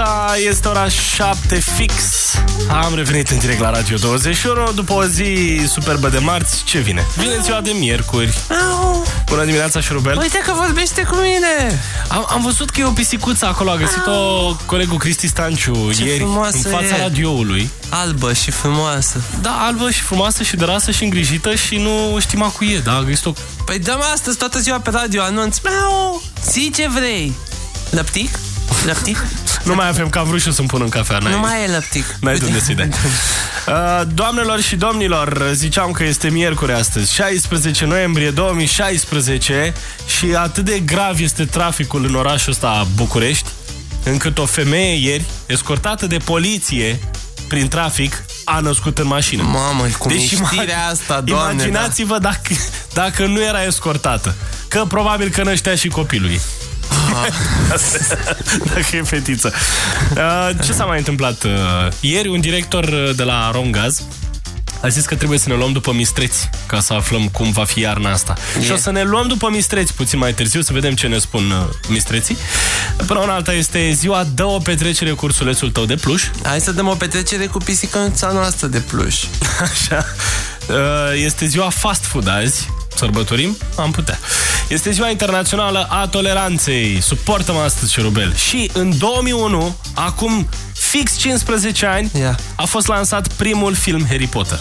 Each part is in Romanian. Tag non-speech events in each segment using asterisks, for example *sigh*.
dimineața, este ora 7 fix. Am revenit în direct la Radio 21 după o zi superbă de marți. Ce vine? Vine ziua de miercuri. Bună dimineața, Șurubel. Uite că vorbește cu mine. Am, am văzut că e o pisicuță acolo. A găsit-o colegul Cristi Stanciu Ce ieri frumoasă în fața e. radioului. Albă și frumoasă. Da, albă și frumoasă și de rasă și îngrijită și nu știma cu e, da? A găsit-o... Păi dăm astăzi toată ziua pe radio anunț. Miau! Zi ce vrei. Lăptic? Lăptic? Nu mai avem, că am vrut și eu să-mi pun în cafea. Nu mai e lăptic. N-ai de unde să-i dai. Uh, Doamnelor și domnilor, ziceam că este miercuri astăzi, 16 noiembrie 2016 și atât de grav este traficul în orașul ăsta București, încât o femeie ieri, escortată de poliție prin trafic, a născut în mașină. Mamă, cum Deci e știrea asta, doamne, da. Imaginați-vă dacă, dacă nu era escortată. Că probabil că năștea și copilul ei. Ah. *laughs* Dacă e fetiță. Uh, ce s-a mai întâmplat? Uh, ieri un director uh, de la Romgaz a zis că trebuie să ne luăm după mistreți ca să aflăm cum va fi iarna asta. E. Și o să ne luăm după mistreți puțin mai târziu, să vedem ce ne spun uh, mistreții. Până una alta este ziua, dă o petrecere cu ursulețul tău de pluș. Hai să dăm o petrecere cu pisicuța noastră de pluș. *laughs* Așa. Uh, Este ziua fast food azi. Sărbătorim? Am putea. Este ziua internațională a toleranței. Suportă-mă astăzi, Cerubel. Și în 2001, acum fix 15 ani, Ia. a fost lansat primul film Harry Potter.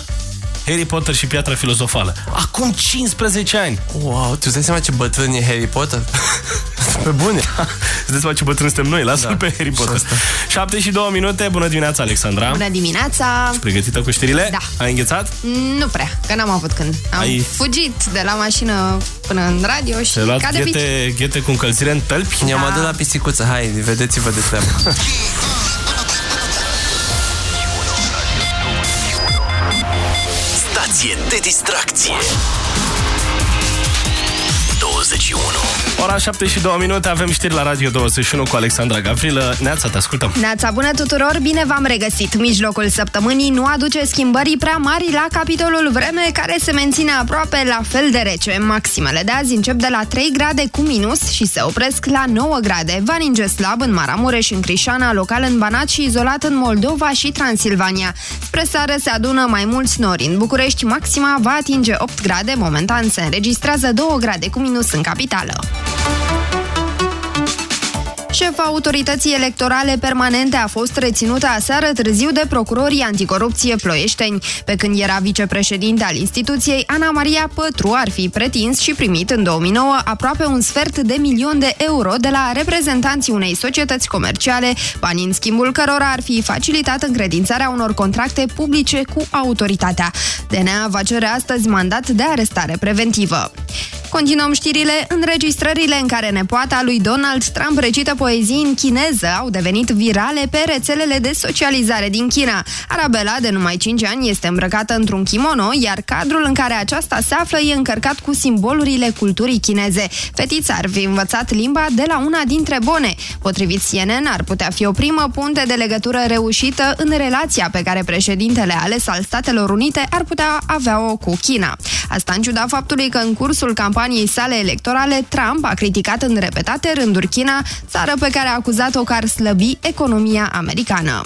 Harry Potter și Piatra Filozofală. Acum 15 ani. Wow, tu îți dai seama ce bătrân e Harry Potter? *laughs* Pe bune. Îți dai seama ce bătrân suntem noi, lasă-l Da. pe Harry Potter. Și asta. 7 și 2 minute, bună dimineața, Alexandra. Bună dimineața! Pregătită cu știrile? Da. Ai înghețat? Nu prea, că n-am avut când. Am Ai- fugit de la mașină până în radio și Te-ai luat ca de obicei. ghete, ghete cu încălzire în tălpi? Ne-am Da. adus la pisicuță, hai, vedeți-vă de treabă. *laughs* Stație de distracție Ora 7 și 2 minute, avem știri la Radio 21 cu Alexandra Gavrilă. Neața, te ascultăm. Neața bună tuturor, bine v-am regăsit! Mijlocul săptămânii nu aduce schimbări prea mari la capitolul vreme, care se menține aproape la fel de rece. Maximele de azi încep de la 3 grade cu minus și se opresc la 9 grade. Va ninge slab în Maramureș, în Crișana, local în Banat și izolat în Moldova și Transilvania. Spre seară se adună mai mulți nori. În București, maxima va atinge 8 grade, momentan se înregistrează 2 grade cu minus în capitală. Șefa autorității electorale permanente a fost reținută aseară târziu de procurorii anticorupție ploieșteni. Pe când era vicepreședinte al instituției, Ana Maria Pătru ar fi pretins și primit în 2009 aproape un sfert de milion de euro de la reprezentanții unei societăți comerciale, bani în schimbul cărora ar fi facilitat încredințarea unor contracte publice cu autoritatea. DNA va cere astăzi mandat de arestare preventivă. Continuăm știrile. Înregistrările în care nepoata lui Donald Trump recită poezii în chineză au devenit virale pe rețelele de socializare din China. Arabela, de numai 5 ani, este îmbrăcată într-un kimono, iar cadrul în care aceasta se află e încărcat cu simbolurile culturii chineze. Fetița ar fi învățat limba de la una dintre bone. Potrivit CNN, ar putea fi o primă punte de legătură reușită în relația pe care președintele ales al Statelor Unite ar putea avea-o cu China. Asta în ciuda faptului că în cursul campaniei sale electorale, Trump a criticat în repetate rânduri China, țară pe care a acuzat-o că ar slăbi economia americană.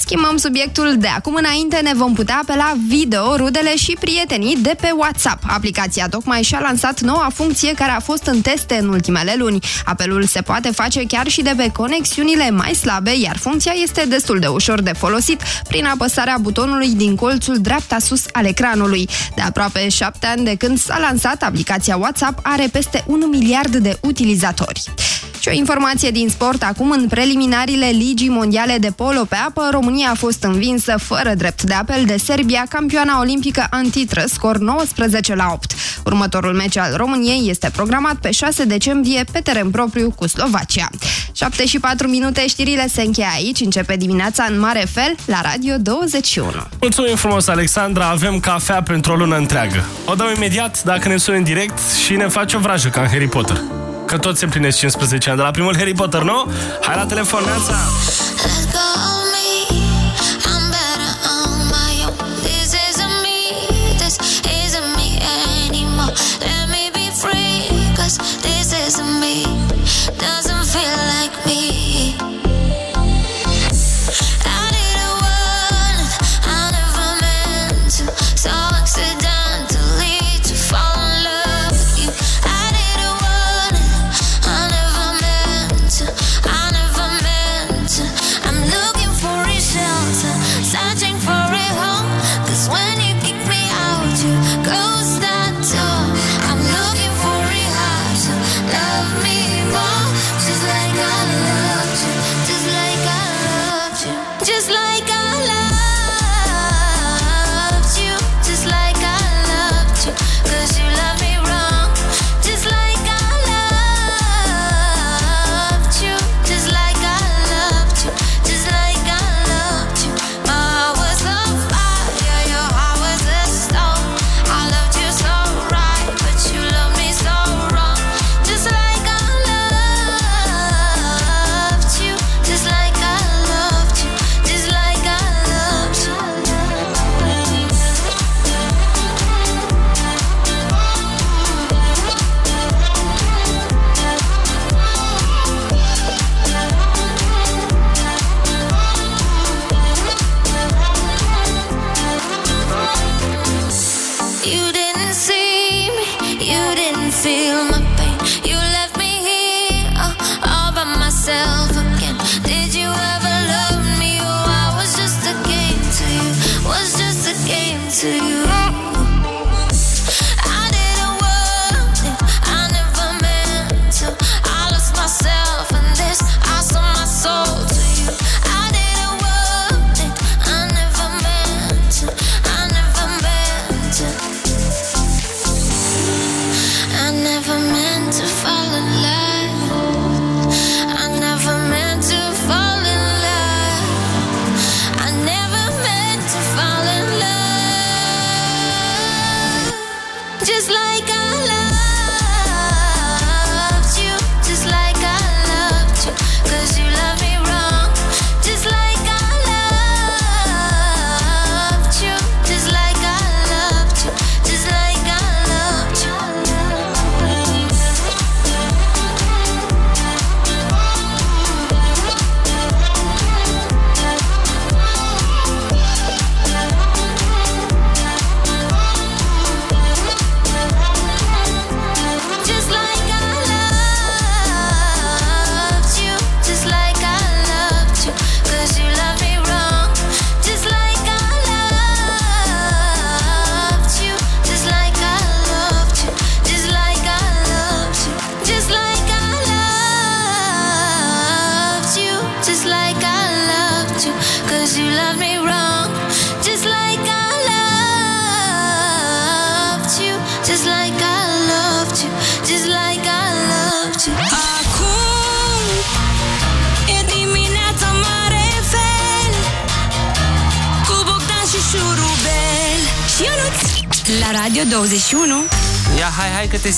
Schimbăm subiectul de acum înainte, ne vom putea apela video, rudele și prietenii de pe WhatsApp. Aplicația tocmai și-a lansat noua funcție care a fost în teste în ultimele luni. Apelul se poate face chiar și de pe conexiunile mai slabe, iar funcția este destul de ușor de folosit prin apăsarea butonului din colțul dreapta sus al ecranului. De aproape șapte ani de când s-a lansat, aplicația WhatsApp are peste un miliard de utilizatori. Și o informație din sport, acum în preliminariile Ligii Mondiale de Polo pe apă, România a fost învinsă fără drept de apel de Serbia, campioana olimpică antitră, scor 19 la 8. Următorul meci al României este programat pe 6 decembrie pe teren propriu cu Slovacia. 7 și 4 minute, știrile se încheie aici, începe dimineața în mare fel la Radio 21. Mulțumim frumos, Alexandra. Avem cafea pentru o lună întreagă. O dau imediat dacă ne suni în direct și ne faci o vrajă ca în Harry Potter. Că toți se împlinesc 15 ani de la primul Harry Potter, nu? Hai la telefon, Neața! Let go of me. I'm better on my own. This isn't me. This isn't me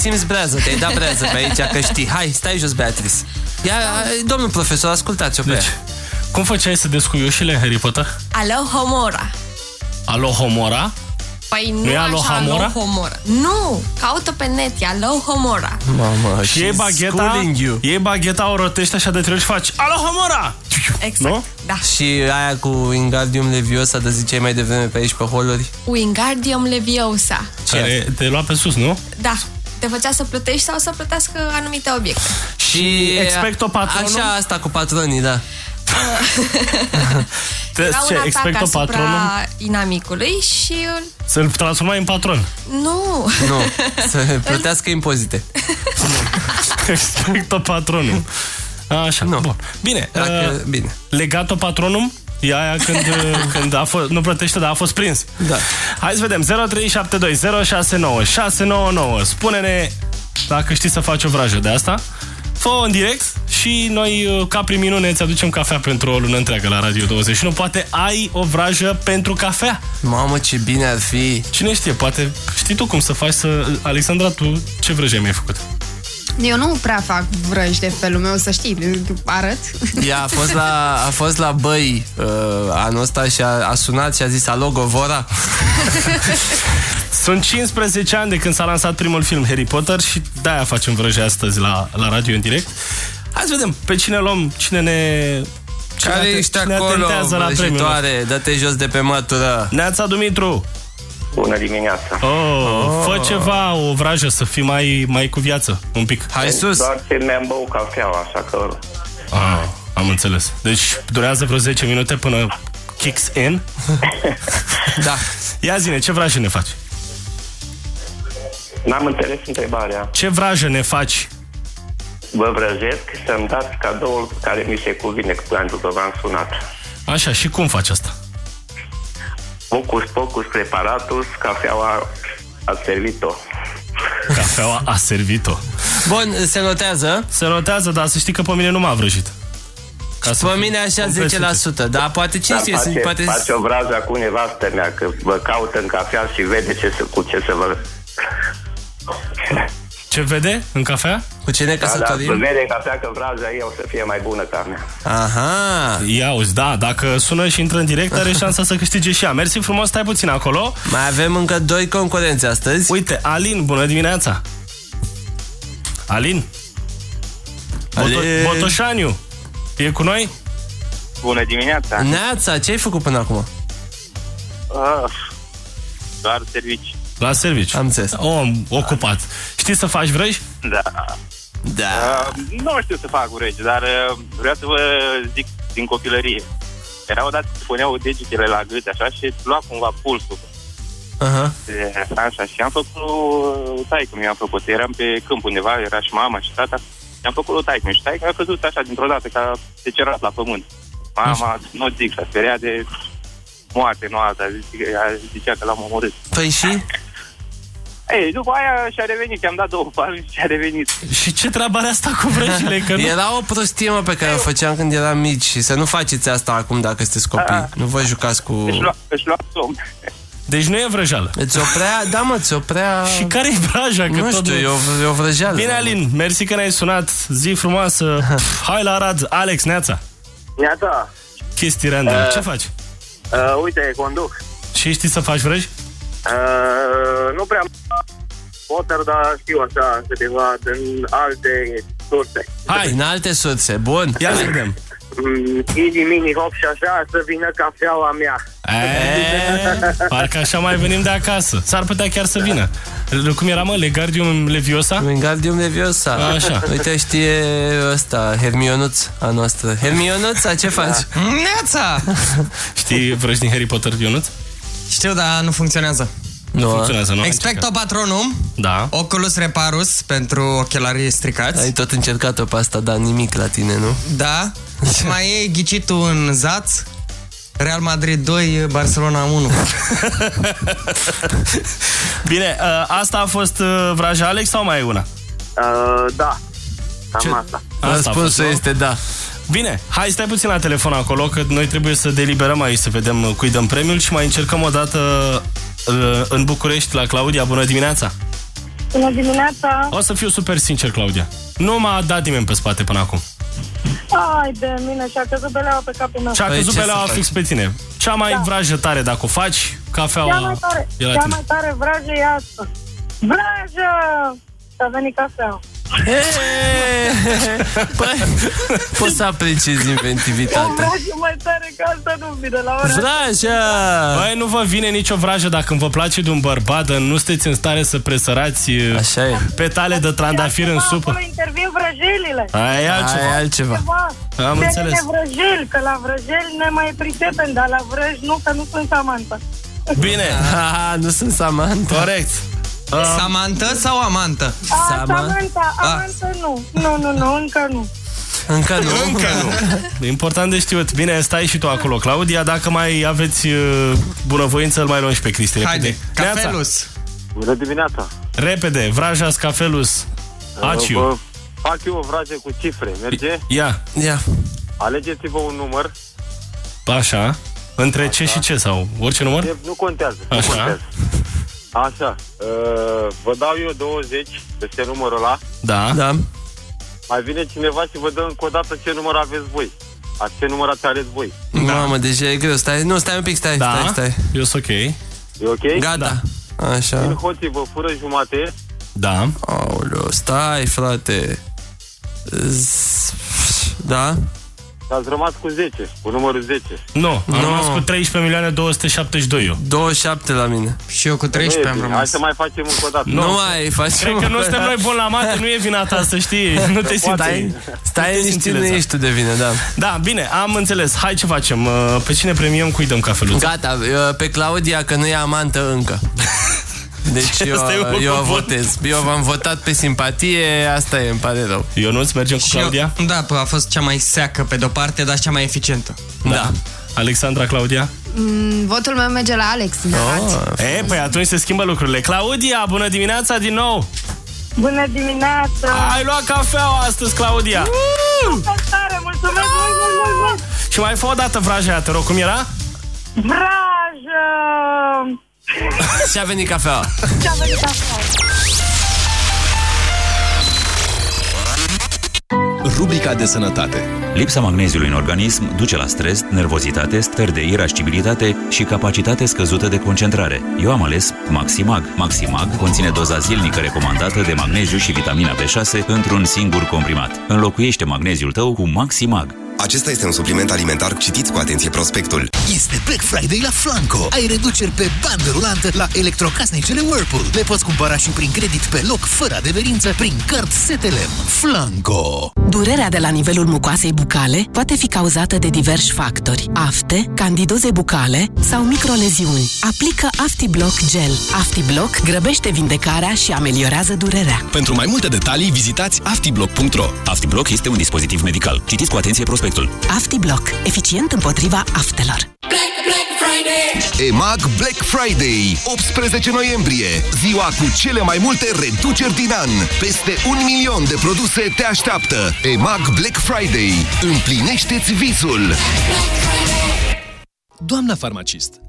simți brează, te-ai dat brează pe aici, că știi. Hai, stai jos, Beatrice. Ia, domnul profesor, ascultați-o pe Deci, ea. cum făceai să descui ușile în Harry Potter? Alo, Homora Alohomora? Păi nu, Nu e așa, Alohomora? Alohomora Nu, caută pe net, e Alohomora Mamă, Și iei bagheta, schooling you. iei bagheta, o rotești așa de trei ori și faci Alohomora! Exact, Nu? da Și aia cu Ingardium Leviosa, de ziceai mai devreme pe aici, pe holuri. Wingardium Leviosa Care te lua pe sus, nu? Da, te făcea să plătești sau să plătească anumite obiecte Și expecto patronum? Așa, asta cu patronii, da. *laughs* Te, Era ce, un atac expecto asupra patronum? inamicului și îl- Să-l transformai în patron. nu Nu, să *laughs* plătească impozite. *laughs* expecto patronum. Așa, Nu. bun. Bine, Dacă, uh, bine. legato patronum? E aia când, uh, când a fost, nu plătește, dar a fost prins. Da. Hai să vedem. 0372 069 699. Spune-ne dacă știi să faci o vrajă de asta. fă în direct și noi, uh, ca prin minune, îți aducem cafea pentru o lună întreagă la Radio 21. Poate ai o vrajă pentru cafea. Mamă, ce bine ar fi. Cine știe, poate știi tu cum să faci să... Alexandra, tu ce vrăje mi-ai făcut? Eu nu prea fac vrăji de felul meu, să știi, arăt. Ea a fost la, a fost la băi uh, anul ăsta și a, a sunat și a zis Alo, Govora? Sunt 15 ani de când s-a lansat primul film Harry Potter și de-aia facem vrăje astăzi la, la radio în direct. Hai să vedem pe cine luăm, cine ne... Cine Care ate- ești cine acolo, atentează la premiul. vrăjitoare? Dă-te jos de pe mătură. Neața Dumitru! Bună dimineața! Oh, oh. Fă ceva, o vrajă, să fii mai, mai cu viață, un pic. Hai sus! Doar ce mi-am băut cafeaua, așa că... Ah, am înțeles. Deci durează vreo 10 minute până kicks in. *laughs* Da. Ia zine, ce vrajă ne faci? N-am înțeles întrebarea. Ce vrajă ne faci? Vă vrăjesc să-mi dați cadoul care mi se cuvine pentru că v-am sunat. Așa, și cum faci asta? Focus, focus, preparatus, cafeaua a servit-o. Cafeaua a servit-o. Bun, se notează. Se notează, dar să știi că pe mine nu m-a vrăjit. Ca să Pe fiu mine așa complet 10%, dar poate cine Dar știe, face, sunt- poate... face o brază cu nevastă mea, că vă caută în cafea și vede ce să, cu ce să vă... Ce vede în cafea? Cu ce ne Da, da, căsătorim? vede în cafea că braza ei o să fie mai bună ca a mea. Aha. Ia uzi, da, dacă sună și intră în direct, are șansa să câștige și ea. Mersi frumos, stai puțin acolo. Mai avem încă doi concurenți astăzi. Uite, Alin, bună dimineața! Alin? Boto- Ale- Botoșaniu, e cu noi? Bună dimineața! Neața, ce ai făcut până acum? Ah, doar servici. La serviciu. Am înțeles. Om ocupat. Știi să faci vrăji? Da. Da. Uh, nu știu să fac uregi, dar uh, vreau să vă zic din copilărie. Era odată să puneau degetele la gât așa și îți lua cumva pulsul. Aha. E, Așa, și am făcut lui taică mi am făcut. Eram pe câmp undeva, era și mama și tata. I-am făcut lui taică și taică a căzut așa dintr-o dată ca secerat la pământ. Mama, nu zic, s-a speriat de moarte, nu alta, zicea, zicea că l-am omorât. Păi și? Ei, după aia și-a revenit, i-am dat două palmi și a revenit. Și ce treabă are asta cu vrăjile? Că nu... Era o prostie, mă, pe care o făceam când eram mici și să nu faceți asta acum dacă sunteți copii. Ah. Nu vă jucați cu... Își lua, își lua somn. Deci nu e vrăjeală. Îți oprea, da mă, îți oprea... Și care e vraja? Că Nu tot știu, e o, e o vrăjeală. Bine, Alin, mersi că ne-ai sunat. Zi frumoasă. Pf, *laughs* Hai la Arad. Alex, neața. Iată, Chestii random. Ce faci? uh, uite, conduc. Și știi să faci vrăji? Uh, nu prea poter, dar știu așa câteva din alte surse. Hai, În alte surse, bun. ia să vedem. Mm, Idi, mini, hop și așa să vină cafeaua mea. E, parcă așa mai venim de acasă. S-ar putea chiar să vină. Cum era, mă? Legardium Leviosa? Wingardium Leviosa. Așa. Uite, știe ăsta, Hermionuț a noastră. Hermionuța, ce faci? Neața! Știi vrăji din Harry Potter, Ionuț? Știu, dar nu funcționează. Nu, a? Funcționează, nu? Expecto Patronum, Da. Oculus Reparus pentru ochelarii stricați. Ai tot încercat-o pe asta, dar nimic la tine, nu? Da. *laughs* Și mai e ghicitul în zaț. Real Madrid 2, Barcelona 1. *laughs* Bine, ă, asta a fost ă, vraja Alex sau mai e una? Uh, da, cam Ce? asta. Asta a fost, Răspunsul nu? este da. Bine, hai stai puțin la telefon acolo, că noi trebuie să deliberăm aici, să vedem cui dăm premiul și mai încercăm o dată ă, în București la Claudia. Bună dimineața! Bună dimineața! O să fiu super sincer, Claudia. Nu m-a dat nimeni pe spate până acum. Ai de mine și-a căzut beleaua pe capul meu. Ce a Păi căzut ce pe să la faci? fix pe tine. Cea mai Da. vrajă tare dacă o faci, Cea cafeaua mai tare, e la cea tine. mai tare vrajă e asta. Vrajă! S-a venit cafea. Păi, poți să apreciezi O inventivitatea. vrajă mai tare ca asta nu vine la ora. Vraja! Băi, nu vă vine nicio vrajă dacă îmi vă place de un bărbat, dar nu sunteți în stare să presărați uh, Așa e. petale de trandafir în supă. Acolo intervin vrăjelile. Aia e altceva. Aia e altceva. Ceva. Am de înțeles. De vrăjeli, că la vrăjeli ne mai pricepem, dar la vrăji nu, că nu sunt Samantha. Bine, Ha, nu sunt Samantha. corect. Uh, Samantă sau amantă? A, Sama- Samantha, Samantha nu. Nu, nu, nu, încă nu. Încă nu. Încă nu. *laughs* Important de știut. Bine, stai și tu acolo, Claudia. Dacă mai aveți uh, bunăvoință, îl mai luăm și pe Cristi. repede. Haide, Neața, cafelus. Bună dimineața! Repede, vraja cafelus. Aciu. Vă fac eu o vrajă cu cifre, merge? Ia, Ia. Alegeți-vă un număr, așa. Între ce și ce sau orice număr? e, nu contează, nu Așa. contează. Așa, uh, vă dau eu 20 peste numărul ăla, Da. Da. mai vine cineva și vă dă încă o dată ce număr aveți voi. A ce număr ați ales voi. Mamă, deja e greu. Stai, nu, stai un pic, stai, Da. stai, stai. Eu sunt ok. E ok? Gata. Din Așa. hoții vă fură jumate, Da. Aoleu, stai, frate. Z- Da? Ați rămas cu 10, cu numărul 10. Nu, am Nu. rămas cu 13 milioane 272 eu. 27 la mine. Și eu cu Nu e 13 am bine. Hai rămas. să mai facem încă o dată. Nu, mai facem. Cred că nu suntem noi buni la mate, nu e vina ta, să știi. *laughs* Nu te simți. Stai, stai Nu te liniștit, simți nu lăsat. ești tu de vină, da. Da, bine, am înțeles. Hai ce facem? Uh, Pe cine premiem, cui dăm cafeluță? Gata, eu- pe Claudia, că nu e amantă încă. *laughs* Deci eu, Asta e un eu bun. votez. Eu v-am votat pe simpatie, asta e, îmi pare rău. Eu nu mergem cu Și eu- Claudia? Da, pă, a fost cea mai seacă pe de-o parte, dar și cea mai eficientă. Da. Alexandra Claudia? Mm, votul meu merge la Alex. Oh. E, păi atunci se schimbă lucrurile. Claudia, bună dimineața din nou! Bună dimineața! Ai luat cafeaua astăzi, Claudia! Tare, mulțumesc mult, mult, mult, mult! Și mai fă o dată vraja aia, te rog, cum era? Vrajă! Și-a venit cafeaua. Ce-a venit așa? Rubrica de sănătate. Lipsa magneziului în organism duce la stres, nervozitate, stări de irascibilitate și capacitate scăzută de concentrare. Eu am ales Maximag. Maximag conține doza zilnică recomandată de magneziu și vitamina B6 într-un singur comprimat. Înlocuiește magneziul tău cu Maximag. Acesta este un supliment alimentar. Citiți cu atenție prospectul. Este Black Friday la Flanco. Ai reduceri pe bandă rulantă la electrocasnicele Whirlpool. Le poți cumpăra și prin credit pe loc, fără adeverință, prin card Setelem. Flanco. Durerea de la nivelul mucoasei bucale poate fi cauzată de diversi factori. Afte, candidoze bucale sau microleziuni. Aplică AftiBlock Gel. AftiBlock grăbește vindecarea și ameliorează durerea. Pentru mai multe detalii, vizitați aftiblock.ro. AftiBlock este un dispozitiv medical. Citiți cu atenție prospectul. AftiBlock. Eficient împotriva aftelor. EMAG Black Friday, 18 noiembrie, ziua cu cele mai multe reduceri din an. Peste un milion de produse te așteaptă. EMAG Black Friday. Împlinește-ți visul! Doamna farmacist,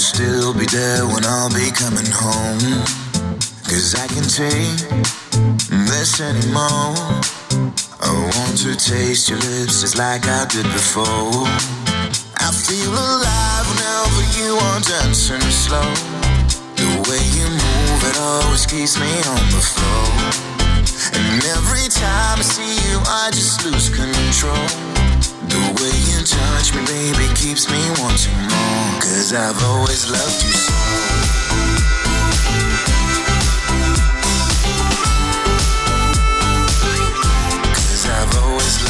Still be there when I'll be coming home. Cause I can take this anymore. I want to taste your lips just like I did before. I feel alive whenever you are dancing slow. The way you move, it always keeps me on the floor. And every time I see you, I just lose control. The way you touch me, baby, keeps me wanting more. Cause I've always loved you so. Cause I've always loved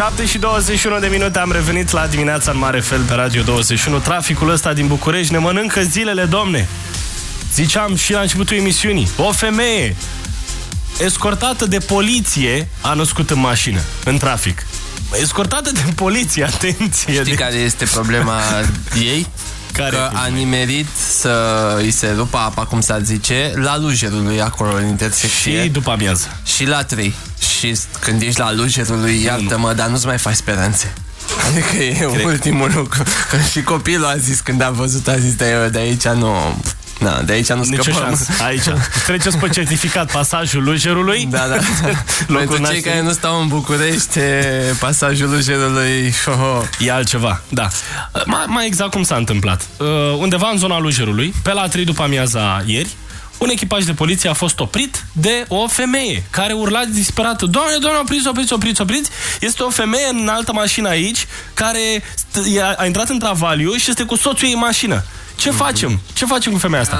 7 și 21 de minute am revenit la dimineața în mare fel pe Radio 21. Traficul ăsta din București ne mănâncă zilele, domne. Ziceam și la începutul emisiunii, o femeie escortată de poliție a născut în mașină, în trafic. Escortată de poliție, atenție. Știi care este problema ei? Care că a nimerit să îi se rupă apa, cum s-ar zice, la lujerului acolo în intersecție. Și după amiază. Și la 3. Și când ești la lujerului, iartă-mă, dar nu-ți mai faci speranțe. Adică e Cred. ultimul lucru. Și copilul a zis, când a văzut, a zis, de, de aici nu... Na, de aici nu Nicio scăpăm. șansă. Aici. Treceți pe certificat pasajul lujerului. Da, da. *laughs* Locul Pentru cei nașterii. care nu stau în București, e pasajul lujerului... Oh, E altceva, da. Mai, mai exact cum s-a întâmplat. Uh, undeva în zona Lujerului, pe la 3 după amiaza ieri, un echipaj de poliție a fost oprit de o femeie care urla disperată Doamne, doamne, opriți, opriți, opriți, opriți Este o femeie în altă mașină aici Care st- e- a intrat în travaliu și este cu soțul ei în mașină ce facem? Ce facem cu femeia asta?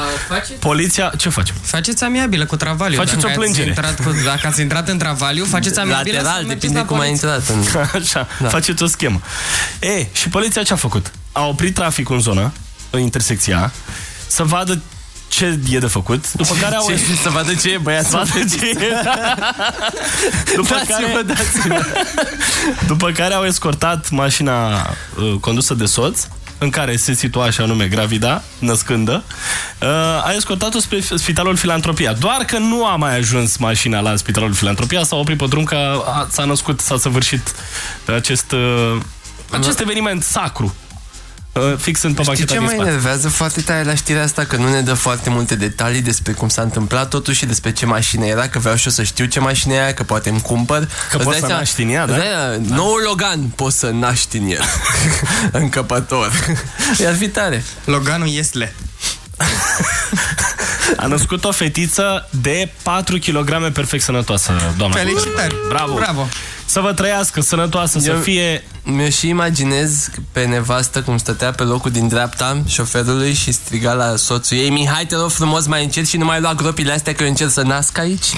Poliția, ce facem? Faceți amiabilă cu travaliu. Faceți Dacă o ați plângere. Intrat cu, dacă ați intrat în travaliu, faceți amiabilă Lateral, să mergeți depinde la cum ai poliție. intrat în... *laughs* Așa, da. faceți o schemă. E, și poliția ce a făcut? A oprit traficul în zonă, în intersecția, să vadă ce e de făcut, după care au... Ce- să vadă ce e băiat Să vadă ce e. *laughs* după, Dați-vă, care, după care au escortat mașina uh, condusă de soț, în care se situa și anume gravida, născândă, uh, a escortat-o spre Spitalul Filantropia. Doar că nu a mai ajuns mașina la Spitalul Filantropia, s-a oprit pe drum că a- s-a născut, s-a săvârșit acest, uh, acest eveniment sacru. Uh, fix în pe Știi pacheta ce din mă spate. enervează foarte tare la știrea asta? Că nu ne dă foarte multe detalii despre cum s-a întâmplat totul și despre ce mașină era, că vreau și eu să știu ce mașină e aia, că poate îmi cumpăr. Că Îți poți dai să seama- naști în ea, da? Da, Noul Logan poți să naști în el. *laughs* Încăpător. I-ar fi tare. Loganul Iesle. A născut o fetiță de 4 kg perfect sănătoasă, doamna. Felicitări. Bravo. Bravo. Să vă trăiască, sănătoasă, să Eu- fie... Mi-o și imaginez pe nevastă cum stătea pe locul din dreapta șoferului și striga la soțul ei Mihai, te rog frumos, mai încet și nu mai lua gropile astea că eu încerc să nasc aici. *laughs*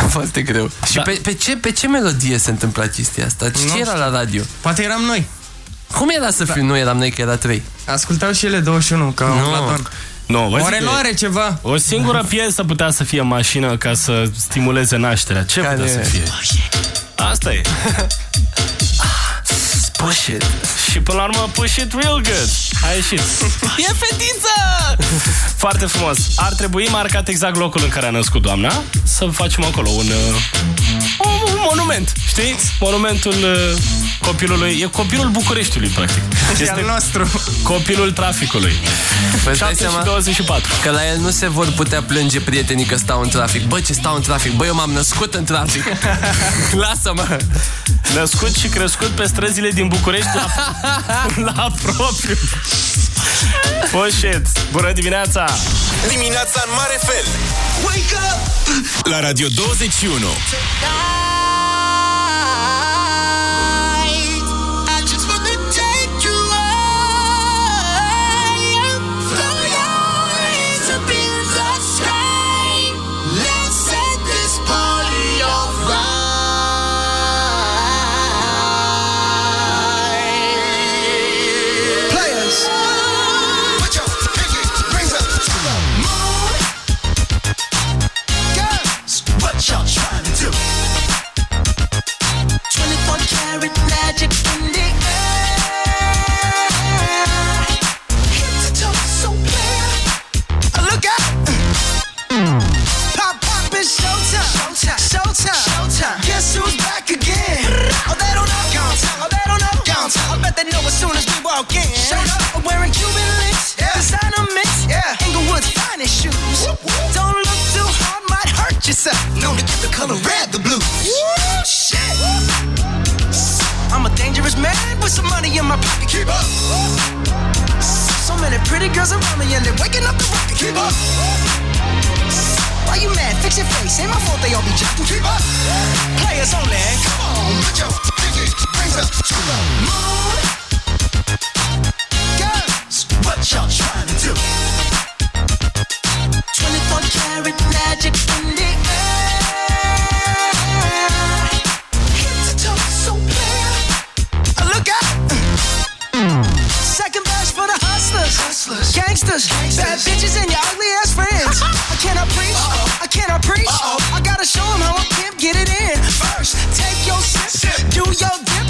A fost de greu. Și Da. pe, pe, ce, pe ce melodie se întâmpla chestia asta? Ce Nu era știu. la radio? Poate eram noi. Cum era să fiu? Nu eram noi, că era 3. Ascultau și ele 21, ca Nu. un Platon. No, vă zic Oare că nu are ceva? O singură piesă putea să fie în mașină ca să stimuleze nașterea. Ce Care putea e? să fie? Asta e. *laughs* Push it. Și până la urmă, push it real good. A ieșit. *laughs* E fetiță! Foarte frumos. Ar trebui marcat exact locul în care a născut doamna, să facem acolo un, uh, un monument, știi? Monumentul uh, copilului. E copilul Bucureștiului, practic. E al nostru. copilul traficului. Păi 7 și 24. Că la el nu se vor putea plânge prietenii că stau în trafic. Bă, ce stau în trafic? Bă, eu m-am născut în trafic. *laughs* Lasă-mă. Născut și crescut pe străzile din București la, *laughs* la propriu. Poșet, bună dimineața! Dimineața în mare fel Wake up! La Radio 21 soon as we walk in. Showed up. I'm wearing Cuban links. Yeah. Designer mix. Yeah. Inglewood's finest shoes. Don't look too hard, might hurt yourself. Known to get the color red, the blue. Woo, shit. I'm a dangerous man with some money in my pocket. Keep up. So many pretty girls around me and they're waking up the rocket. Keep up. Why you mad? Fix your face. Ain't my fault they all be jacking. Keep up. Players only. Come on, put your pinky rings up to the moon. What y'all trying to do? 24 karat magic in the air. To so clear. Uh, look out. Second best for the hustlers. Gangsters. bad bitches, and your ugly ass friends. *laughs* I cannot preach. I cannot preach. I gotta show them how I can get it in. First, take your sip, sip. do your dip.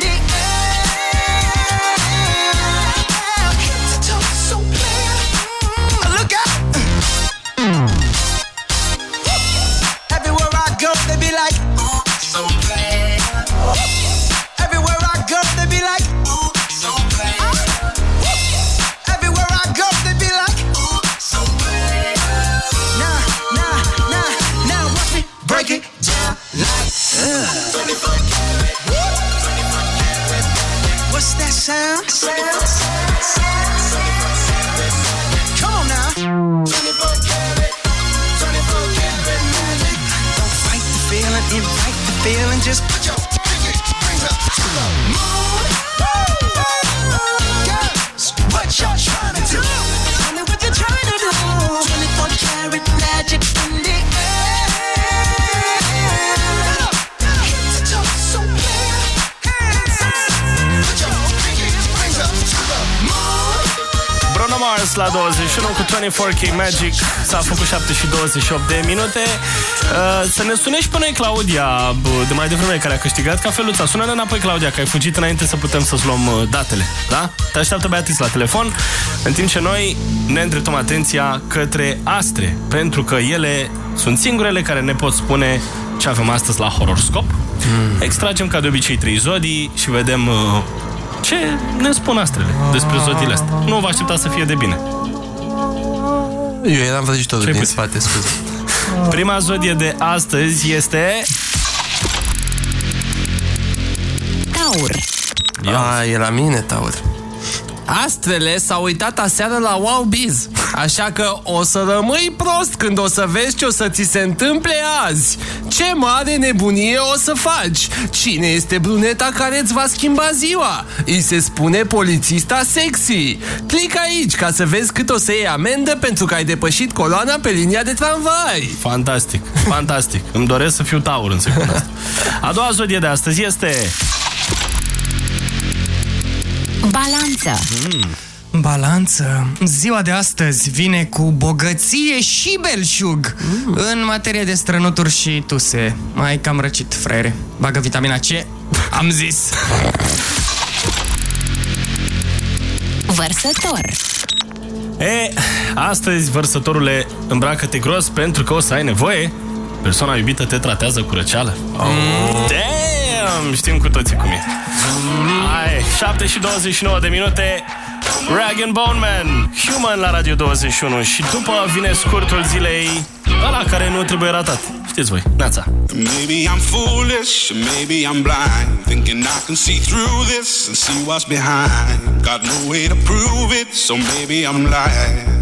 sound? Come on now. 24 karat, 24 karat magic. Don't fight the feeling, invite the feeling. Just put your pinky up to the moon. Bruno Mars la 21 cu 24K Magic. S-a făcut 7 și 28 de minute. Uh, Să ne sune și pe noi Claudia bă, De mai devreme care a câștigat cafeluța. Sună-ne înapoi Claudia Că ai fugit înainte să putem să-ți luăm uh, datele Da? Te așteaptă Beatrice la telefon. În timp ce noi ne îndreptăm atenția către astre Pentru că ele sunt singurele care ne pot spune Ce avem astăzi la horoscop. Mm. Extragem ca de obicei trei zodii Și vedem uh, ce ne spun astrele despre zodiile astea. Nu vă aștepta să fie de bine. Eu eram vrăjitorul din spate, scuze. Prima zodie de astăzi este... Taur. A, e la mine, Taur. Astrele s-au uitat aseară la Wow Biz Așa că o să rămâi prost când o să vezi ce o să ți se întâmple azi Ce mare nebunie o să faci Cine este bruneta care îți va schimba ziua? Îi se spune polițista sexy Clic aici ca să vezi cât o să iei amendă pentru că ai depășit coloana pe linia de tramvai Fantastic, fantastic. Îmi doresc să fiu taur în secunda asta. A doua zodie de astăzi este... Balanță. Mm. Balanță. Ziua de astăzi vine cu bogăție și belșug mm. în materie de strănuturi și tuse. Mai cam răcit, fraiere. Bagă vitamina C. Am zis. Vărsător. E, astăzi, vărsătorule, îmbracă-te gros pentru că o să ai nevoie. Persoana iubită te tratează cu răceală. Oh. Damn! Știm cu toții cum e. Hai, 7 și 29 de minute. Rag and Bone Man, Human la Radio 21 și după vine scurtul zilei ăla care nu trebuie ratat. Știți voi, Neața. Maybe I'm foolish, maybe I'm blind. Thinking I can see through this and see what's behind. Got no way to prove it, so maybe I'm lying.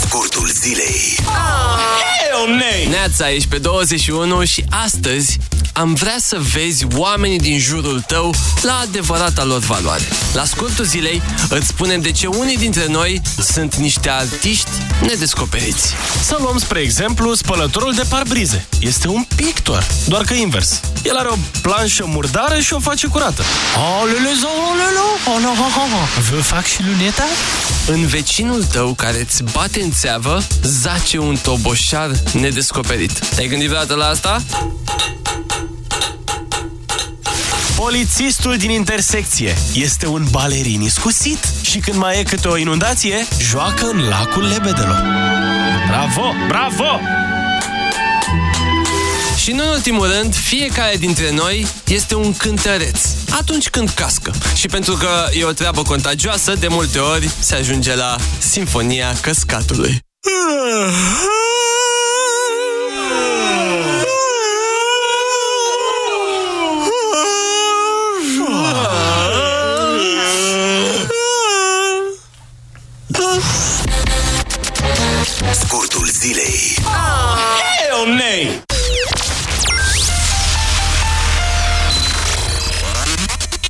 Scurtul zilei. Neața, ești pe 21 și astăzi am vrea să vezi oamenii din jurul tău la adevărata lor valoare. La scurtul zilei îți spunem de ce unii dintre noi sunt niște artiști nedescoperiți. Să luăm spre exemplu spălătorul de parbrize. Este un pictor, doar că invers. El are o planșă murdară și o face curată. Olele, olele, Vă fac și luneta? În vecinul tău care îți bate în țeavă, zace un toboșar nedescoperit. Te-ai gândit vreodată la asta? Polițistul din intersecție este un balerin iscusit și când mai e câte o inundație, joacă în lacul lebedelor. Bravo, bravo! Și nu în ultimul rând, fiecare dintre noi este un cântăreț atunci când cască. Și pentru că e o treabă contagioasă, de multe ori se ajunge la Sinfonia Căscatului. Scurtul zilei. Hell nay!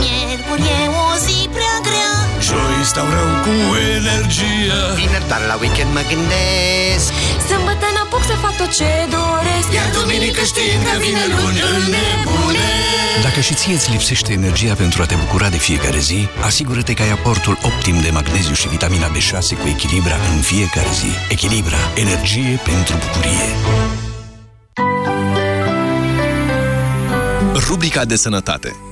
Miercuri e o zi prea grea Joi stau rău cu energie Vineri doar la weekend mă gândesc Sâmbătă n-apuc să fac tot ce doresc Iar duminică știind că vine luni îl nebunesc Dacă și ție îți lipsește energia pentru a te bucura de fiecare zi, asigură-te că ai aportul optim de magneziu și vitamina B6 cu Echilibra în fiecare zi. Echilibra. Energie pentru bucurie. Rubrica de sănătate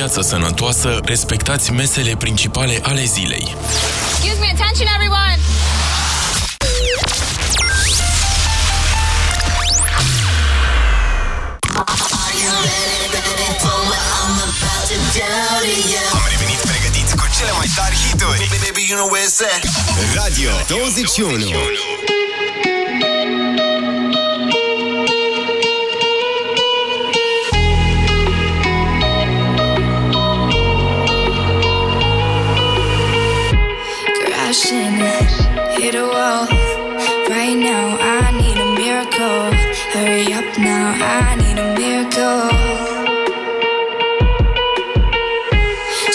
Viață sănătoasă, respectați mesele principale ale zilei. Excuse me, attention everyone! Am revenit pregătiți cu cele mai tari hituri Baby, you know where it's at Radio 21 hit a wall. Right now, I need a miracle. Hurry up now, I need a miracle.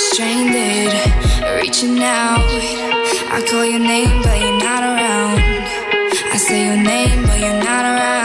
Stranded, reaching out. I call your name, but you're not around. I say your name, but you're not around.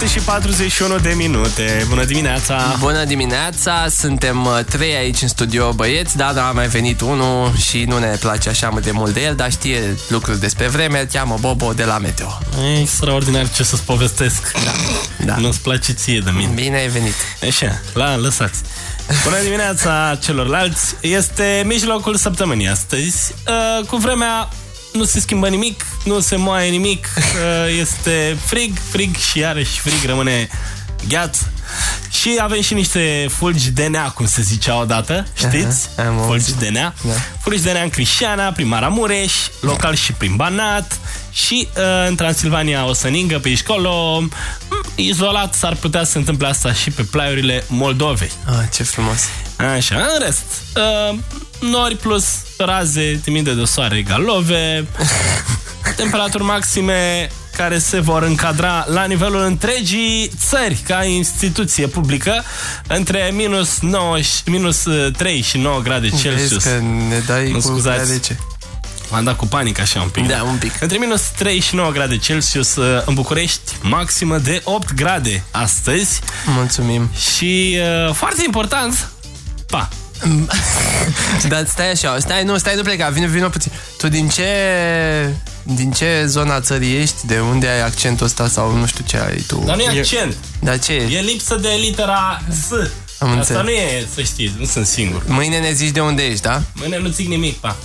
7 și 41 de minute. Bună dimineața! Bună dimineața! Suntem uh, trei aici în studio băieți, da, dar a mai venit unul și nu ne place așa de mult de el, dar știe lucruri despre vreme, îl cheamă Bobo de la Meteo. E extraordinar ce să-ți povestesc. Da. da. Nu-ți place ție de mine. Bine ai venit. Așa, la, lăsați. Bună dimineața celorlalți! Este mijlocul săptămânii astăzi, uh, cu vremea nu se schimbă nimic, nu se moaie nimic, uh, *laughs* este frig, frig și iarăși frig, rămâne gheață. Și avem și niște fulgi de nea, cum se zicea odată, știți? Aha, am fulgi auzit. de nea. Da. Fulgi de nea în Crișana, prin Maramureș, local și prin Banat și uh, în Transilvania o să ningă pe aici colo. Mm, Izolat s-ar putea să se întâmple asta și pe plaiurile Moldovei. Ah, ce frumos. Așa, în rest, uh, nori plus raze timide de soare egal love, *laughs* temperaturi maxime care se vor încadra la nivelul întregii țări ca instituție publică între minus, 9, și- minus uh, 3 și 9 grade Celsius. Vezi că ne dai Nu cu scuzați. de ce. M-am dat cu panică așa un pic. Da, un pic. Între minus 3 și 9 grade Celsius uh, în București, maximă de 8 grade astăzi. Mulțumim. Și uh, foarte important, pa, *laughs* Dar stai așa, stai, nu, stai, nu pleca, vine, vine puțin. Tu din ce Din ce zona țării ești? De unde ai accentul ăsta sau nu știu ce ai tu? Dar nu e accent. Dar ce e? E lipsă de litera S. Am Asta înțeles. nu e, să știți, nu sunt singur. Mâine ne zici de unde ești, da? Mâine nu zic nimic, pa.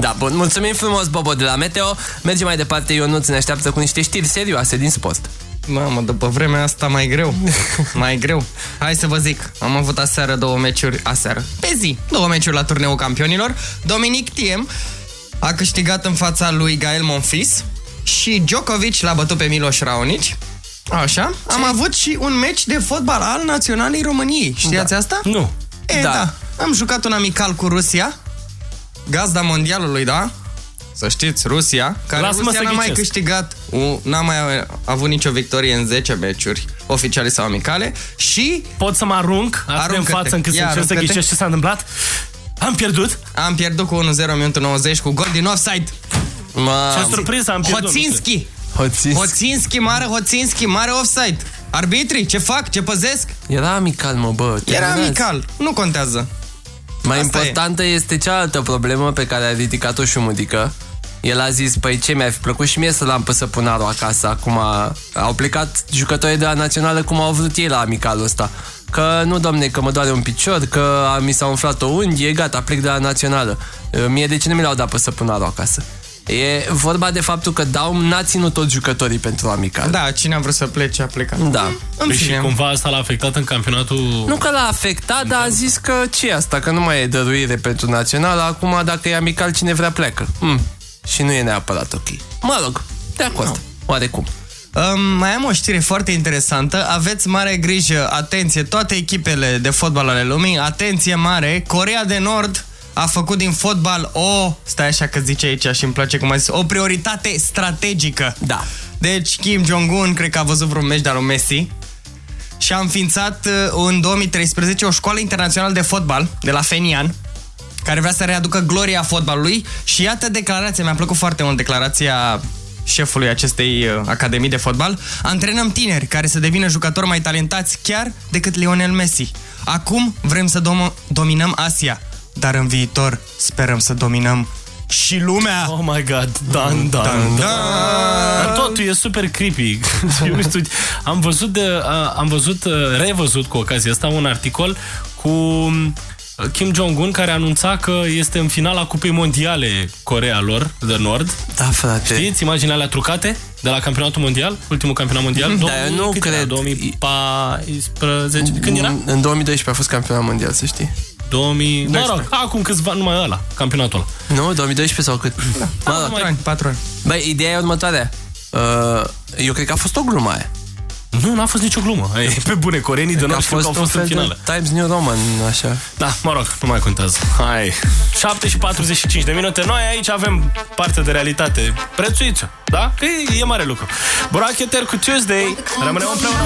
Da, bun. Mulțumim frumos, Bobo, de la Meteo. Mergem mai departe, Ionuț ne așteaptă cu niște știri serioase din sport. Mamă, după vremea asta mai greu. *laughs* mai greu. Hai să vă zic. Am avut aseară două meciuri, aseară, pe zi, două meciuri la turneul campionilor. Dominic Thiem a câștigat în fața lui Gael Monfils și Djokovic l-a bătut pe Miloș Raonic. Așa. Am avut și un meci de fotbal al Naționalei României. Știați Da. asta? Nu. E, da. da. Am jucat un amical cu Rusia, gazda mondialului, da? Să știți, Rusia, care Lasă-mă Rusia să n-a mai ghicesc. câștigat, u- n-a mai avut nicio victorie în 10 meciuri oficiale sau amicale și... Pot să mă arunc atât de în Aruncă-te. față încât să Ia, încerc să aruncă-te. ghicesc ce s-a întâmplat? Am pierdut? Am pierdut cu 1-0 în minutul 90 cu gol din offside. Ma... Ce surpriză am pierdut. Hoținski. Hoținski. Hoținski, mare Hoținski, mare offside. Arbitrii, ce fac? Ce păzesc? Era amical, mă, bă. Era terminați. amical, nu contează. Mai Asta importantă este cealaltă problemă pe care a ridicat-o și Mudică. El a zis, păi ce mi-ar fi plăcut și mie să l-am pe săpunarul acasă. Acum a, au plecat jucătorii de la națională cum au vrut ei la amicalul ăsta. Că nu, domne, că mă doare un picior, că a, mi s-a umflat o unghie, gata, plec de la națională. Mie de ce nu mi l-au dat pe săpunarul acasă? E vorba de faptul că dau n-a ținut toți jucătorii pentru amical. Da, cine a vrut să plece a plecat. Da. În Păi și fine. cumva asta l-a afectat în campionatul... Nu că l-a afectat, dar a zis că ce e asta, că nu mai e dăruire pentru național, acum dacă e amical cine vrea pleacă. Hmm. Și nu e neapărat ok. Mă rog, de acord, oarecum. Um, mai am o știre foarte interesantă. Aveți mare grijă, atenție, toate echipele de fotbal ale lumii, atenție mare, Corea de Nord a făcut din fotbal o, stai așa că zice aici și îmi place cum a zis, o prioritate strategică. Da. Deci Kim Jong-un cred că a văzut vreun meci de-al lui Messi și a înființat uh, în 2013 o școală internațională de fotbal de la Fenian care vrea să readucă gloria fotbalului și iată declarația, mi-a plăcut foarte mult declarația șefului acestei uh, academii de fotbal. Antrenăm tineri care să devină jucători mai talentați chiar decât Lionel Messi. Acum vrem să dom- dominăm Asia, dar în viitor sperăm să dominăm și lumea. Oh my god, dan, dan, dan. Dar totul e super creepy. *laughs* Eu nu știu, am văzut, de, a- am văzut, uh, revăzut cu ocazia asta un articol cu um, Kim Jong-un care anunța că este în finala Cupei Mondiale Corea lor de Nord. Da, frate. Știți imaginea alea trucate de la campionatul mondial, ultimul campionat mondial? Da, eu nu cât era? cred. 2014. Când era? În 2012 a fost campionat mondial, să știi. 2000... Mă rog, acum câțiva, numai ăla, campionatul ăla. Nu, 2012 sau cât? Da. Mă rog. 4 ani, 4 ani. Băi, ideea e următoarea. Uh, eu cred că a fost o glumă aia. Nu, n-a fost nicio glumă. *laughs* E, pe bune, coreenii de Cred că nord a știu că au un fost în fel de finală. Times New Roman, așa. Da, mă rog, nu mai contează. Hai. 7 și 45 de minute. Noi aici avem parte de realitate. Prețuiți da? Că e, e mare lucru. Buracheter cu Tuesday. Rămânem împreună.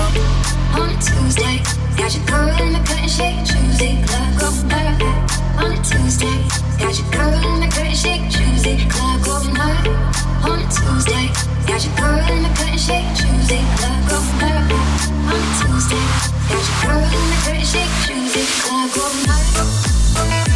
On a Tuesday, got your girl in the cut and shake Tuesday, club go hard. On a Tuesday, got your girl in the cut and shake Tuesday, club go hard. On a Tuesday, got your girl in the cut and shake Tuesday, club go hard. On a Tuesday, got your girl in the cut and shake Tuesday, club go hard.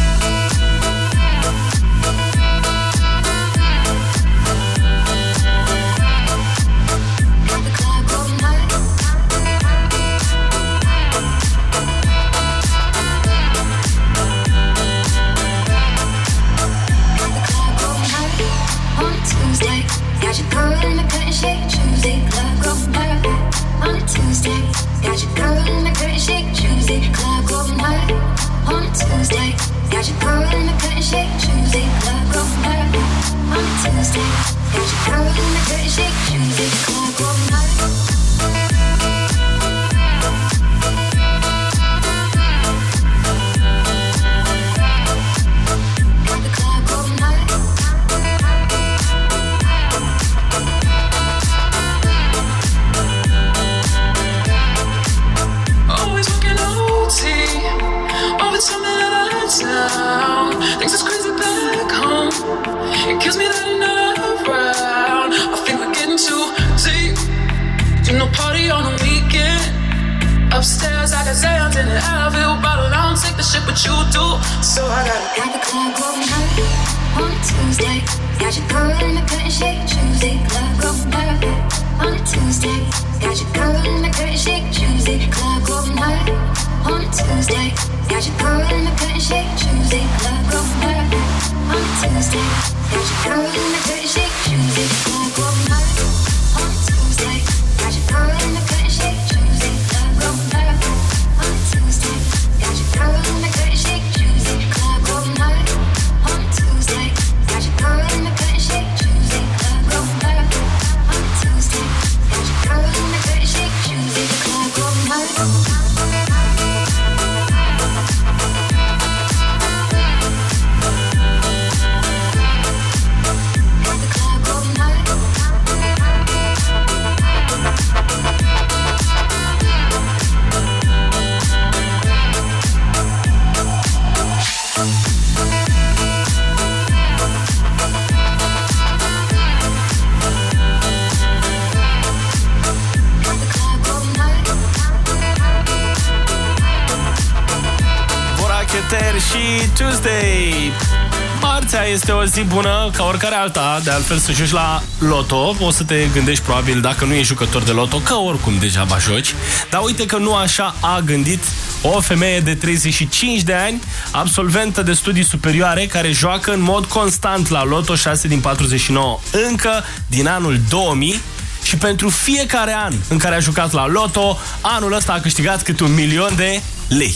Zi bună ca oricare alta De altfel să joci la loto O să te gândești probabil dacă nu ești jucător de loto Că oricum degeaba joci. Dar uite că nu așa a gândit o femeie de 35 de ani Absolventă de studii superioare Care joacă în mod constant la loto 6 din 49 Încă din anul 2000 și pentru fiecare an în care a jucat la loto, anul ăsta a câștigat câte un milion de lei.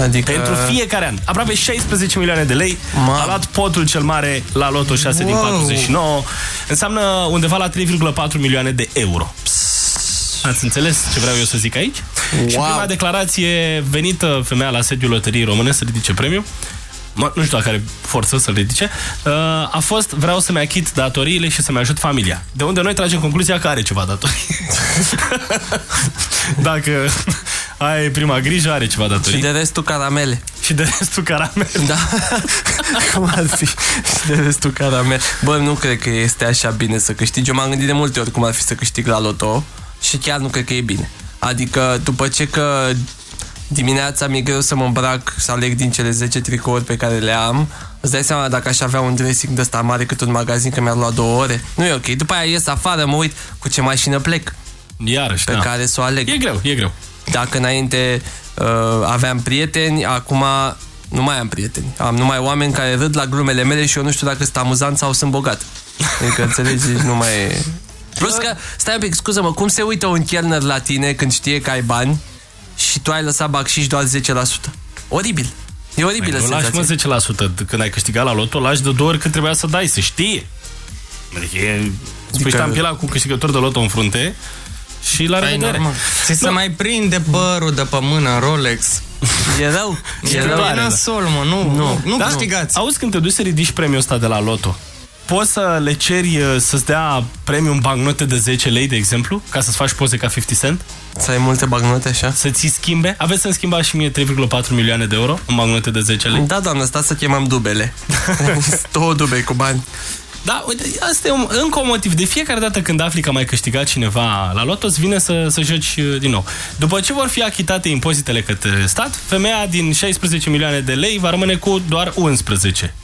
Adică... Pentru fiecare an. Aproape 16 milioane de lei. Ma. A luat potul cel mare la loto 6 din Wow. 49. Înseamnă undeva la 3,4 milioane de euro. Ați înțeles ce vreau eu să zic aici? Și Wow. prima declarație venită femeia la sediul loteriei române să ridice premiu mă, nu știu dacă are forță să-l ridice, uh, a fost vreau să-mi achit datoriile și să-mi ajut familia. De unde noi tragem concluzia că are ceva datorii. *laughs* dacă ai prima grijă, are ceva datorii. Și de restul caramele. Și de restul caramele. Da. *laughs* Cum ar fi? Și de restul caramele. Bă, nu cred că este așa bine să câștigi. Eu m-am gândit de multe ori cum ar fi să câștig la loto și chiar nu cred că e bine. Adică, după ce că dimineața mi-e greu să mă îmbrac, să aleg din cele 10 tricouri pe care le am, îți dai seama dacă aș avea un dressing de ăsta mare cât un magazin că mi-ar lua două ore? Nu e ok. După aia ies afară, mă uit cu ce mașină plec. Iarăși, Pe da. care să o aleg. E greu, e greu. Dacă înainte uh, aveam prieteni, acum nu mai am prieteni. Am numai oameni care râd la glumele mele și eu nu știu dacă sunt amuzant sau sunt bogat. Adică, *laughs* înțelegi, nu mai e... Plus că, stai un pic, scuză-mă, cum se uită un chelner la tine când știe că ai bani și tu ai lăsat bacșiș doar 10%? Oribil. E oribilă Păi nu lași senzație. mă 10% când ai câștigat la loto, lași de două ori cât trebuia să dai, să știe. Adică e... Îți pui Adică- ștampila cu câștigător de loto în frunte și la Păi, revedere. normal. Ți se mai prinde părul de pe mână Rolex. E rău. E, rău. E nasol, mă. Nu, nu, nu Da? câștigați. Auzi, când te duci să ridici premiul ăsta de la loto, poți să le ceri uh, să-ți dea premiul în bancnote de 10 lei, de exemplu, ca să-ți faci poze ca 50 Cent? Să ai multe bancnote așa? Să ți schimbe? Aveți să-mi schimba și mie 3,4 milioane de euro în bancnote de 10 lei? Da, doamnă, stați să chemăm dubele. *laughs* Două dube cu bani. Da, uite, asta e un, încă un motiv. De fiecare dată când afli că a mai câștigat cineva la loto, îți vine să, să joci uh, din nou. După ce vor fi achitate impozitele către stat, femeia din 16 milioane de lei va rămâne cu doar 11.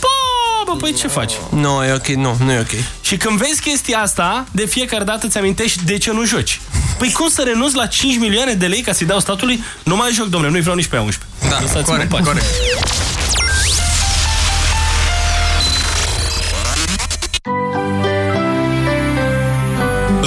Bă, bă, păi ce faci? Nu, e ok, nu, nu e ok. Și când vezi chestia asta, de fiecare dată îți amintești de ce nu joci. Păi cum să renunți la 5 milioane de lei ca să-i dau statului? Nu mai joc, domnule, nu-i vreau nici pe a 11. Da, Lăsați-mă corect, în pace. corect.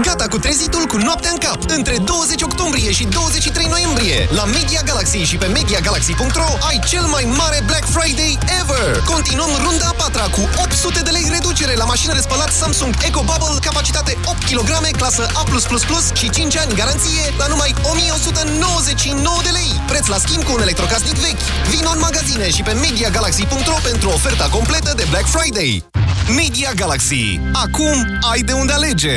Gata cu trezitul cu noaptea în cap! Între 20 octombrie și 23 noiembrie, la Media Galaxy și pe MediaGalaxy.ro ai cel mai mare Black Friday ever! Continuăm runda a patra cu 800 de lei reducere la mașină de spălat Samsung Eco Bubble, capacitate 8 kg, clasă A+++ și 5 ani garanție la numai 1199 de lei. Preț la schimb cu un electrocasnic vechi. Vino în magazine și pe MediaGalaxy.ro pentru oferta completă de Black Friday. Media Galaxy. Acum ai de unde alege!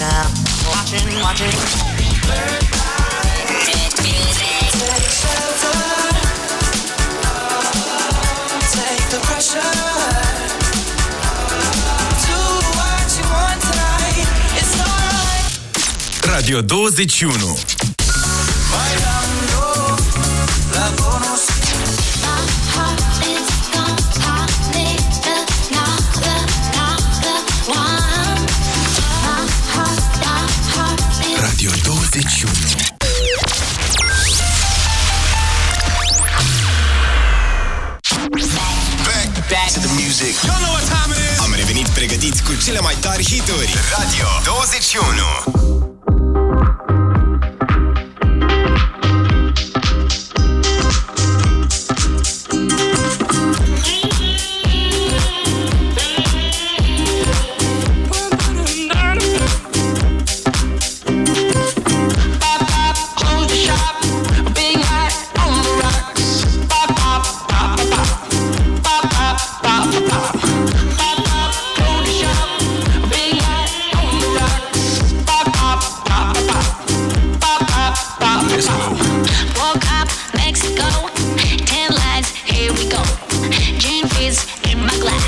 Now. Watching, watching. Take shelter. Take the pressure. Do what you want tonight. It's alright. Radio 21 Radio 21 Back, back to the music. You know what time it is. Am revenit pregătiți cu cele mai tari hituri. Radio 21.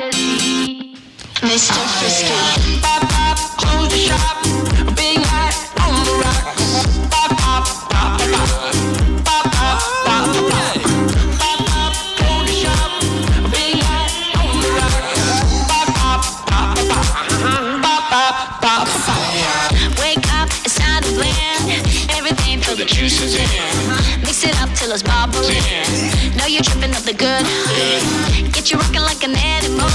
Mr. Frisky. Pop, pop, close the shop. Big on the. Pop, pop, pop, pop. Pop, pop, pop, pop. Close the shop. Big on the. Pop, pop, pop, pop. Pop, pop, pop, pop. Wake up, it's time to blend. Everything till the juice is in. Mix it up till it's bubbling. Know you're tripping up the good. Get you rocking like an animal.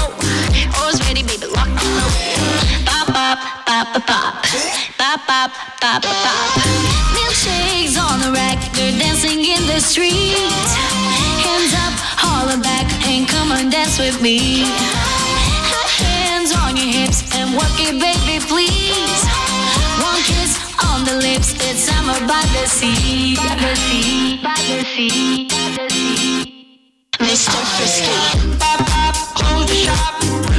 Always ready, baby, lock and load. Pop, pop, pop, pop, pop. Pop, pop, pop, pop, pop. Milkshakes on the rack, they're dancing in the streets. Hands up, holler back, and come and dance with me. Hands on your hips and work it, baby, please. The lips, it's summer by the sea. By the sea, by the sea, by the sea. Mr. Frisky. Pop, pop, the shop.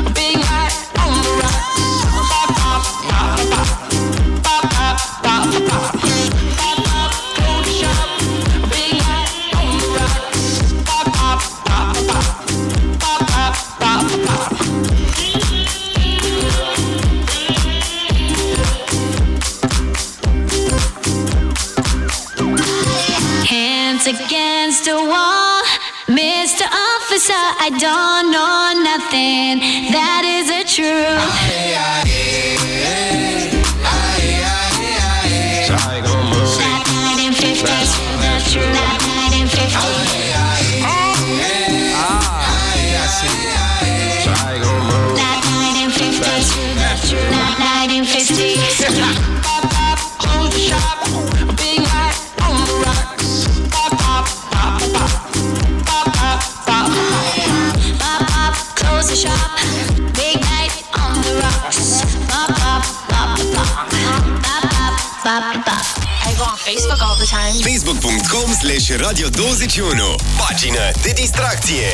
The wall. Mr. Officer, I don't know nothing. That is the truth. Facebook all the time. Facebook.com slash Radio 21 Pagină de distracție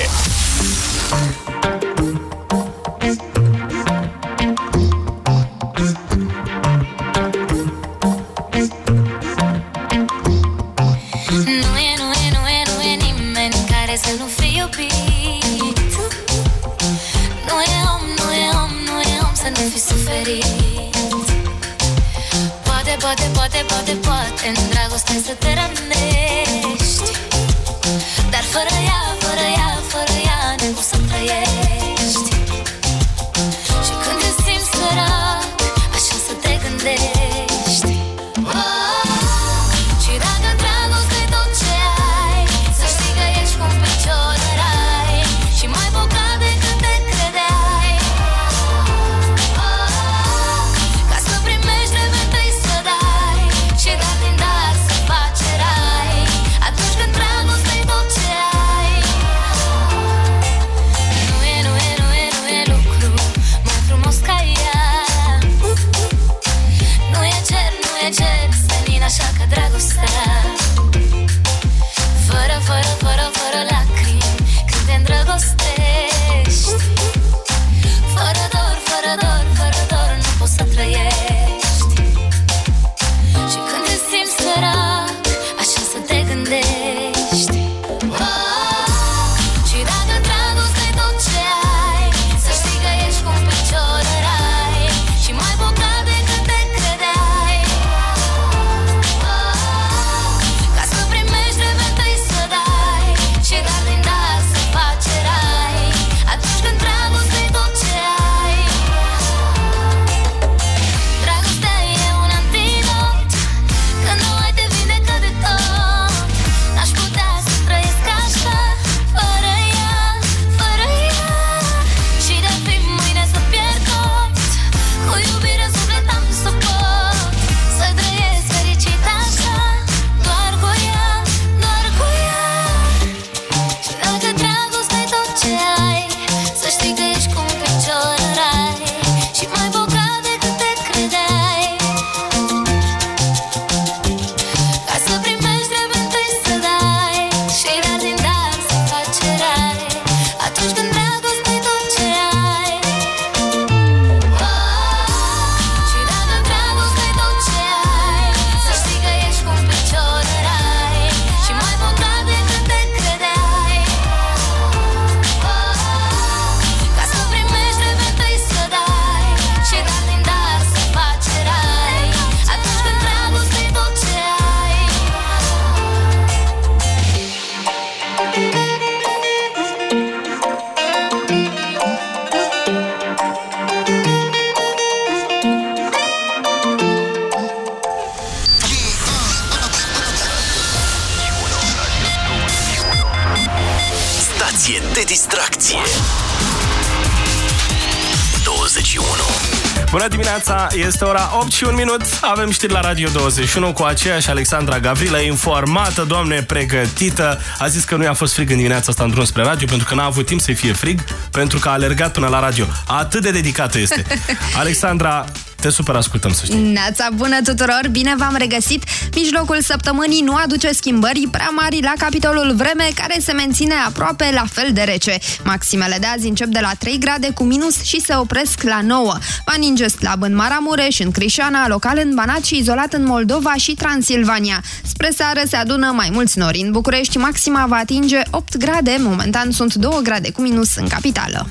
este ora 8 și 1 minut Avem știri la Radio 21 Cu aceeași Alexandra Gavrilă Informată, doamne, pregătită A zis că nu i-a fost frig în dimineața asta în drum spre radio Pentru că n-a avut timp să-i fie frig Pentru că a alergat până la radio Atât de dedicată este *laughs* Alexandra, te super ascultăm, să știi Neața bună tuturor, bine v-am regăsit! Mijlocul săptămânii nu aduce schimbări prea mari la capitolul vreme, care se menține aproape la fel de rece. Maximele de azi încep de la 3 grade cu minus și se opresc la 9. Va ninge slab în Maramureș, în Crișana, local în Banat și izolat în Moldova și Transilvania. Spre seară se adună mai mulți nori. În București maxima va atinge 8 grade, momentan sunt 2 grade cu minus în capitală.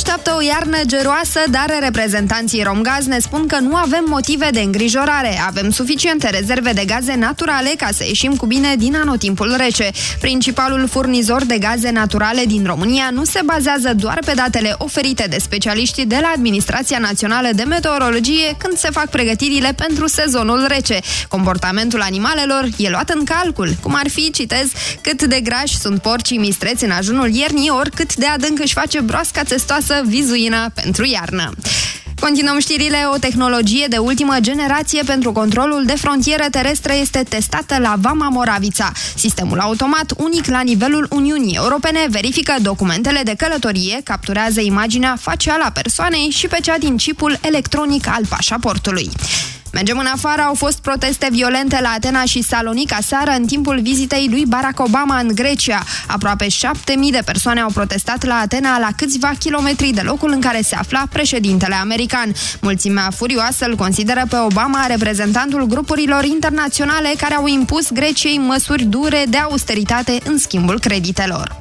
Ne așteaptă o iarnă geroasă, dar reprezentanții Romgaz ne spun că nu avem motive de îngrijorare. Avem suficiente rezerve de gaze naturale ca să ieșim cu bine din anotimpul rece. Principalul furnizor de gaze naturale din România nu se bazează doar pe datele oferite de specialiștii de la Administrația Națională de Meteorologie când se fac pregătirile pentru sezonul rece. Comportamentul animalelor e luat în calcul, cum ar fi, citez, cât de grași sunt porcii mistreți în ajunul iernii, ori cât de adânc își face broasca testoasă vizuina pentru iarnă. Continuăm știrile. O tehnologie de ultimă generație pentru controlul de frontieră terestră este testată la Vama Moravița. Sistemul automat, unic la nivelul Uniunii Europene, verifică documentele de călătorie, capturează imaginea facială a persoanei și pe cea din chipul electronic al pașaportului. Mergem în afară, au fost proteste violente la Atena și Salonica seară în timpul vizitei lui Barack Obama în Grecia. Aproape 7000 de persoane au protestat la Atena la câțiva kilometri de locul în care se afla președintele american. Mulțimea furioasă îl consideră pe Obama reprezentantul grupurilor internaționale care au impus Greciei măsuri dure de austeritate în schimbul creditelor.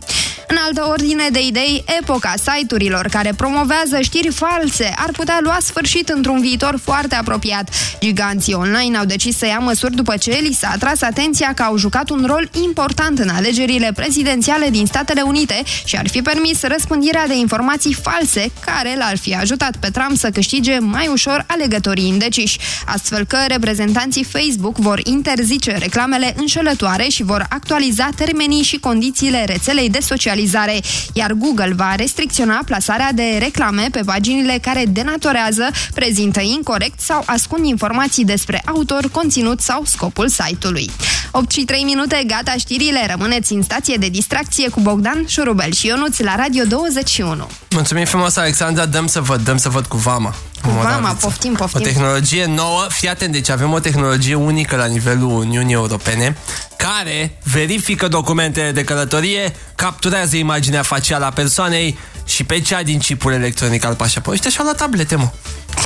În altă ordine de idei, epoca site-urilor care promovează știri false ar putea lua sfârșit într-un viitor foarte apropiat. Giganții online au decis să ia măsuri după ce li s-a atras atenția că au jucat un rol important în alegerile prezidențiale din Statele Unite și ar fi permis răspândirea de informații false care l-ar fi ajutat pe Trump să câștige mai ușor alegătorii indeciși. Astfel că reprezentanții Facebook vor interzice reclamele înșelătoare și vor actualiza termenii și condițiile rețelei de socializare socializare, iar Google va restricționa plasarea de reclame pe paginile care denatorează, prezintă incorrect sau ascund informații despre autor, conținut sau scopul site-ului. 8 și 3 minute, gata știrile, rămâneți în stație de distracție cu Bogdan, Șurubel și Ionuț la Radio 21. Mulțumim frumos, Alexandra, dăm să văd, dăm să văd cu Vama. Cu Vama, poftim, O poftim. tehnologie nouă, fii atent, deci avem o tehnologie unică la nivelul Uniunii Europene care verifică documentele de călătorie, capturează imaginea facială a persoanei și pe cea din chipul electronic al pașaportului. Ăștia și-au luat tablete, mă.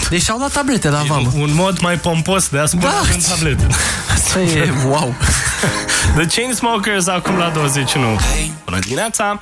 Deci și-au luat tablete la vamă. Un mod mai pompos de a spune Da. în tablete. Asta e wow. The Chainsmokers acum la 21. Bună dimineața!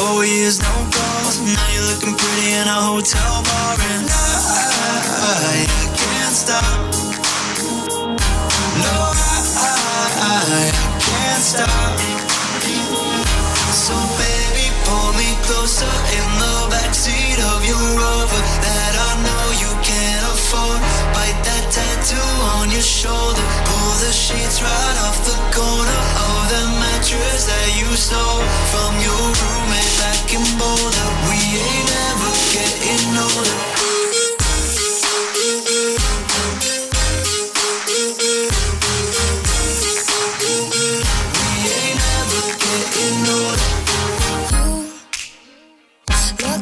four years no calls. Now you're looking pretty in a hotel bar and I, I can't stop. No, I, I, can't stop. So baby, pull me closer in the backseat of your Rover that I know you can't afford. Bite that tattoo on your shoulder. Pull the sheets right off the corner of the mattress that you stole from your roommate back in Boulder. We ain't never getting older.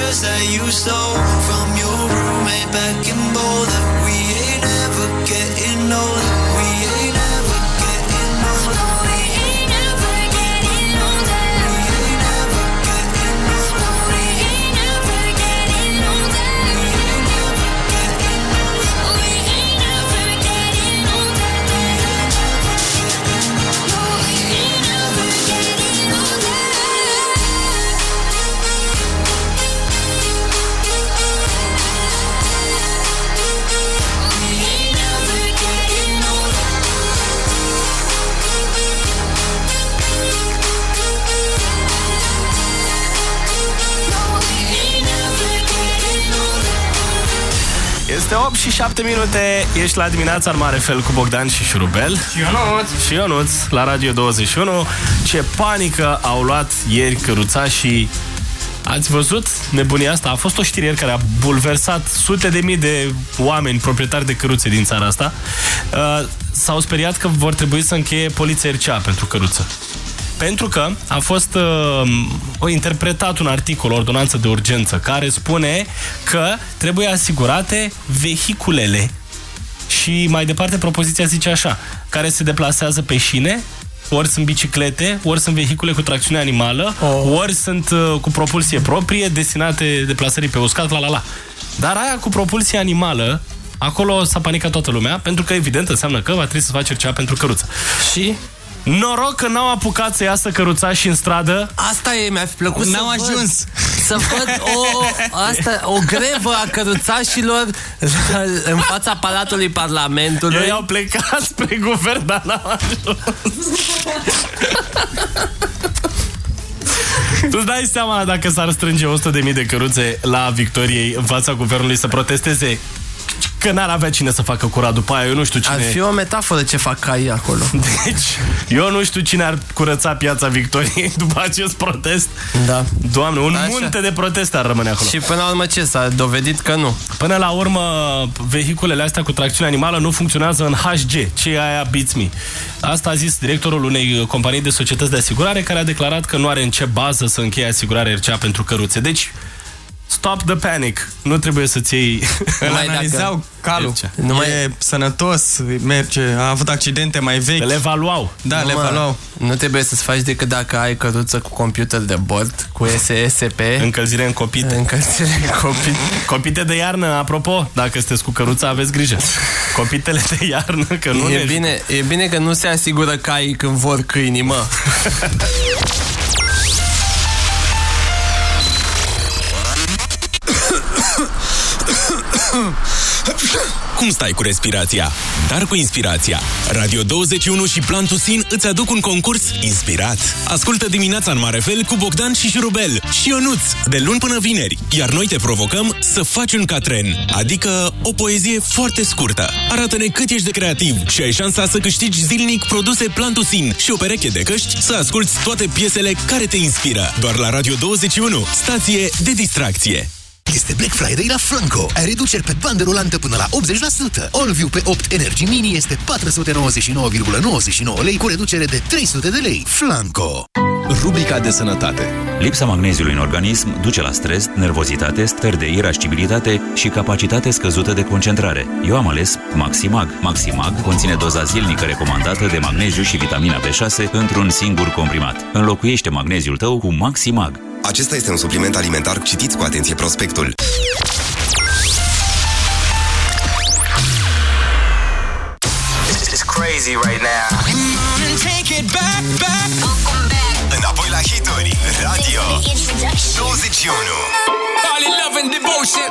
mattress that you stole from your roommate back in Boulder. We ain't ever getting older. Este 8 și 7 minute, ești la dimineața în mare fel cu Bogdan și Șurubel. Și Ionuț. Și Ionuț, la Radio 21. Ce panică au luat ieri căruțașii Ați văzut nebunia asta? A fost o știre ieri care a bulversat sute de mii de oameni proprietari de căruțe din țara asta. Uh, S-au speriat că vor trebui să încheie poliția RCA pentru căruță. Pentru că a fost uh, o interpretat un articol, o ordonanță de urgență, care spune că trebuie asigurate vehiculele. Și mai departe propoziția zice așa, care se deplasează pe șine, ori sunt biciclete, ori sunt vehicule cu tracțiune animală, oh. ori sunt uh, cu propulsie proprie, destinate deplasării pe uscat, la la la. Dar aia cu propulsie animală, acolo s-a panicat toată lumea, pentru că evident înseamnă că va trebui să faci ceva pentru căruță. Și Noroc că n-au apucat să iasă căruțași în stradă. Asta e, mi-a fi plăcut N-au să văd, ajuns. Să văd o, asta, o grevă a căruțașilor în fața Palatului Parlamentului. Ei au plecat spre guvern, dar n-au ajuns. Tu îți dai seama dacă s-ar strânge 100.000 de căruțe la Victoriei în fața guvernului să protesteze că n-ar avea cine să facă curat după aia, eu nu știu cine... Ar fi o metaforă ce fac caii acolo. *laughs* Deci, eu nu știu cine ar curăța piața Victoriei *laughs* după acest protest. Da. Doamne, un Așa. munte de proteste ar rămâne acolo. Și până la urmă ce? S-a dovedit că nu. Până la urmă, vehiculele astea cu tracțiune animală nu funcționează în HG, ce e aia Beats Me. Asta a zis directorul unei companii de societăți de asigurare care a declarat că nu are în ce bază să încheie asigurare RCA pentru căruțe. Deci, stop the panic. Nu trebuie să-ți iei... *laughs* Îl analizau calul. Nu mai- E sănătos, merge, a avut accidente mai vechi. Le evaluau. Da, le Nu, mă, evaluau. Nu trebuie să-ți faci decât dacă ai căruță cu computer de bord, cu SSP. Încălzire încopit. Încălzire încopit. *laughs* Copite de iarnă, apropo, dacă sunteți cu căruța, aveți grijă. Copitele de iarnă, că nu e, ne... bine, e bine că nu se asigură caii când vor câinii, mă. *laughs* Cum stai cu respirația? Dar cu inspirația. Radio 21 și Plantusin îți aduc un concurs inspirat. Ascultă dimineața în mare fel cu Bogdan și Șurubel și Ionuț, de luni până vineri. Iar noi te provocăm să faci un catren, adică o poezie foarte scurtă. Arată-ne cât ești de creativ și ai șansa să câștigi zilnic produse Plantusin și o pereche de căști să asculti toate piesele care te inspiră. Doar la Radio 21, stație de distracție. Este Black Friday la Flanco. Ai reduceri pe bandă rulantă până la 80%. All-View pe 8 Energy Mini este 499,99 lei cu reducere de 300 de lei. Flanco. Rubrica de sănătate. Lipsa magneziului în organism duce la stres, nervozitate, stări de irascibilitate și capacitate scăzută de concentrare. Eu am ales Maximag. Maximag conține doza zilnică recomandată de magneziu și vitamina B6 într-un singur comprimat. Înlocuiește magneziul tău cu Maximag. Acesta este un supliment alimentar. Citiți cu atenție prospectul. This is crazy right now. Take it back, back. Înapoi la hituri. Radio 21. Call it love and devotion.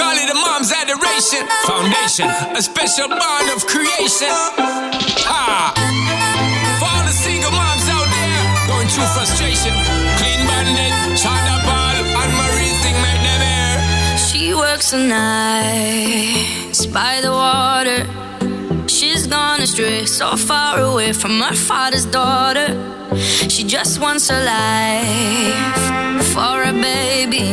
Call it a mom's adoration. Foundation, a special bond of creation. Ah. For all the single moms out there going through frustration. Clean bandit, China Paul, and Marie thing make them air. She works the nights by the water. She's gone astray, so far away from her father's daughter. She just wants a life for a baby.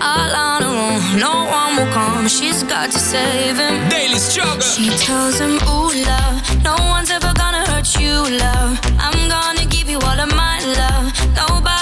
All on her own, no one will come. She's got to save him. Daily struggle. She tells him, Ooh, love, no one's ever gonna hurt you, love. I'm gonna all of my love. Nobody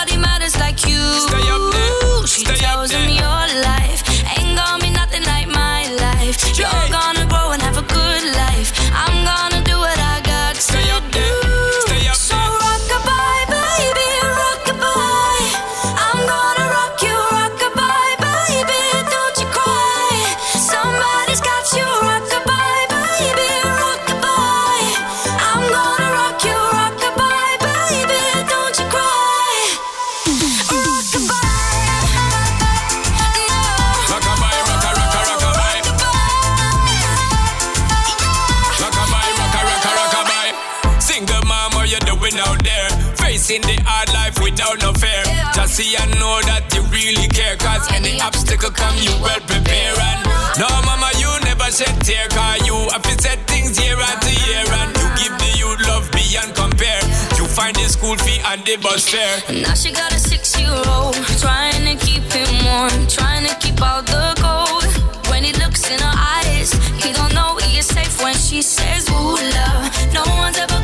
and know that you really care. Cause any obstacle come, you well prepare. And no, mama, you never shed tear. Cause you have set things year after year. And you give the youth love beyond compare. You find the school fee and the bus fare. Now she got a six-year-old Trying to keep him warm Trying to keep out the cold When he looks in her eyes He don't know he is safe when she says Ooh, love No one's ever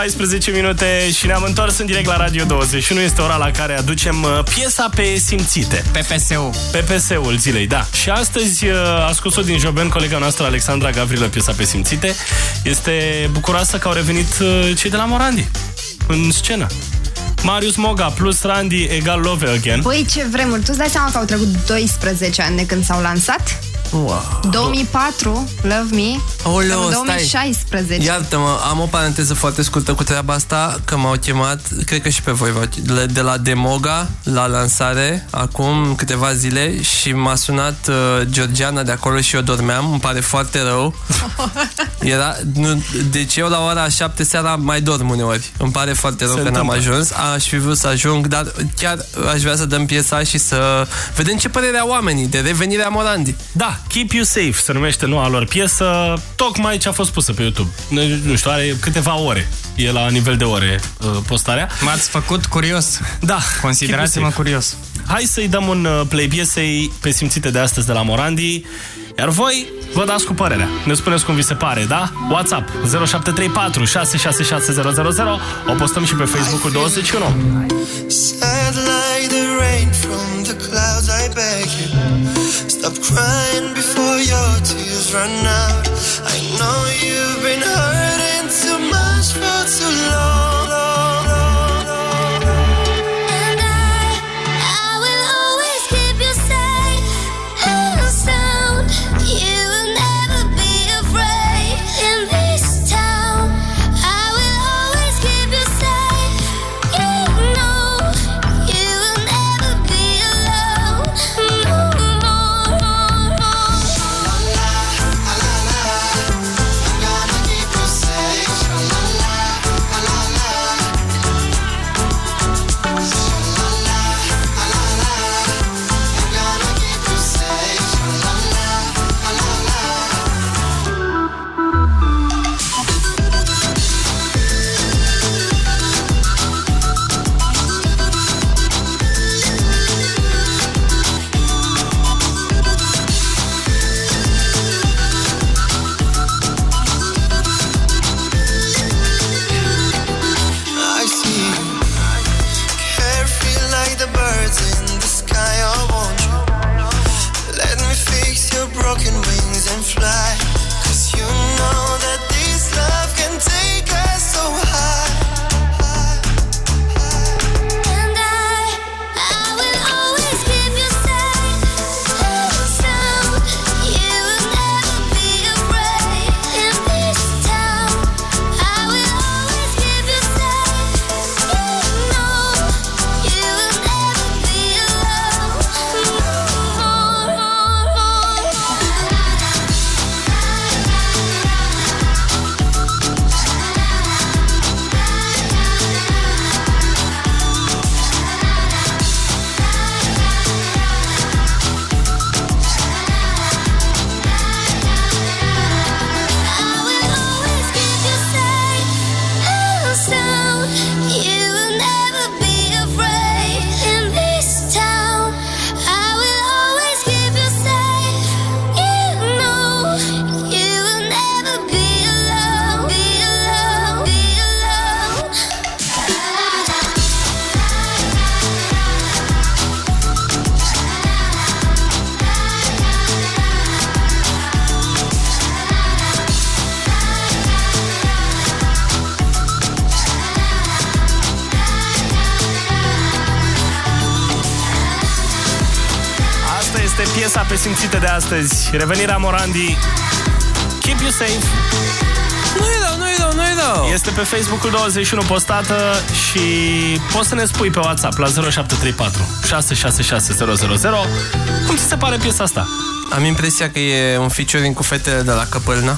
14 minute și ne-am întors în direct la Radio 21. Este ora la care aducem uh, piesa pe simțite. PPS-ul. PPS-ul zilei, da. Și astăzi uh, a scos-o din Joben colega noastră Alexandra Gavrilă piesa pe simțite. Este bucuroasă că au revenit uh, cei de la Morandi în scenă. Marius Moga plus Randy egal Love Again. Băi, ce vremuri. Tu îți dai seama că au trecut 12 ani de când s-au lansat? Wow. 2004, Love Me, Oleo, stai. 2016. Iartă-mă, am o paranteză foarte scurtă cu treaba asta, că m-au chemat, cred că și pe voi, v-au- de la Demoga, la lansare, acum câteva zile și m-a sunat uh, Georgiana de acolo și eu dormeam, îmi pare foarte rău. *laughs* Era, nu, deci eu la ora 7 seara mai dorm uneori. Îmi pare foarte rău Se că n-am întâmplă. ajuns. Aș fi vrut să ajung, dar chiar aș vrea să dăm piesa și să vedem ce părere au oamenii de revenirea Morandi. Da, Keep You Safe se numește noua lor piesă, tocmai ce a fost pusă pe YouTube. Nu, nu știu, are câteva ore. E la nivel de ore uh, postarea. M-ați făcut curios. Da. Considerați-mă Keep You curios. Hai să-i dăm un uh, play piesei pe simțite de astăzi de la Morandi. Iar voi vă dați cu părerea. Ne spuneți cum vi se pare, da? WhatsApp 0734 666 O postăm și pe Facebook-ul 21. Sad like the rain from the clouds, I beg you. Stop crying before your tears run out. I know you've been hurting too much for too long. Astăzi. Revenirea Morandi. Keep you safe. Nu e rău, nu e rău, nu e rău. Este pe Facebook-ul 21 postată și poți să ne spui pe WhatsApp la 0734 666000 cum ți se pare piesa asta? Am impresia că e un featuring cu fetele de la Căpălna.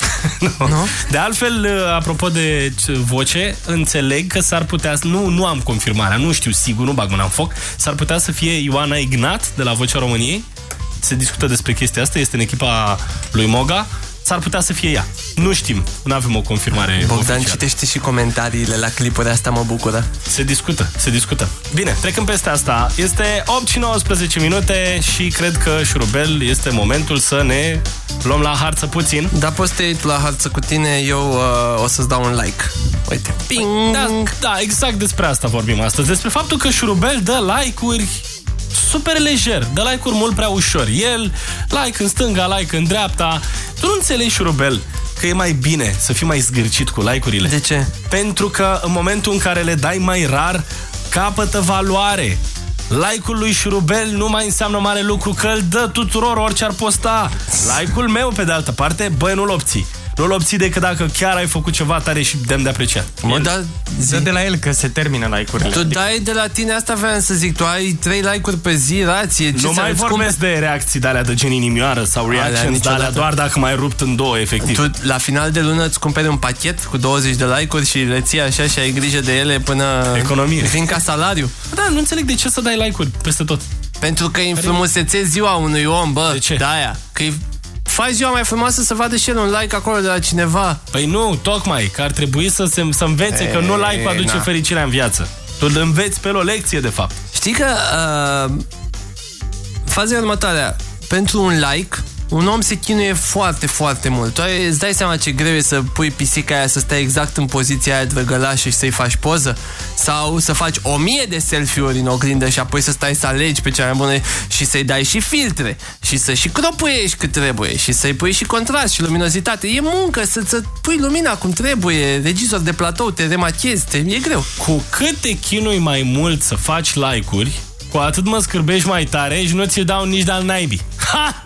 *laughs* nu. nu? De altfel, apropo de voce, înțeleg că s-ar putea, nu, nu am confirmarea, nu știu sigur, nu bag mâna în foc, s-ar putea să fie Ioana Ignat de la Vocea României. Se discută despre chestia asta, este în echipa lui Moga. S-ar putea să fie ea. Nu știm, nu avem o confirmare Bogdan oficială. citește și comentariile la clipuri, asta mă bucură. Se discută, se discută. Bine, trecând peste asta, este 8 și 19 minute și cred că, Șurubel, este momentul să ne luăm la harță puțin. Da, poți să te la harță cu tine, eu uh, o să-ți dau un like. Uite. Ping! Da, da, exact despre asta vorbim astăzi. Despre faptul că Șurubel dă like-uri super lejer, dă like-uri mult prea ușor. El, like în stânga, like în dreapta. Tu nu înțelegi, Șurubel, că e mai bine să fii mai zgârcit cu like-urile. De ce? Pentru că în momentul în care le dai mai rar, capătă valoare. Like-ul lui Șurubel nu mai înseamnă mare lucru că îl dă tuturor orice ar posta. Like-ul meu, pe de altă parte, băi, nu-l obții. Nu-l obții decât dacă chiar ai făcut ceva tare și demn de apreciat. Mă, da, Dă de la el că se termină like-urile. Tu dai de la tine, asta vreau să zic, tu ai 3 like-uri pe zi, rație. Ce nu mai vorbesc de reacții de alea de gen inimioară sau reactions de alea doar dacă mai rupt în două, efectiv. Tu la final de lună îți cumperi un pachet cu 20 de like-uri și le ții așa și ai grijă de ele până... Economie. Vin ca salariu. Da, nu înțeleg de ce să dai like-uri peste tot. Pentru că îi înfrumusețezi ziua unui om, bă. De ce? De-aia. Că faci ziua mai frumoasă să vadă și el un like acolo de la cineva. Păi nu, tocmai, că ar trebui să, se, să învețe e, că nu like-ul aduce na. fericirea în viață. Tu îl înveți pe el o lecție, de fapt. Știi că uh, faza e următoarea. Pentru un like, un om se chinuie foarte, foarte mult. Tu ai, îți dai seama ce greu e să pui pisica aia să stai exact în poziția aia drăgălașă și să-i faci poză? Sau să faci o mie de selfie-uri în oglindă și apoi să stai să alegi pe cea mai bună și să-i dai și filtre și să și cropuiești cât trebuie și să-i pui și contrast și luminozitate. E muncă să-ți pui lumina cum trebuie, regizor de platou, te remachiezi, te, e greu. Cu cât te chinui mai mult să faci like-uri, cu atât mă scârbești mai tare și nu ți-l dau nici de-al naibii. Ha!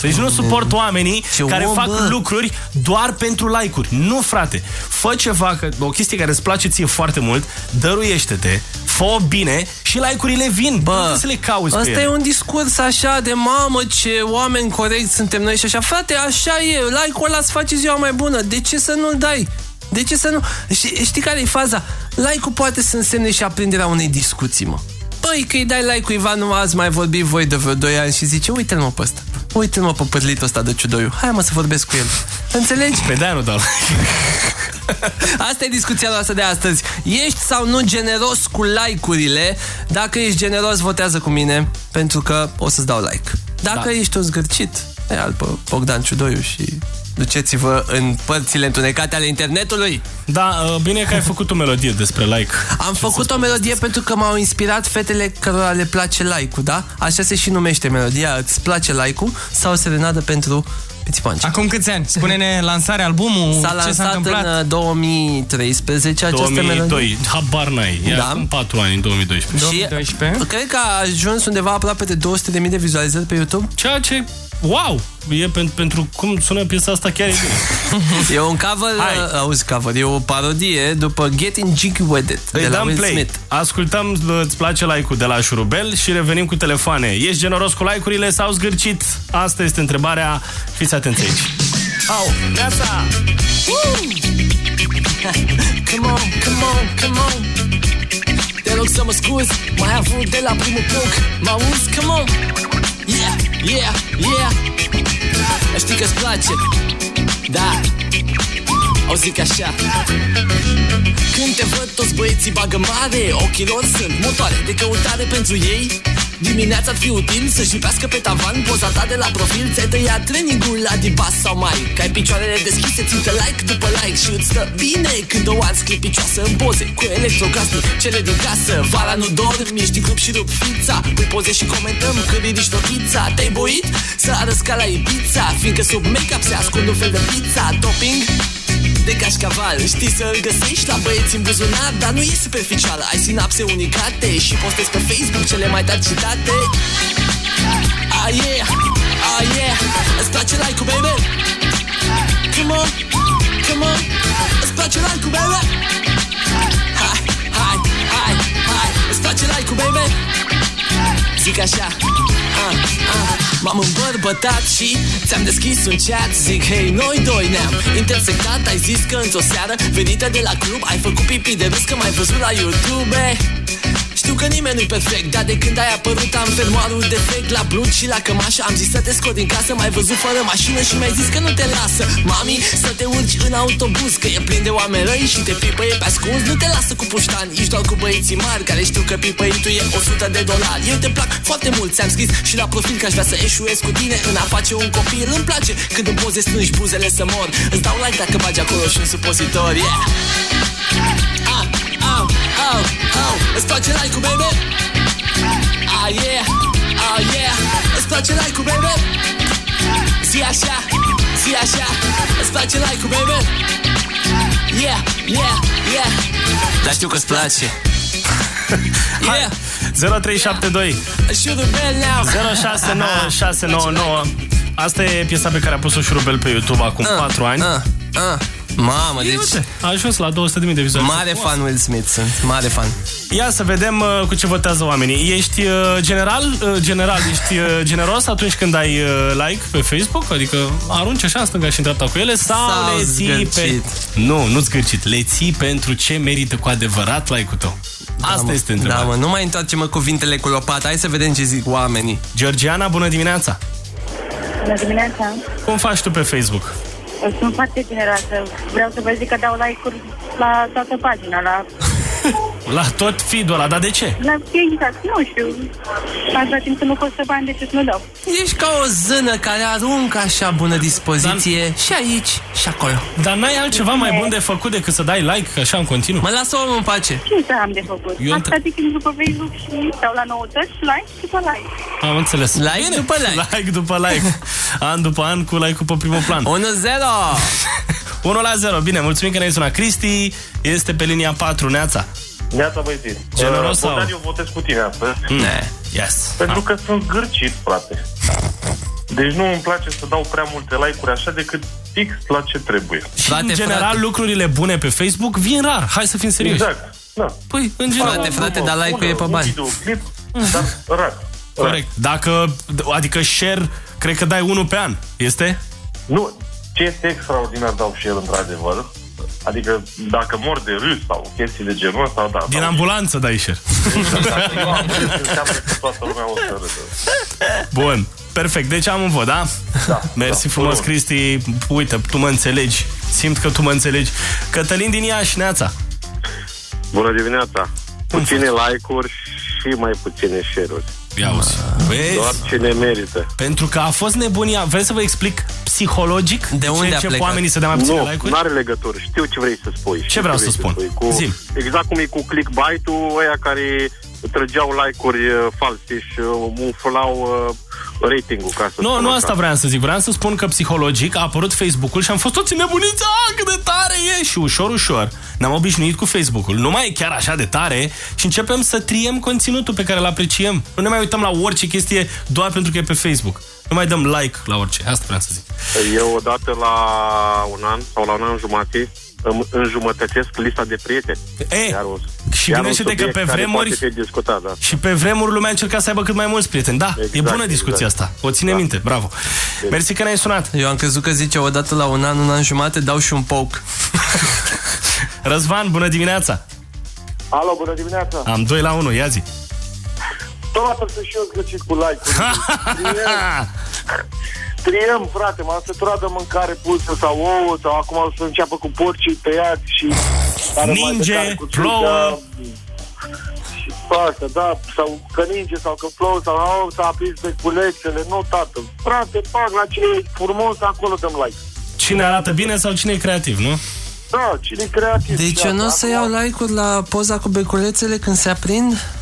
Deci nu suport oamenii Ce care om, fac bă. lucruri doar pentru like-uri. Nu, frate. Fă ceva, că, o chestie care îți place ție foarte mult, dăruiește-te, fă bine și like-urile vin. Bă, nu să le cauți pe Asta ele. e un discurs așa de mamă ce oameni corecți suntem noi și așa. Frate, așa e, like-ul ăla îți face ziua mai bună. De ce să nu-l dai? De ce să nu? Și, știi care e faza? Like-ul poate să însemne și aprinderea unei discuții, mă. Băi, că îi dai like cu Ivan, nu ați mai vorbit voi de vreo 2 ani și zice, uite-l mă pe ăsta. Uite-l mă pe părlitul ăsta de ciudoiu. Hai mă să vorbesc cu el. Înțelegi? Pe de nu dau *laughs* Asta e discuția noastră de astăzi. Ești sau nu generos cu like-urile? Dacă ești generos, votează cu mine, pentru că o să-ți dau like. Dacă Da. ești un zgârcit, e al pe Bogdan Ciudoiu și duceți-vă în părțile întunecate ale internetului. Da, uh, bine că ai făcut o melodie despre like. Am făcut o melodie pentru că m-au inspirat fetele cărora le place like-ul, da? Așa se și numește melodia. Îți place like-ul sau serenadă pentru pițipanci. Acum câți ani? Spune-ne lansarea, albumul, S-a ce s-a lansat întâmplat? în uh, 2013 această melodie. 2002, habar n-ai. E Da. acum 4 ani, în 2012. Și cred că a ajuns undeva aproape de 200.000 de vizualizări pe YouTube. Ceea ce, wow, e pentru, pentru cum sună piesa asta chiar e bine. *laughs* E un cover, Hai. auzi cover, e o parodie după Getting Jiggy With It Îi de la dăm Will play. Smith. Ascultăm, îți place like-ul de la Șurubel și revenim cu telefoane. Ești generos cu like-urile sau zgârcit? Asta este întrebarea. Fiți atenți aici. Au, neața! *laughs* Come on, come on, come on Te rog să mă scuzi Mai avut de la primul punct Mă auzi? Come on Yeah, yeah, yeah Știi că-ți place? Da. O zic așa. Când te văd toți băieții bagă mare Ochii lor sunt motoare de căutare pentru ei Dimineața ar fi util să-și lipească pe tavan Poza ta de la profil. Ți-ai tăiat trainingul la Dibas sau mai? Că ai picioarele deschise, ți like după like Și îți stă bine când o arzi clipicioasă În poze cu electrocasnic, cele din casă Vara nu dormi, ești în club și rup fița. Pui poze și comentăm că ridici notița Te-ai boit? Să arăți ca la Ibiza Fiindcă sub make-up se ascunde un fel de pizza. Topping de cașcaval Știi să-l găsești la băieți în buzunar Dar nu e superficial, ai sinapse unicate Și postezi pe Facebook cele mai tari citate Ah yeah, ah yeah Îți place like-ul, baby? Come on, come on Îți place like-ul, baby? Hai, hai, hai, hai Îți place like-ul, baby? Zic așa ah, ah. M-am îmbărbătat și ți-am deschis un chat Zic, hei, noi doi ne-am intersectat Ai zis că într-o seară venită de la club Ai făcut pipi de râs că m-ai văzut la YouTube eh? Știu că nimeni nu-i perfect Dar de când ai apărut am fermoarul defect. La blut și la cămașă Am zis să te scot din casă M-ai văzut fără mașină și mi-ai zis că nu te lasă. Mami, să te urci în autobuz Că e plin de oameni răi și te pipăie pe ascuns. Nu te lasă cu puștani, ești doar cu băieții mari Care știu că pipăitul e 100 de dolari. Eu te plac foarte mult, ți-am scris și la profil Că aș vrea să eșuez cu tine în a face un copil. Îmi place când în poze strângi buzele să mor. Îți dau like dacă bagi acolo și un supozitor, yeah Ah, au, au, au Îți place like-ul, baby? Ah, yeah, ah, yeah. Îți place like-ul, baby? Zi așa, zi așa. Îți place like-ul, baby? Yeah, yeah, yeah. Dar știu că-ți place. *laughs* Yeah. 0372 Shoot the bell now 069699 Asta e piesa pe care a pus-o Șurubel pe YouTube acum 4 ani. ah, ah. Mamă, Ia deci uite, A ajuns la 200.000 de vizualizări Mare fan Will Smith sunt, mare fan. Ia să vedem uh, cu ce votează oamenii. Ești uh, general, uh, general ești uh, generos atunci când ai uh, like pe Facebook? Adică arunci așa în stânga și în dreapta cu ele Sau, Sau le ții pe... zgârcit. Nu, nu zgârcit. Le ții pentru ce merită cu adevărat like-ul tău. Asta mă, este întrebarea. Da, mă, nu mai întoarce-mă cuvintele cu lopata Hai să vedem ce zic oamenii. Georgiana, bună dimineața. Bună dimineața! Cum faci tu pe Facebook? Sunt foarte generoasă. Vreau să vă zic că dau like-uri la toată pagina, la, *laughs* La tot feed-ul ăla, dar de ce? la exact, nu știu. Atâta timp să nu costă bani, de ce să nu dau? Ești ca o zână care aruncă așa bună dispoziție Dar... Și aici și acolo Dar n-ai altceva mai bun de făcut decât să dai like așa în continuu? Mă lasă omul în pace Ce să am de făcut? Eu Asta de timp după Facebook și stau la noutăți, like după like. Am înțeles. Like Bine. după like. *laughs* Like după like. An după an cu like-ul pe primul plan. 1-0 1 *laughs* la 0. Bine, mulțumim că ne-ai sunat. Cristi este pe linia 4. Neața. Neața, băieții. Generos Uh, Bogdan, sau? eu votez cu tine astăzi. Ne. Yes. Pentru că sunt gârcit, frate. Deci nu îmi place să dau prea multe like-uri așa decât fix la ce trebuie. Și în general lucrurile bune pe Facebook vin rar. Hai să fim serioși. Exact. Da. Păi, în general. Frate, frate, dar like-ul e pe Un bani videoclip, dar rar. Corect. Dacă, adică share, cred că dai unul pe an. Este? Nu, ce este extraordinar dau și el într-adevăr, adică dacă mor de râs sau chestii de genul ăsta, da. Din ambulanță dai share. Eu am râs, înseamnă că toată lumea o să râdă. Bun. Perfect, deci am un vot, da? Da. Mersi da, frumos, bun. Cristi. Uite, tu mă înțelegi. Simt că tu mă înțelegi. Cătălin din Iași, Neața. Bună dimineața! Puține like-uri și mai puține share-uri. Ia uzi. Vezi? Doar cine merită. Pentru că a fost nebunia. Vreți să vă explic psihologic de ce încep oamenii să dea mai puține Nu, like-uri? nu are legătură. Știu ce vrei să spui. Știu vreau vrei să spun? spui. Cu, Zi-mi. exact cum e cu clickbait-ul, ăia care trăgeau like-uri uh, false și uh, umflau uh, rating-ul, ca să Nu, spun nu așa. asta vreau să zic. Vreau să spun că psihologic a apărut Facebook-ul și am fost toți nebuniți. A, cât de tare e! Și ușor, ușor ne-am obișnuit cu Facebook-ul. Nu mai e chiar așa de tare și începem să triem conținutul pe care îl apreciem. Nu ne mai uităm la orice chestie doar pentru că e pe Facebook. Nu mai dăm like la orice. Asta vreau să zic. Eu odată la un an sau la un an jumate îmi înjumătățesc lista de prieteni. E, Iar un, și iar un gândește-te că subiect pe care vremuri- poate fi discutat, da. Și pe vremuri lumea încerca să aibă cât mai mulți prieteni. Da, e Exact, bună discuția exact. asta. O ține minte, bravo. Mersi că ne-ai sunat. Eu am crezut că zice odată la un an, un an jumate Dau și un poke *laughs* Răzvan, bună dimineața. Alo, bună dimineața! Am 2 la 1, ia zi. Tot la fel sunt și eu zgârcit cu like-uri. Triem. *laughs* Triem, frate, m-am săturat de mâncare pusă sau ouă sau acum o să înceapă cu porcii tăiați și... care mai Ninge, de care cu plouă. Și asta, da, sau că ninge sau că plouă sau au, s-a aprins beculețele, nu, tată. Frate, fac la ce e frumos, acolo dăm like. Cine arată bine sau cine e creativ, nu? Da, cine e creativ. Deci și eu nu o asta. să iau like-uri la poza cu beculețele când se aprind?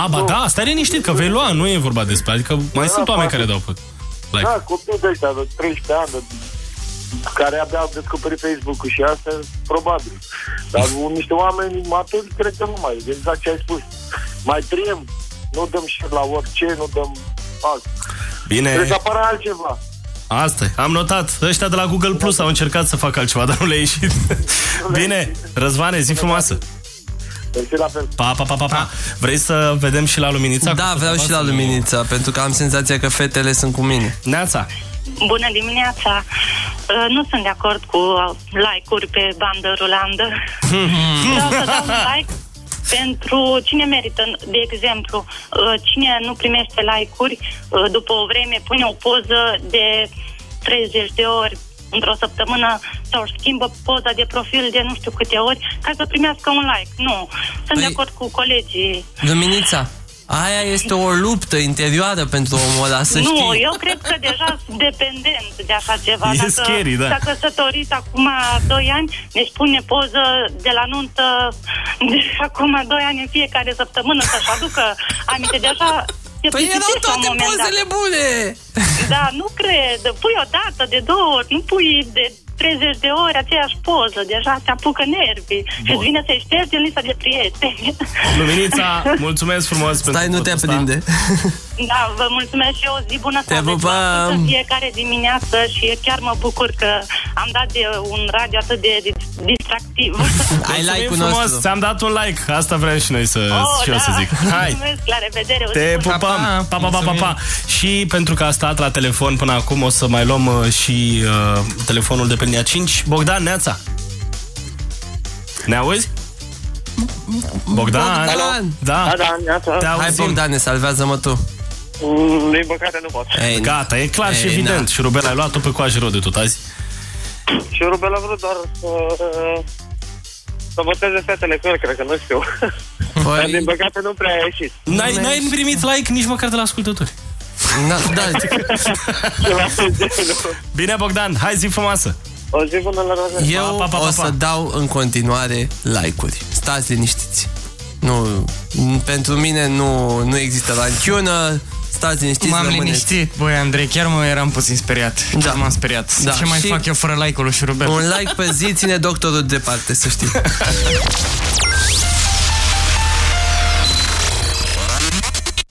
A, ba da, stai liniștit că vei lua, nu e vorba despre. Adică mai Da, sunt oameni frate. care dau pe like. Da, copii de ăștia de 13 ani, de, care abia au descoperit Facebook-ul și asta, probabil. Dar *laughs* niște oameni maturi, cred că nu mai, exact ce ai spus. Mai triem, nu dăm și la orice, nu dăm... Fac. Bine. Trebuie să apară altceva. Asta e. Am notat. Ăștia de la Google Plus au încercat să facă altceva, dar nu le-a ieșit. Bine. Răzvane, zi frumoasă. Mersi la fel. Pa, pa, pa, pa, pa. Vrei să vedem și la luminița? Da, vreau și la luminița, pentru că am senzația că fetele sunt cu mine. Neața. Bună dimineața! Uh, Nu sunt de acord cu uh, like-uri pe bandă rulandă. Vreau să dau un like pentru cine merită, de exemplu, uh, cine nu primește like-uri, uh, după o vreme pune o poză de 30 de ori într-o săptămână sau își schimbă poza de profil de nu știu câte ori ca să primească un like. Nu. Sunt de acord cu colegii. Luminița, aia este o luptă interioară pentru omul ăla, să nu, știi. eu cred că deja sunt dependent de așa ceva. E dacă scary, da. s-a căsătorit acum 2 ani, deci pune poză de la nuntă de acum 2 ani în fiecare săptămână să-și aducă aminte. Deja se Păi erau plictisește la un toate moment dat. pozele bune! Da, nu cred. Pui o dată, de două ori, nu pui de 30 de ori aceeași poză. Deja te apucă nervii și îți vine să-i ștergi din lista de prieteni. Luminița, *laughs* mulțumesc frumos Stai, nu te aprinde. Da, vă mulțumesc și o zi bună să Te aveți pupăm! vă ascultă în fiecare dimineață și chiar mă bucur că am dat de un radio atât de di- distractiv. *laughs* Ai like-ul nostru. Ți-am dat un like. Asta vrem și noi să, Oh, și eu să zic. Hai. Mulțumesc, la revedere! o zi Te bună. pupăm! Pa, pa, pa, pa, pa. Și pentru că a stat la telefon până acum, o să mai luăm uh, și uh, telefonul de pe linia 5. Bogdan, Neața! Ne auzi? Bogdan! Bogdan! Da, Da, da, neața. Te Hai, auzim. Bogdane, salvează-mă tu. Mm, Din păcate nu pot. Ei, Gata, e clar și Ei, evident. na. Și Rubel, ai luat-o pe coajă rău de tot azi. Și Rubel a vrut doar să... Să voteze fetele cu el, cred că nu știu. Păi- Dar din păcate nu prea a ieșit. N-ai, n-ai primit like nici măcar de la ascultători. Da, *laughs* da. Bine, Bogdan, hai zi frumoasă! O zi bună la revedere. Eu Pa, pa, pa, pa, o pa. să dau în continuare like-uri. Stați liniștiți. Nu, pentru mine nu, nu există ranchiună. Stați liniștiți, M-am rămâneți. liniștit, băi, Andrei, chiar mă eram puțin speriat. Da. M-am speriat. Da, Ce mai și- fac eu fără like-ul lui Șurubel? Un like pe zi ține doctorul departe, să știi. *laughs*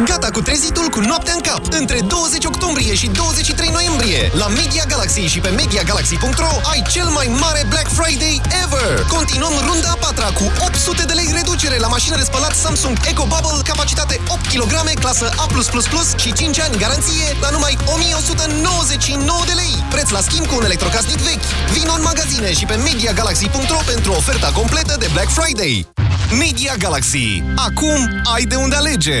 Gata cu trezitul cu noaptea în cap! Între 20 octombrie și 23 noiembrie La Media Galaxy și pe MediaGalaxy.ro ai cel mai mare Black Friday ever! Continuăm runda a patra cu 800 de lei reducere la mașină de spălat Samsung Eco Bubble, capacitate 8 kg, clasă A+++ și 5 ani garanție la numai 1199 de lei! Preț la schimb cu un electrocasnic vechi! Vino în magazine și pe MediaGalaxy.ro pentru oferta completă de Black Friday! Media Galaxy. Acum ai de unde alege!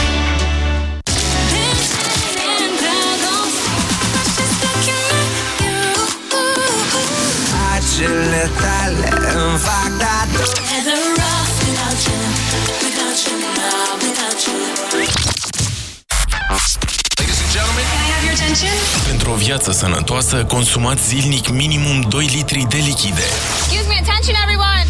Acele tale îmi fac tatu Pentru o viață sănătoasă, consumați zilnic minimum 2 litri de lichide. Excuse me, attention everyone!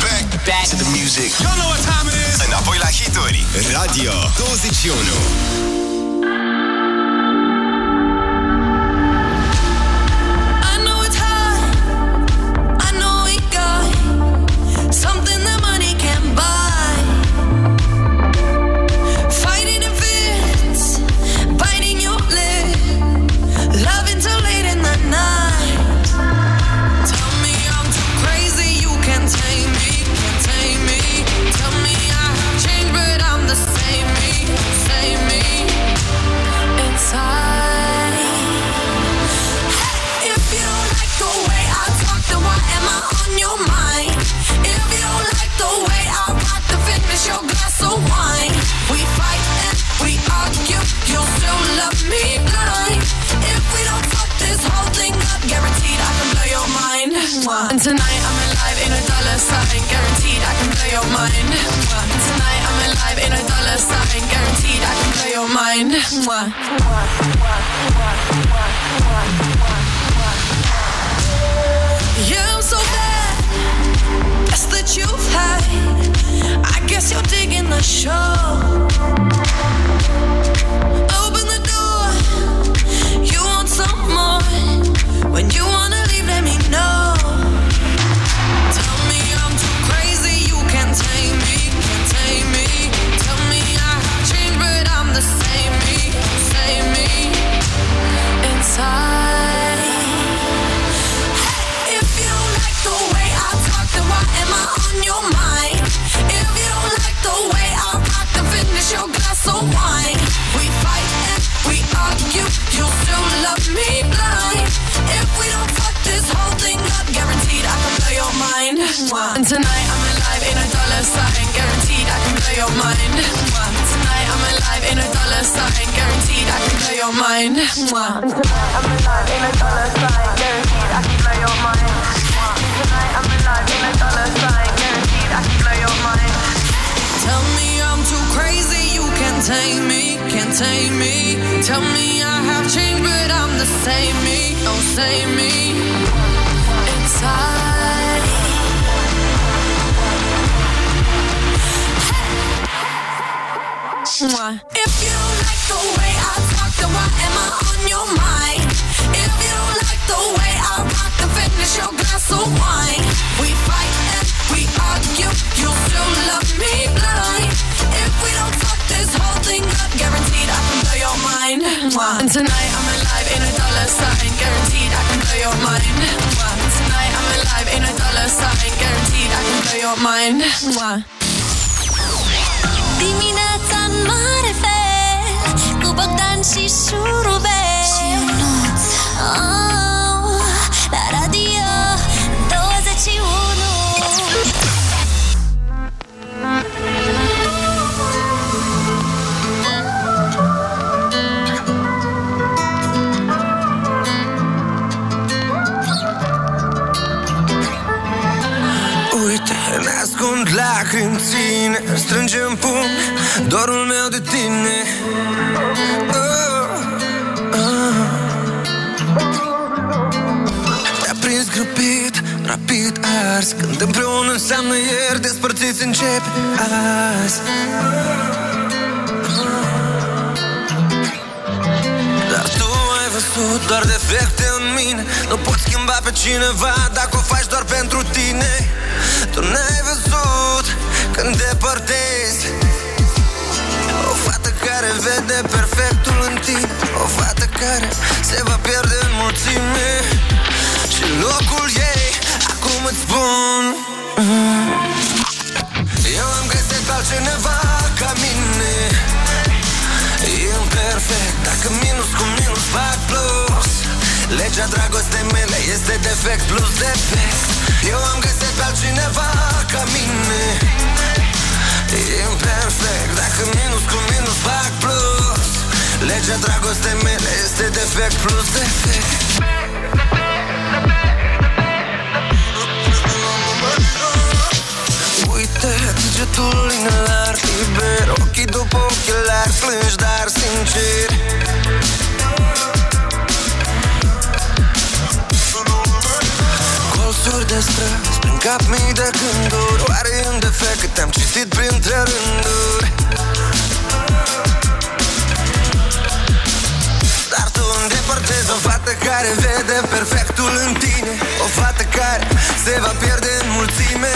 Back, back to the music. You know what time it is. Înapoi la hituri. Radio 21. Tonight I'm alive in a dollar sign, guaranteed I can blow your mind. Mwah. Tonight I'm alive in a dollar sign, guaranteed I can blow your mind. Yeah, I'm so bad. That's the truth. Hide. I guess you're digging the show. Open the door. You want some more? When you wanna tonight I'm alive in a dollar sign, guaranteed I can blow your mind. Tonight alive in a dollar sign, guaranteed I can blow your mind. Tonight I'm alive in a dollar sign, guaranteed I can blow your mind. Tonight I'm alive in a dollar sign, guaranteed I can blow your mind. Tell me I'm too crazy, you can't tame me, can't tame me. Tell me I have changed, but I'm the same me, oh same me. Inside. If you don't like the way I talk, then why am I on your mind? If you don't like the way I rock, then finish your glass of wine. We fight and we argue, you still love me blind. If we don't fuck this whole thing up, guaranteed I can blow your mind. And tonight I'm alive in a dollar sign, guaranteed I can blow your mind. Mwah. Tonight I'm alive in a dollar sign, guaranteed I can blow your mind. Mwah. Dimineața în mare fel Cu Bogdan și Șurubel. Și Ionuț. Oh, lacrimi ține Strângem pumn dorul meu de tine oh, oh. Te-a prins grăbit, rapid ars Când împreună înseamnă ieri Despărțiți începe azi Dar tu ai văzut doar defecte în mine Nu poți schimba pe cineva Dacă o faci doar pentru tine Tu n-ai văzut când depărtezi O fată care vede perfectul în tine O fată care se va pierde în mulțime. Și locul ei Acum îți spun mm, Eu am găsit pe altcineva ca mine. Imperfect Dacă minus cu minus fac plus Legea dragostei mele este defect plus defect. Eu am găsit pe altcineva ca mine. Imperfect Dacă minus cu minus fac plus. Legea dragostei mele este defect plus defect. Uite degetul inelar liber Ochii după ochelari plângi străzi prin cap mii de gânduri Oare e un defect că te-am citit printre rânduri? Dar tu îndepărtezi o fată care vede perfectul în tine. O fată care se va pierde în mulțime.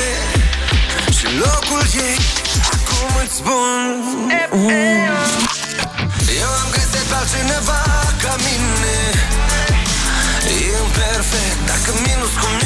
Și locul ei acum îți spun Eu am găsit pe altcineva ca mine. Imperfect Dacă minus cu minus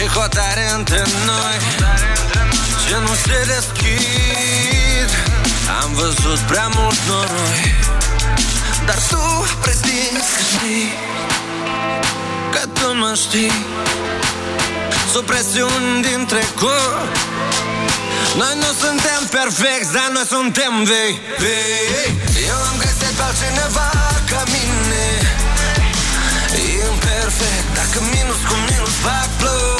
Și hotare între noi. Ce nu se deschid? Am văzut prea mult noroi. Dar tu pretinzi că știi Că tu mă știi. Sub presiuni din trecut Noi nu suntem perfecti, dar noi suntem vei, vei. Eu am găsit pe altcineva ca mine. Imperfect, dacă minus cu minus fac plus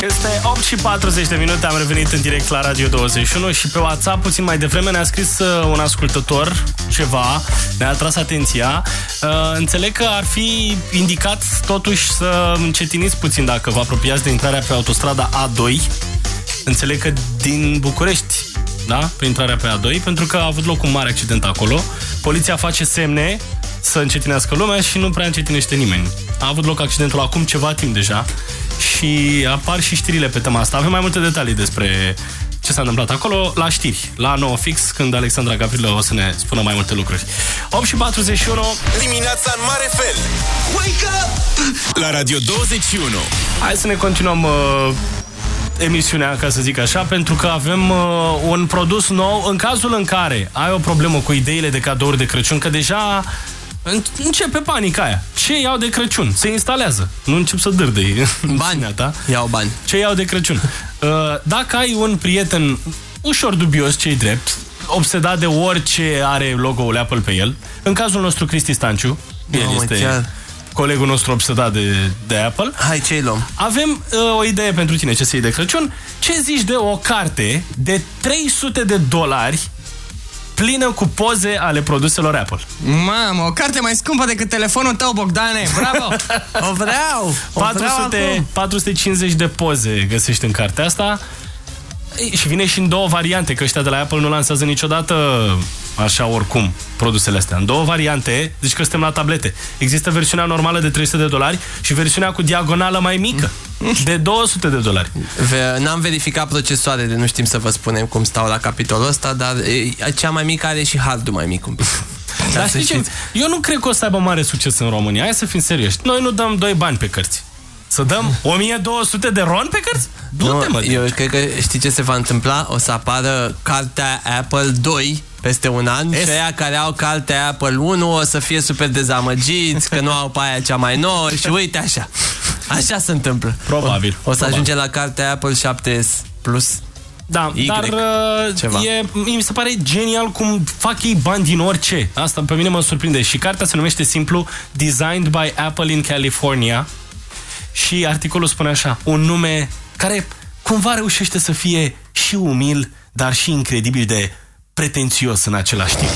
Este 8 și 40 de minute, am revenit în direct la Radio 21 și pe WhatsApp puțin mai devreme ne-a scris uh, un ascultător ceva, ne-a atras atenția. Uh, înțeleg că ar fi indicat totuși să încetiniți puțin dacă vă apropiați de intrarea pe autostrada A2. Înțeleg că din București, da? Pe intrarea pe A2, pentru că a avut loc un mare accident acolo. Poliția face semne să încetinească lumea și nu prea încetinește nimeni. A avut loc accidentul acum ceva timp deja și apar și știrile pe tema asta. Avem mai multe detalii despre ce s-a întâmplat acolo la știri, la 9 fix, când Alexandra Gavrilă o să ne spună mai multe lucruri. 8 și 41. Dimineața în mare fel. Wake up! La Radio 21. Hai să ne continuăm uh, emisiunea, ca să zic așa, pentru că avem uh, un produs nou. În cazul în care ai o problemă cu ideile de cadouri de Crăciun, că deja în- începe panica aia. Ce iau de Crăciun? Se instalează. Nu încep să dârdei. Bani. Ta. Iau bani. Ce iau de Crăciun? Uh, dacă ai un prieten ușor dubios, cei drept, obsedat de orice are logo-ul Apple pe el, în cazul nostru Cristi Stanciu, el Mamă, este chiar. colegul nostru obsedat de, de Apple. Hai, ce luăm? Avem uh, o idee pentru tine, ce să iei de Crăciun. Ce zici de o carte de 300 de dolari plină cu poze ale produselor Apple? Mamă, o carte mai scumpă decât telefonul tău, Bogdane! Bravo! *laughs* o vreau! O 400, vreau acum. 450 de poze găsești în cartea asta. Ei, Și vine și în două variante, că ăștia de la Apple nu lansează niciodată așa oricum produsele astea. În două variante, deci că suntem la tablete. Există versiunea normală de 300 de dolari și versiunea cu diagonală mai mică, de 200 de dolari. Ve- N-am verificat procesoarele, nu știm să vă spunem cum stau la capitolul ăsta, dar e, cea mai mică are și hardul mai mic un pic. Dar să știi ce? știți. Eu nu cred că o să aibă mare succes în România. Hai să fim serioși. Noi nu dăm 2 bani pe cărți. Să dăm 1200 de ron pe cărți? Du-te, mă! eu cred că știi ce se va întâmpla? O să apară cartea Apple 2 peste un an și aia care au cartea Apple 1 o să fie super dezamăgiți că nu au pe aia cea mai nouă și uite așa. Așa se întâmplă. Probabil. O, o să probabil. ajunge la cartea Apple 7S Plus. Da, Y, dar uh, ceva. e, mi se pare genial cum fac ei bani din orice. Asta pe mine mă surprinde. Și cartea se numește simplu Designed by Apple in California și articolul spune așa, un nume care cumva reușește să fie și umil, dar și incredibil de pretențios în același timp.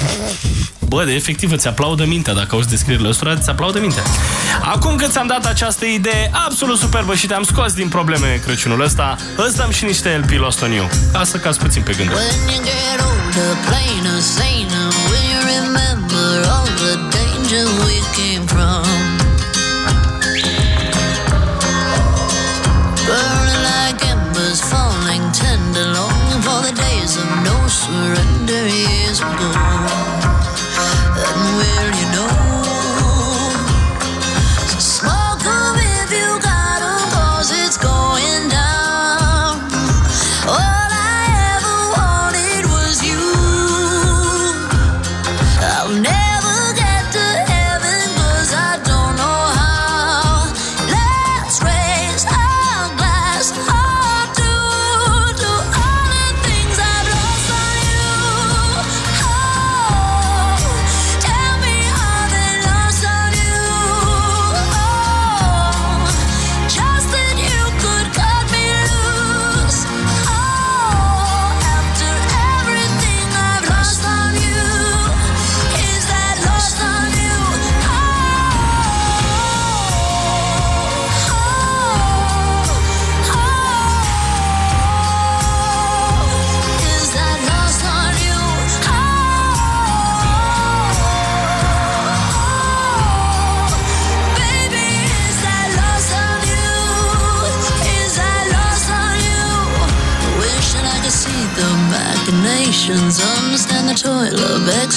Bă, de efectiv îți aplaudă mintea Dacă auzi descrierile ăstora, îți aplaudă mintea. Acum că ți-am dat această idee absolut superbă Și te-am scos din probleme Crăciunul ăsta Îți dăm și niște LP Lost on You. Ca să cazi puțin pe gânduri. When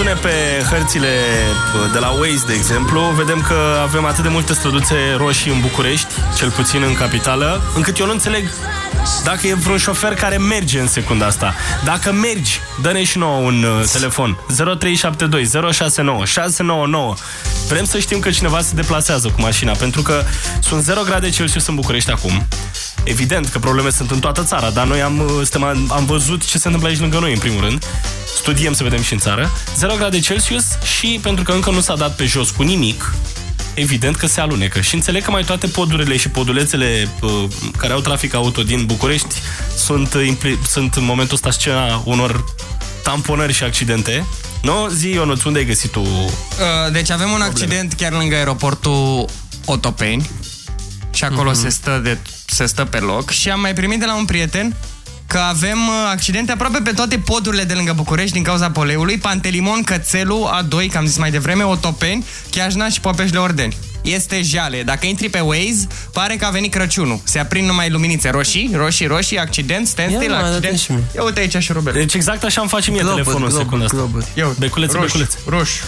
Uitându-ne pe hărțile de la Waze, de exemplu, vedem că avem atât de multe străduțe roșii în București, cel puțin în capitală, încât eu nu înțeleg dacă e vreun șofer care merge în secunda asta. Dacă mergi, dă-ne și nouă un uh, telefon. 0372 069 699. Vrem să știm că cineva se deplasează cu mașina, pentru că sunt 0 grade Celsius în București acum. Evident că probleme sunt în toată țara, dar noi am, uh, suntem, am văzut ce se întâmplă aici lângă noi, în primul rând. Studiem să vedem și în țară. 0 grade Celsius și pentru că încă nu s-a dat pe jos cu nimic, evident că se alunecă. Și înțeleg că mai toate podurile și podulețele uh, care au trafic auto din București sunt, uh, impli- sunt în momentul ăsta scena unor tamponări și accidente. Nu? Zi, Ionuț, unde ai găsit tu? Uh, Deci avem un accident chiar lângă aeroportul Otopeni și acolo Mhm. se, stă de, se stă pe loc și am mai primit de la un prieten că avem uh, accidente aproape pe toate podurile de lângă București din cauza poleiului, Pantelimon, Cățelu, A2, că am zis mai devreme, Otopeni, Chiajnaș și Popeșle Ordeni. Este jale. Dacă intri pe Waze, pare că a venit Crăciunul. Se aprind numai luminițe roșii, roșii, roșii, accident, standstill, Ia, mă, accident. arată și mie. Ia uite aici și Robert. Deci exact așa îmi face mie Globuri, telefonul în globuri, secunda asta. globuri. Ia uite. Beculețe, Roșu, beculețe. roșu.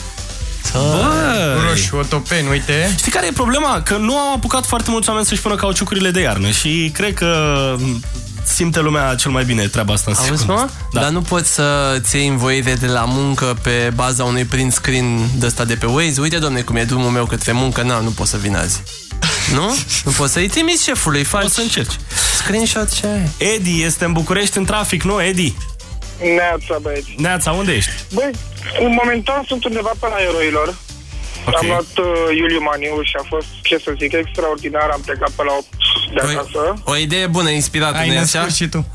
Băi. Roșu, otopeni, uite. Știi care e problema? Că nu au apucat foarte mulți oameni să-și pună cauciucurile de iarnă și cred că simte lumea cel mai bine treaba asta în Auzi, secunda mă? asta. Da. Dar nu poți să ți iei învoire de la muncă pe baza unui print screen de ăsta de pe Waze? Uite, domne, cum e drumul meu către muncă, na, nu pot să vin azi. Nu? Nu poți să-i trimiți șefului, faci... O să încerci. Screenshot ce ai. Edi este în București în trafic, nu, Edi? Neața, băieți. Neața, unde ești? Băi, în momentan sunt undeva pe la eroilor. Ok. Am luat uh, Iuliu Maniu și a fost, ce să zic, extraordinar. Am plecat pe la 8 de acasă. O idee bună, inspirată, Ai nu născut și tu. *laughs*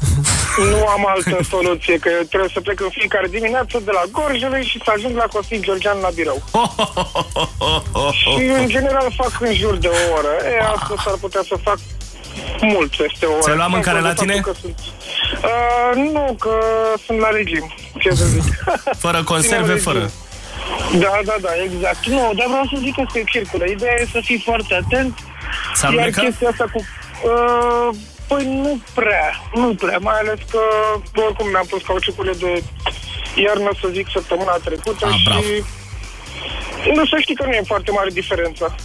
Nu am altă soluție, că eu trebuie să plec în fiecare dimineață de la Gorjele și să ajung la Costin Georgian la birou. *laughs* și în general fac în jur de o oră. E, asta s-ar putea să fac mult peste o oră. Ți-ai luat mâncare la tine? Că sunt... uh, nu, că sunt la regim. Ce să zic? *laughs* Fără conserve, Țin fără. regim. Da, da, da, exact. Nu, dar vreau să zic că se circulă. Ideea e să fii foarte atent. S-a Iar alunecat? chestia asta cu... Uh, păi nu prea, nu prea, mai ales că oricum mi-am pus cauciucurile de iarnă, să zic, săptămâna trecută Ah, și... bravo. Nu, să știi că nu e foarte mare diferență.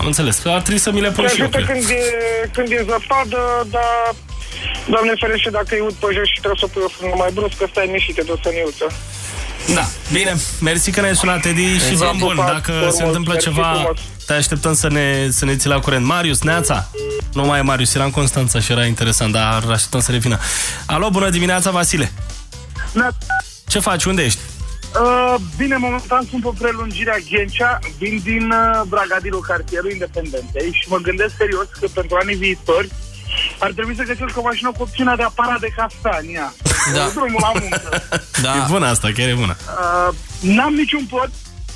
Am înțeles. Ar trebui să mi le pun Te și eu, ajută cred. când e, când e zăpadă, dar... Doamne ferește dacă îi ud pe jos și trebuie să pui o frână mai bruscă, stai mici și te duci să niuță. Da, bine. Mersi că ne-ai sunat, Edi, și V-am drum bun. pupat Dacă frumos, se întâmplă mersi ceva, frumos. te așteptăm să ne, să ne ții la curent. Marius, Neața. Nu mai e Marius, era în Constanța și era interesant, dar așteptăm să revină. Alo, bună dimineața, Vasile. Ce faci? Unde ești? Uh, bine, momentan sunt pe prelungirea Ghencea, vin din uh, Bragadilu, cartierul Independenței și mă gândesc serios că pentru anii viitori ar trebui să găsesc o mașină cu opțiunea de a para de castania. Da. Drumul la muncă. *laughs* Da. E bună asta, chiar e bună. Uh, n-am niciun pod.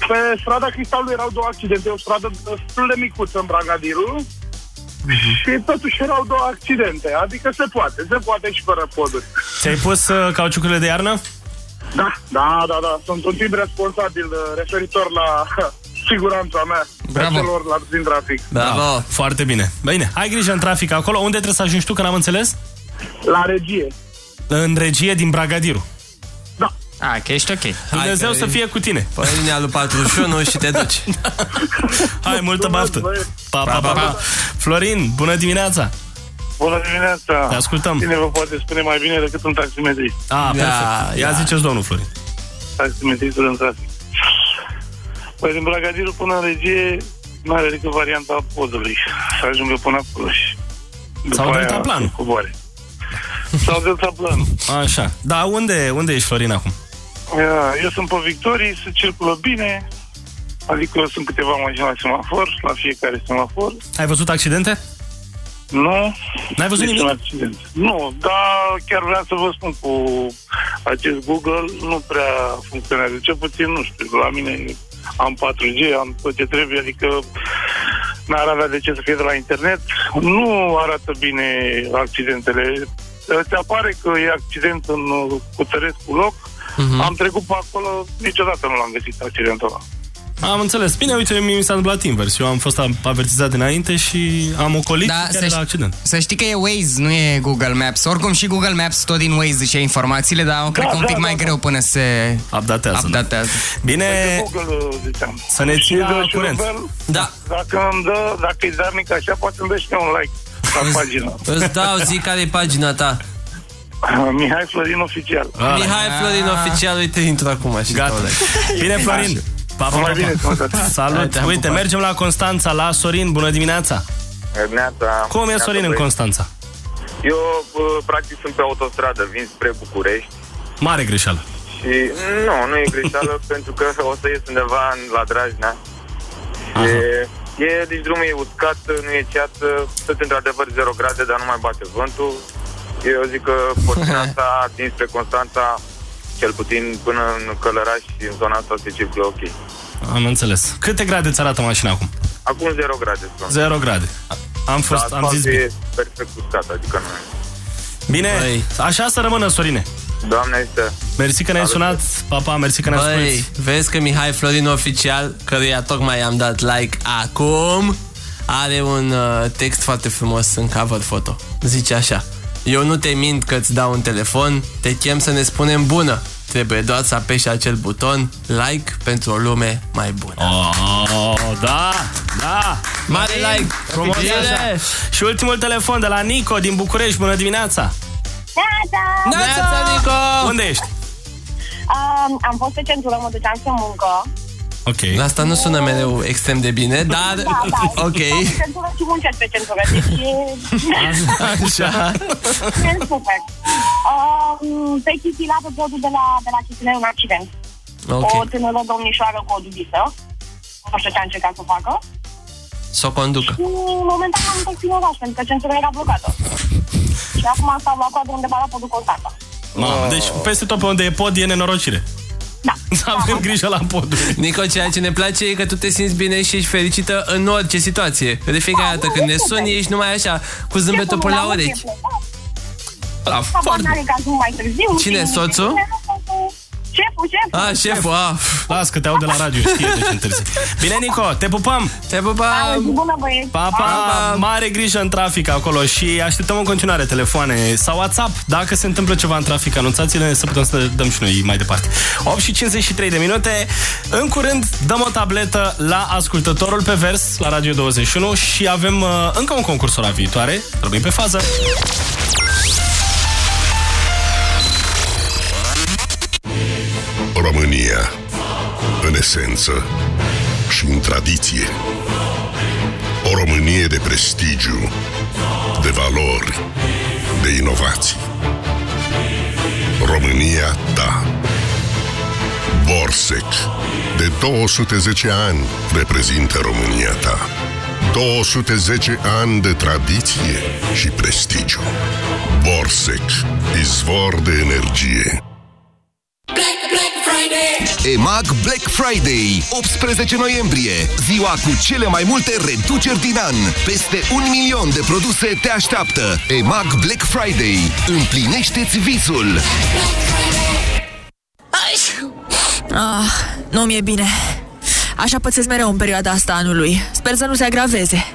Pe strada Cristalului erau două accidente. E o stradă destul de micuță în Bragadiru. și totuși erau două accidente. Adică se poate, se poate și fără poduri. Ți-ai pus uh, cauciucurile de iarnă? Da, da, da, da. Sunt un tip responsabil uh, referitor la siguranța mea. Bravo. Celorlalți din trafic. Da, foarte bine. Bine, ai grijă în trafic acolo. Unde trebuie să ajungi tu, că n-am înțeles? La regie. În regie din Bragadiru. A, că ești ok. Dumnezeu că să fie cu tine. Pe linia lui 41 și te duci. *laughs* Hai, multă baftă. Pa, pa, pa, pa. Florin, bună dimineața. Bună dimineața! Te ascultăm. Cine vă poate spune mai bine decât un taximetrist? Ah, perfect. Ia ziceți, domnul Florin. Taximetristul în trafic. Păi din Bragadiru până în regie nu are decât varianta podului. Să ajungă până acolo și... după Sau aia deltaplanul. să Coboare. Sau deltaplanul. Așa. Da, unde, unde ești, Florin, acum? Ia, Eu sunt pe Victorii, se circulă bine, adică sunt câteva mașini la semafor, la fiecare semafor. Ai văzut accidente? Nu. N-ai văzut Niciun nimic? accident. Nu, dar chiar vreau să vă spun cu acest Google nu prea funcționează. Cel puțin, nu știu, la mine am 4G, am tot ce trebuie, adică n-ar avea de ce să fie de la internet. Nu arată bine accidentele. Ți apare că e accident în uh, Cutărescu loc, Mhm. am trecut pe acolo, niciodată nu l-am găsit accidentul ăla. Am înțeles. Bine, uite, mie mi s-a întâmplat invers. Eu am fost avertizat dinainte și am ocolit Da, da, chiar să, la ș- accident. să știi că e Waze, nu e Google Maps. Oricum și Google Maps tot din Waze zice informațiile, dar cred că un pic mai greu până se updatează. updatează. Bine, Google, uh, ziceam. să ne Și țină dă la și curent. Rubel, Da. Dacă îmi dă, dacă e zarnic așa, poate îmi dă și mie un like la pagină. Îți dau zi care e pagina ta. *laughs* Mihai Florin Oficial. Mihai Florin Oficial, uite, intru acum și Gata. dau like. Bine, Florin. Pa, pa, Mai pa, bine, pa. sănătate. Salut. Hai, te-am Uite, pupat. mergem la Constanța, la Sorin. Bună dimineața. Neața. Cum e Sorin în Constanța? Eu, uh, practic, sunt pe autostradă, vin spre București Mare greșeală. și nu, nu e greșeală *laughs* pentru că o să ies undeva în, la Drajna. E, e, deci drumul e uscat, nu e ceață, sunt într-adevăr 0 grade, dar nu mai bate vântul. Eu zic că *laughs* porțiunea asta dinspre Constanța, cel puțin până în Călăraș și în zona asta se circulă ok. Am înțeles. Câte grade ți arată mașina acum? Acum 0 grade sunt. 0 grade. Am fost, Dar am zis asfaltul bine. e perfect uscat, adică nu e. Bine, așa să rămână, Sorine. Doamne ajută. Mersi că ne-ai sunat. Papa, mersi că ne-ai Băi, asculti. vezi că Mihai Florin Oficial, căruia tocmai am dat like acum, are un uh, text foarte frumos în cover foto. Zice așa. Eu nu te mint că îți dau un telefon, te chem să ne spunem bună. Trebuie doar să apeși acel buton like pentru o lume mai bună. Oh, da, da. Mare like. Frumos Bine. așa. Și ultimul telefon de la Nico din București. Bună dimineața. Neața! Neața, Nico! Unde ești? Um, am fost pe centură, mă duceam spre muncă. Ok. Asta nu sună mereu extrem de bine, dar Da, da. *laughs* ok. Fac pe centură și muncesc pe centură, deci e... Așa. *laughs* e super. Um, pe Chichila, pe podul de la, de la Chichileu, un accident. Ok. O tânără domnișoară cu o dubiță. Nu știu ce a încercat să facă. Să o conducă. Și momentan am întors în oraș, pentru că centura era blocată. Și acum stau la coadă undeva la podul Constanța. Mamă, deci peste tot pe unde e pod e nenorocire. Da. Să avem grijă la poduri. Nico, ceea ce ne place e că tu te simți bine și ești fericită în orice situație. De fiecare dată când ne suni, ești numai așa, cu zâmbetul până la urechi. Bravo, Habar foarte n-are că ajung mai târziu. Cine, și- soțul? Șeful, șeful. Ah, șeful, ah. Las că te aud de la radio, știe de ce *laughs* întârzi. Bine, Nico, te pupăm! Te pupăm! Bună, băieți! Pa, pa, mare grijă în trafic acolo și așteptăm în continuare telefoane sau WhatsApp. Dacă se întâmplă ceva în trafic, anunțați-le să putem să dăm și noi mai departe. 8 și 53 de minute. În curând dăm o tabletă la ascultătorul pe vers la Radio 21 și avem uh, încă un concurs la viitoare. Rămâi pe fază. România, în esență și în tradiție. O Românie de prestigiu, de valori, de inovații. România ta. Borsec, de 210 ani, reprezintă România ta. 210 ani de tradiție și prestigiu. Borsec, izvor de energie. Black, Black Friday. Friday. EMAG Black Friday, 18 noiembrie, ziua cu cele mai multe reduceri din an. Peste un milion de produse te așteaptă. EMAG Black Friday. Împlinește-ți visul! Ah, nu mi-e bine. Așa pățesc mereu în perioada asta anului. Sper să nu se agraveze.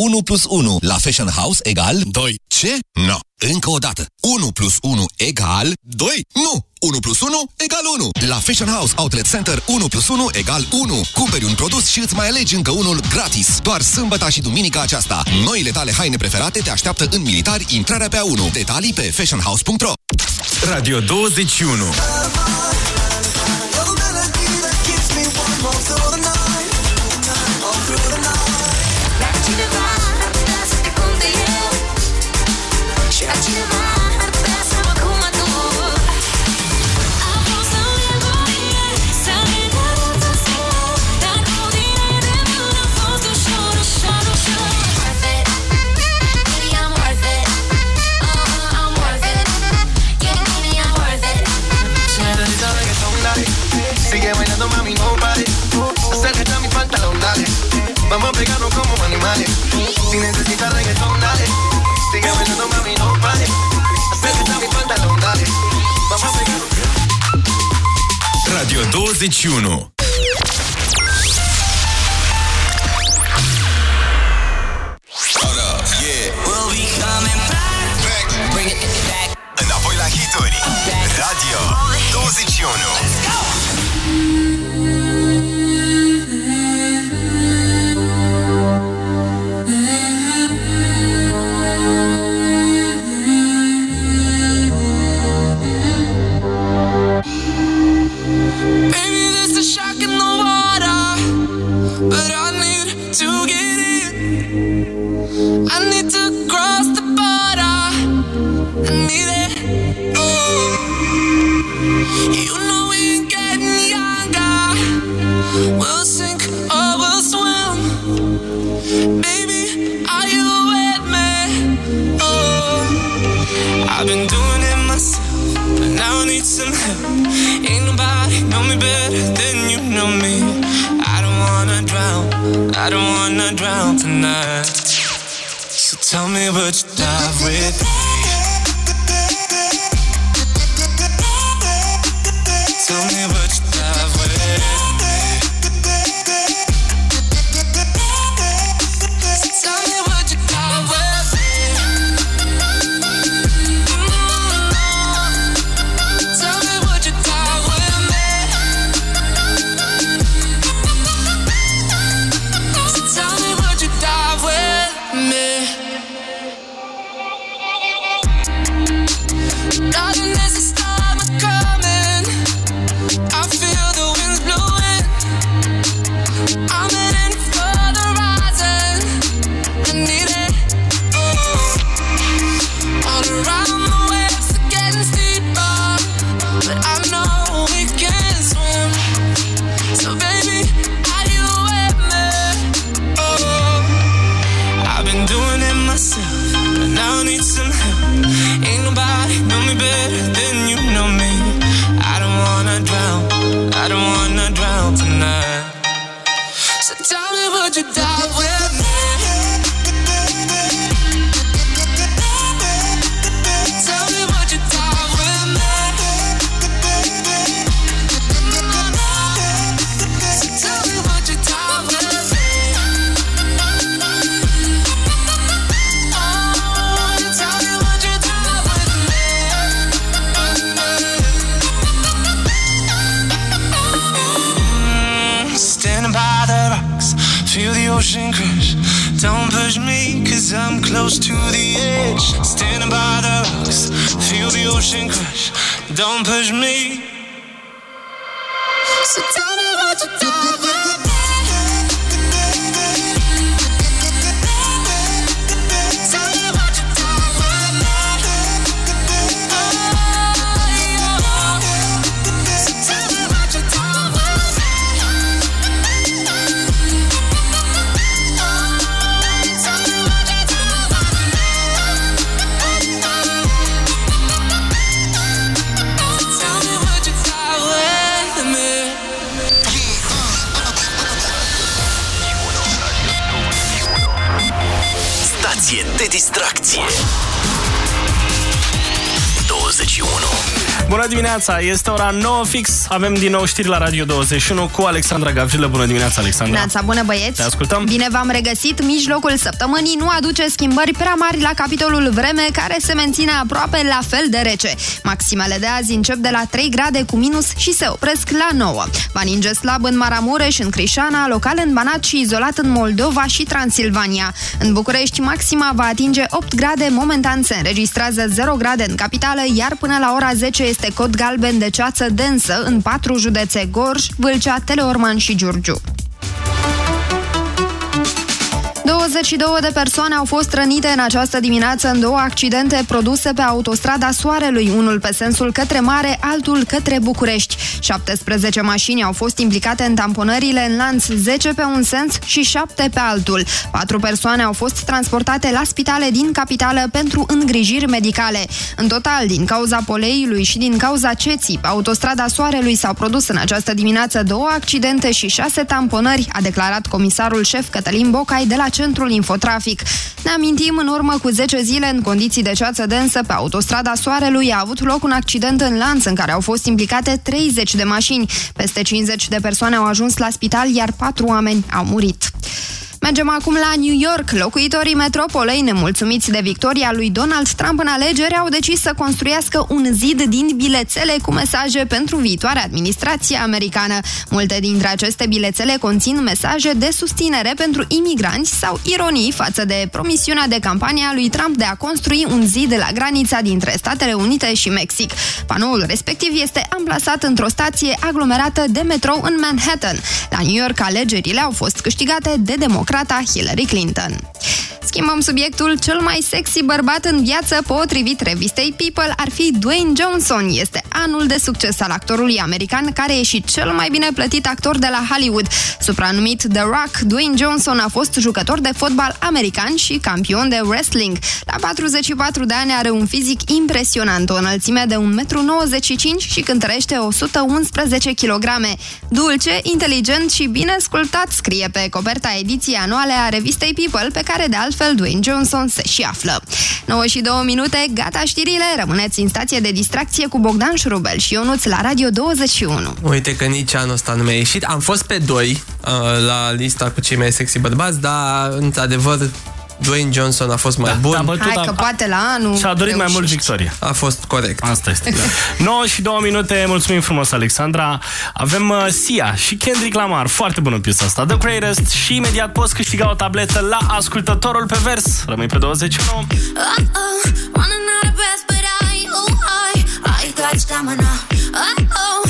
1 plus 1 la Fashion House egal 2. Ce? No. Încă o dată. 1 plus 1 egal 2. Nu! 1 plus 1 egal 1. La Fashion House Outlet Center 1 plus 1 egal 1. Cumperi un produs și îți mai alegi încă unul gratis. Doar sâmbăta și duminica aceasta. Noile tale haine preferate te așteaptă în militari intrarea pe 1. Detalii pe fashionhouse.ro Radio 21 ora 9 fix. Avem din nou știri la Radio 21 cu Alexandra Gavrilă. Bună dimineața, Alexandra. Neața, bună băieți! Te ascultăm. Bine v-am regăsit. Mijlocul săptămânii nu aduce schimbări prea mari la capitolul vreme, care se menține aproape la fel de rece. Maximele de azi încep de la 3 grade cu minus și se opresc la 9. Va ninge slab în Maramureș, în Crișana, local în Banat și izolat în Moldova și Transilvania. În București, maxima va atinge 8 grade, momentan se înregistrează 0 grade în capitală, iar până la ora 10 este cod galben de ceață densă în patru județe Gorj, Vâlcea, Teleorman și Giurgiu. 22 de persoane au fost rănite în această dimineață în două accidente produse pe autostrada Soarelui, unul pe sensul către mare, altul către București. 17 mașini au fost implicate în tamponările în lanț, 10 pe un sens și 7 pe altul. Patru persoane au fost transportate la spitale din capitală pentru îngrijiri medicale. În total, din cauza poleiului și din cauza ceții, pe autostrada Soarelui s-au produs în această dimineață două accidente și șase tamponări, a declarat comisarul șef Cătălin Bocai de la Centrul Infotrafic. Ne amintim, în urmă cu 10 zile, în condiții de ceață densă, pe autostrada Soarelui a avut loc un accident în lanț în care au fost implicate 30 de mașini. Peste 50 de persoane au ajuns la spital, iar 4 oameni au murit. Mergem acum la New York. Locuitorii metropolei, nemulțumiți de victoria lui Donald Trump în alegeri, au decis să construiască un zid din bilețele cu mesaje pentru viitoarea administrație americană. Multe dintre aceste bilețele conțin mesaje de susținere pentru imigranți sau ironii față de promisiunea de campanie a lui Trump de a construi un zid la granița dintre Statele Unite și Mexic. Panoul respectiv este amplasat într-o stație aglomerată de metrou în Manhattan. La New York, alegerile au fost câștigate de democrați democrata Hillary Clinton. Schimbăm subiectul, cel mai sexy bărbat în viață potrivit revistei People ar fi Dwayne Johnson. Este anul de succes al actorului american, care e și cel mai bine plătit actor de la Hollywood. Supranumit The Rock, Dwayne Johnson a fost jucător de fotbal american și campion de wrestling. La 44 de ani are un fizic impresionant, o înălțime de 1,95 m și cântărește 111 kg. Dulce, inteligent și bine sculptat, scrie pe coperta ediției anuale a revistei People, pe care de altfel Dwayne Johnson se și află. 9 și 2 minute, gata știrile, rămâneți în stație de distracție cu Bogdan Șurubel și Ionuț la Radio 21. Uite că nici anul ăsta nu mi-a ieșit. Am fost pe doi uh, la lista cu cei mai sexy bărbați, dar, într-adevăr, Dwayne Johnson a fost mai bun. da, bătut Hai a- că poate la anul... Și-a dorit mai reușești. mult victorie. A fost corect. Asta este. Da. *laughs* 9 și 2 minute, mulțumim frumos, Alexandra. Avem uh, Sia și Kendrick Lamar. Foarte bună piesa asta. The Greatest. Și imediat poți câștiga o tabletă la ascultătorul pe vers. Rămâi pe 21. Uh-oh, running out of breath, but I, oh, I, I got stamina. Uh-oh, running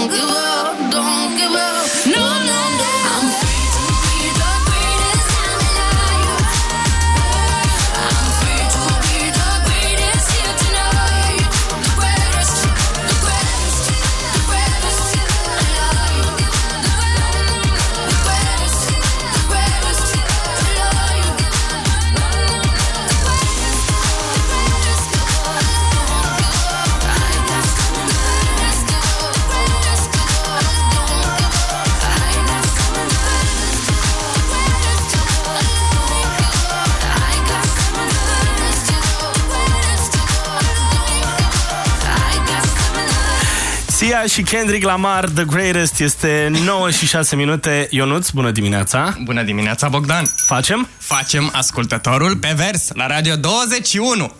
Sia și Kendrick Lamar, The Greatest, este 9 și 6 minute. Ionuț, bună dimineața! Bună dimineața, Bogdan! Facem? Facem ascultătorul pe vers la Radio 21.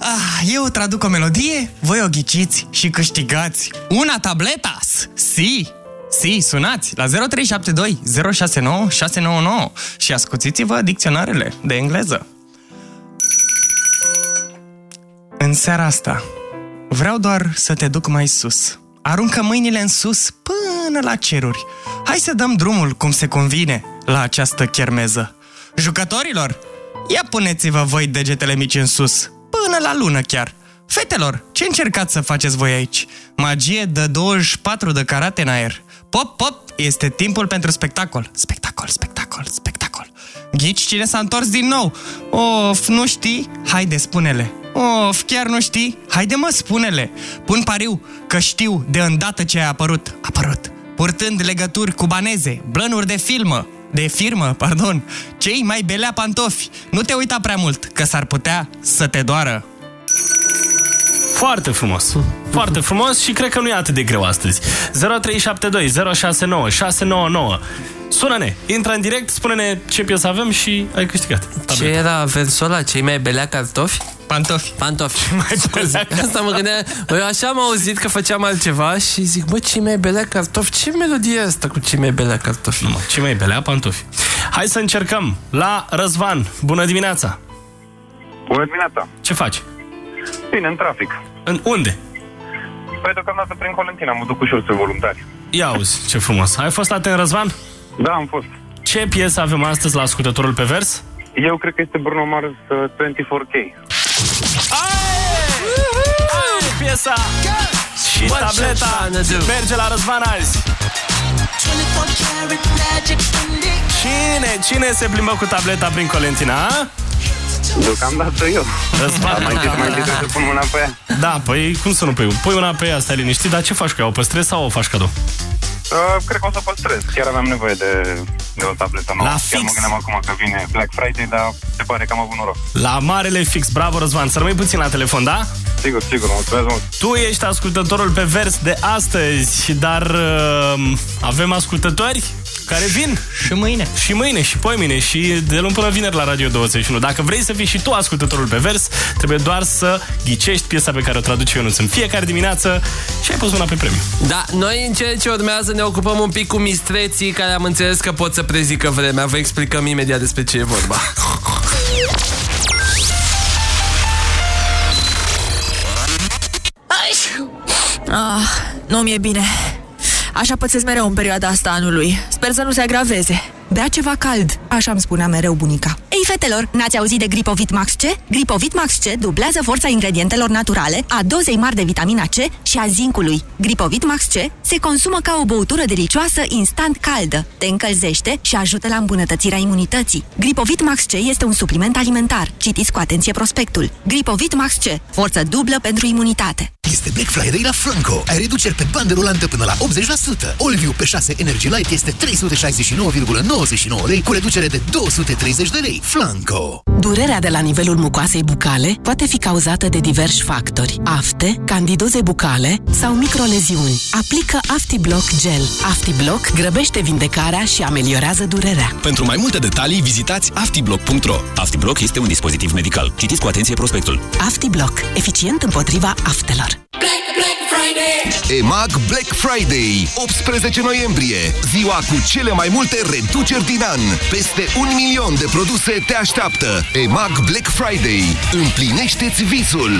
Ah, eu traduc o melodie, voi o ghiciți și câștigați una tabletas. Si! Si, sunați la 0372 069 699 și ascuțiți-vă dicționarele de engleză. În seara asta, vreau doar să te duc mai sus. Aruncă mâinile în sus până la ceruri. Hai să dăm drumul cum se convine la această chermeză. Jucătorilor, ia puneți-vă voi degetele mici în sus, până la lună chiar. Fetelor, ce încercați să faceți voi aici? Magie de 24 de carate în aer. Pop, pop, este timpul pentru spectacol. Spectacol, spectacol, spectacol. Ghici cine s-a întors din nou? Of, nu știi? Haide, spune-le. Of, chiar nu știi? Haide mă, spune-le. Pun pariu că știu de îndată ce a apărut. Apărut. Purtând legături cubaneze, blănuri de filmă, de firmă, pardon, cei mai belea pantofi. Nu te uita prea mult, că s-ar putea să te doară. Foarte frumos. Foarte frumos și cred că nu e atât de greu astăzi. 0372 069 699. Sună-ne, intră în direct, spune-ne ce piesă avem și ai câștigat. Ce era versul ăla? Cei mai belea cartofi? Pantofi. Pantofi. *laughs* Scuze. Asta mă gândeam. Eu așa am auzit că făceam altceva și zic, bă, cei mai belea cartofi? Ce melodie e asta cu cei mai belea cartofi? Nu, mă, cei mai belea pantofi. Hai să încercăm. La Răzvan, bună dimineața! Bună dimineața! Ce faci? Bine, în trafic. În unde? Păi deocamdată prin Colentina, mă duc ușor să voluntari. Ia auzi, ce frumos. Ai fost atent, Răzvan? Da, am fost. Ce piesă avem astăzi la ascultătorul pe vers? Eu cred că este Bruno Mars uh, 24K. Ai, piesa! Și What tableta you tryna do? merge la Răzvan azi. Cine, cine se plimbă cu tableta prin Colentina? a? Deocamdată eu. Răzvan. mai întâi, mai întâi trebuie să pun mâna pe ea. Da, păi cum să nu pui? Pui una pe ea, stai liniștit, dar ce faci cu ea? O păstrezi sau o faci cadou? Uh, cred că o să o păstrez. Chiar aveam nevoie de, de o tabletă nouă. La Chiar fix. mă gândeam acum că vine Black Friday, dar se pare că am avut noroc. La marele fix, bravo Răzvan, să rămâi puțin la telefon, da? Sigur, sigur, mulțumesc mult. Tu ești ascultătorul pe vers de astăzi, dar uh, avem ascultători care vin. Și mâine. Și mâine, și poimine, și de luni până vineri la Radio 21. Dacă vrei să fii și tu ascultătorul pe vers, trebuie doar să ghicești piesa pe care o traduce Ionuț în fiecare dimineață și ai pus mâna pe premiu. Da, noi în ceea ce urmează ne ocupăm un pic cu mistreții care am înțeles că pot să prezică vremea. Vă explicăm imediat despre ce e vorba. Ah, nu mi-e bine. Așa pățesc mereu în perioada asta anului. Sper să nu se agraveze. Bea ceva cald, așa îmi spunea mereu bunica. Ei, fetelor, n-ați auzit de Gripovit Max C? Gripovit Max C dublează forța ingredientelor naturale, a dozei mari de vitamina C și a zincului. Gripovit Max C se consumă ca o băutură delicioasă instant caldă, te încălzește și ajută la îmbunătățirea imunității. Gripovit Max C este un supliment alimentar. Citiți cu atenție prospectul. Gripovit Max C, forță dublă pentru imunitate. Este Black Friday la Flanco. Ai reduceri pe bandă rulantă până la 80%. Allview pe 6 Energy Light este 369,99 lei cu reducere de 230 de lei. Flanco. Durerea de la nivelul mucoasei bucale poate fi cauzată de diversi factori. Afte, candidoze bucale sau microleziuni. Aplică AftiBlock Gel. AftiBlock grăbește vindecarea și ameliorează durerea. Pentru mai multe detalii, vizitați aftiblock.ro. AftiBlock este un dispozitiv medical. Citiți cu atenție prospectul. AftiBlock. Eficient împotriva aftelor. EMAG Black Friday, 18 noiembrie, ziua cu cele mai multe reduceri din an. Peste un milion de produse te așteaptă. EMAG Black Friday. Împlinește-ți visul!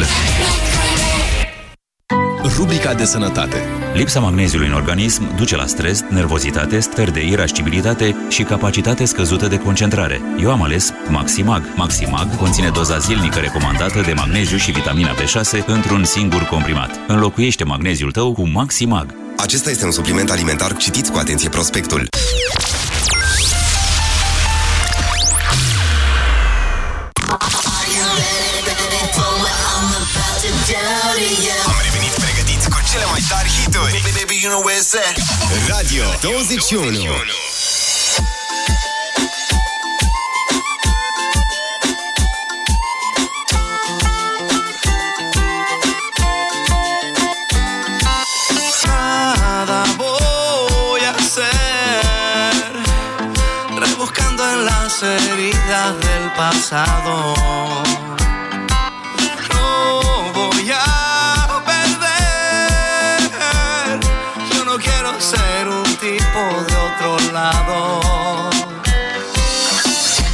Rubrica de sănătate. Lipsa magneziului în organism duce la stres, nervozitate, stări de irascibilitate și capacitate scăzută de concentrare. Eu am ales Maximag. Maximag conține doza zilnică recomandată de magneziu și vitamina B6 într-un singur comprimat. Înlocuiește magneziul tău cu Maximag. Acesta este un supliment alimentar. Citiți cu atenție prospectul. Am revenit pregătiți cu cele mai tari hituri. Baby, you know where it's at. Radio 21. Nada voy a hacer rebuscando en las heridas del pasado. Lado.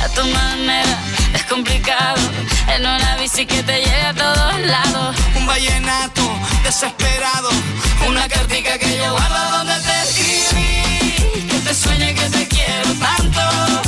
A tu manera es complicado. En una bici que te lleve a todos lados. Un vallenato desesperado. Una cartica que yo guardo donde te escribí. Que te sueñe que te quiero tanto.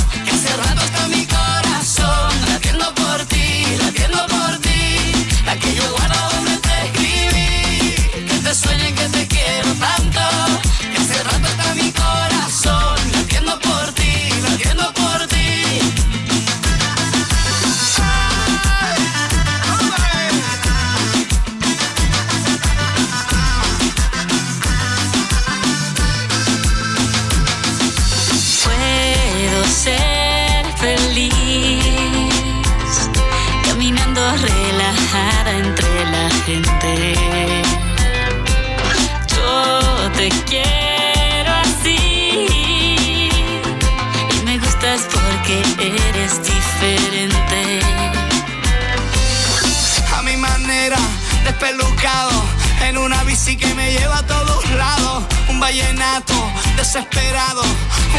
Bici que me lleva a todos lados, un vallenato desesperado,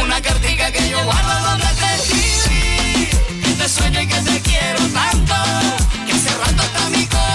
una cartica que yo guardo donde te escribí, que te sueño y que te quiero tanto, que hace rato está mi corazón,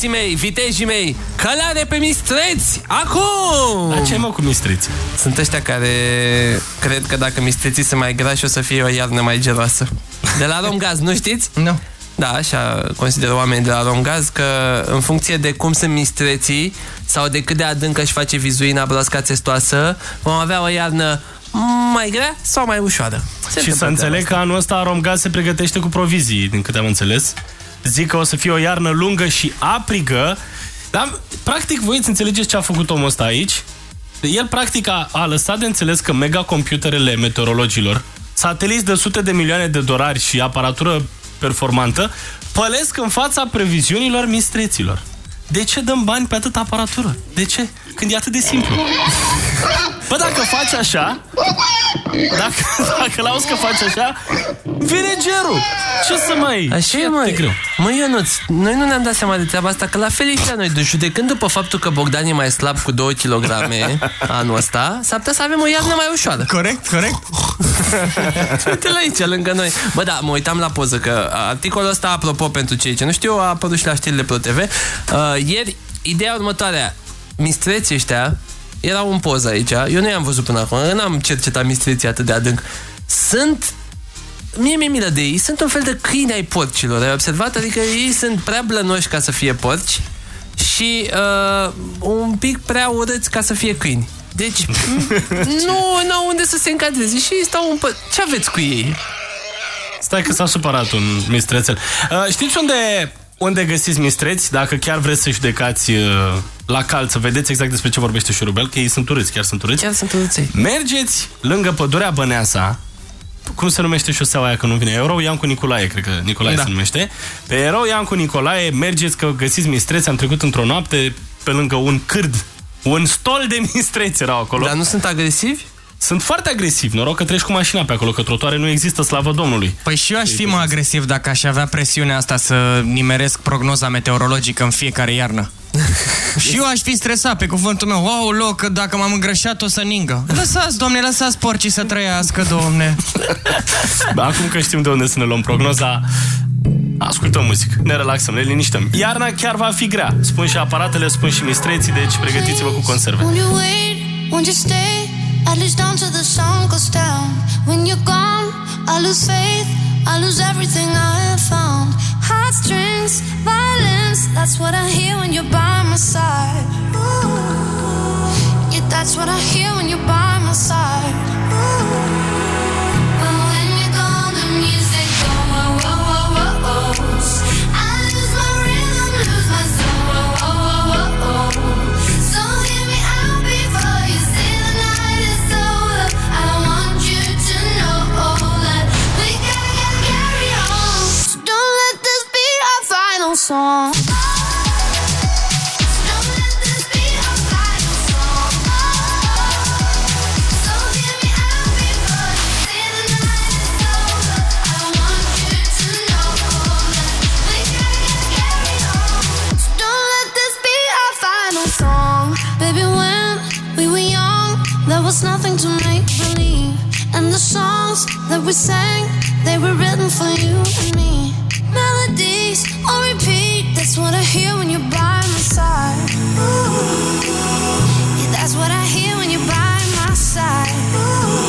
Băieții mei, vitejii mei, călare pe mistreți! Acum! Dar ce ai mă cu mistreți? Sunt ăștia care cred că dacă mistreții sunt mai grași o să fie o iarnă mai geloasă. De la Romgaz, nu știți? Nu. Da, așa consideră oamenii de la Romgaz că în funcție de cum sunt mistreții sau de cât de adâncă își face vizuina broasca testoasă, vom avea o iarnă mai grea sau mai ușoară. Se și să întâmplă înțeleg că anul ăsta Romgaz se pregătește cu provizii, din câte am înțeles. Zic că o să fie o iarnă lungă și aprigă, dar practic voi îți înțelegeți ce a făcut omul ăsta aici? El practic a, a lăsat de înțeles că megacomputerele meteorologilor, sateliți de sute de milioane de dolari și aparatură performantă, pălesc în fața previziunilor mistreților. De ce dăm bani pe atâta aparatură? De ce? Când e atât de simplu. Bă, dacă faci așa, dacă, dacă l-auzi că faci așa, vine gerul. Ce să mai... Așa ce e, mă? măi. greu? Măi, Ionuț, noi nu ne-am dat seama de treaba asta, că la fel e și la noi. Deci, judecând după faptul că Bogdan e mai slab cu 2 kg anul ăsta, s-ar putea să avem o iarnă mai ușoară. Corect, corect. *laughs* Uite la aici, lângă noi. Bă, da, mă uitam la poză, că articolul ăsta, apropo, pentru cei ce nu știu, a apărut și la știrile Pro TV. Uh, ieri, ideea următoarea. Mistreții ăștia erau în poză aici. Eu nu i-am văzut până acum, n-am cercetat mistreții atât de adânc. Sunt Mie mi-e milă de ei, sunt un fel de câini ai porcilor, ai observat? Adică ei sunt prea blănoși ca să fie porci și uh, un pic prea urâți ca să fie câini. Deci, *laughs* nu, nu au unde să se încadreze și ei stau un pă- Ce aveți cu ei? Stai că s-a supărat un mistrețel. Uh, știți unde, unde găsiți mistreți? Dacă chiar vreți să judecați uh, la cal, să vedeți exact despre ce vorbește șurubel, că ei sunt urâți, chiar sunt urâți. Chiar sunt urâți. Mergeți lângă pădurea Băneasa, cum se numește șoseaua aia că nu vine? Erou Iancu Nicolae, cred că Nicolae Da. se numește. Pe Erou Iancu Nicolae mergeți că găsiți mistreți, am trecut într-o noapte pe lângă un cârd. Un stol de mistreți erau acolo. Dar nu sunt agresivi? Sunt foarte agresivi. Noroc că treci cu mașina pe acolo, că trotuare nu există, slavă Domnului. Păi și eu aș fi mai agresiv dacă aș avea presiunea asta să nimeresc prognoza meteorologică în fiecare iarnă. *laughs* și eu aș fi stresat pe cuvântul meu. Wow, loc, că dacă m-am îngrășat o să ningă. Lăsați, domne, lăsați porcii să trăiască, domne. *laughs* Bă, Acum că știm de unde să ne luăm prognoza, ascultăm muzică, ne relaxăm, ne liniștăm. Iarna chiar va fi grea. Spun și aparatele, spun și mistreții, deci pregătiți-vă cu conserve. Won't you wait? Won't you stay? At least until the sun goes down. When you're gone, I lose faith. I lose everything I have found. Heartstrings, violence. That's what I hear when you're by my side. Yeah, that's what I hear when you're by my side. But when you're gone, the music go there was nothing to make believe. And the songs that we sang, they were written for you and me. Melodies on repeat, that's what I hear when you're by my side. Yeah, that's what I hear when you're by my side. And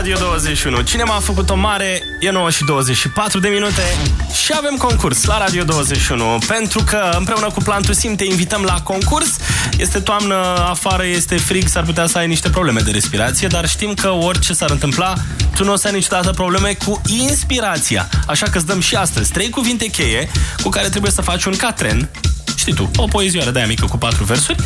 Radio 21. Cine m-a făcut o mare e 9 și 24 de minute și avem concurs la Radio 21 pentru că împreună cu Plantul Sim te invităm la concurs. Este toamnă, afară este frig, s-ar putea să ai niște probleme de respirație, dar știm că orice s-ar întâmpla, tu nu o să ai niciodată probleme cu inspirația. Așa că îți dăm și astăzi trei cuvinte cheie cu care trebuie să faci un catren știi tu, o poezioară de-aia mică cu patru versuri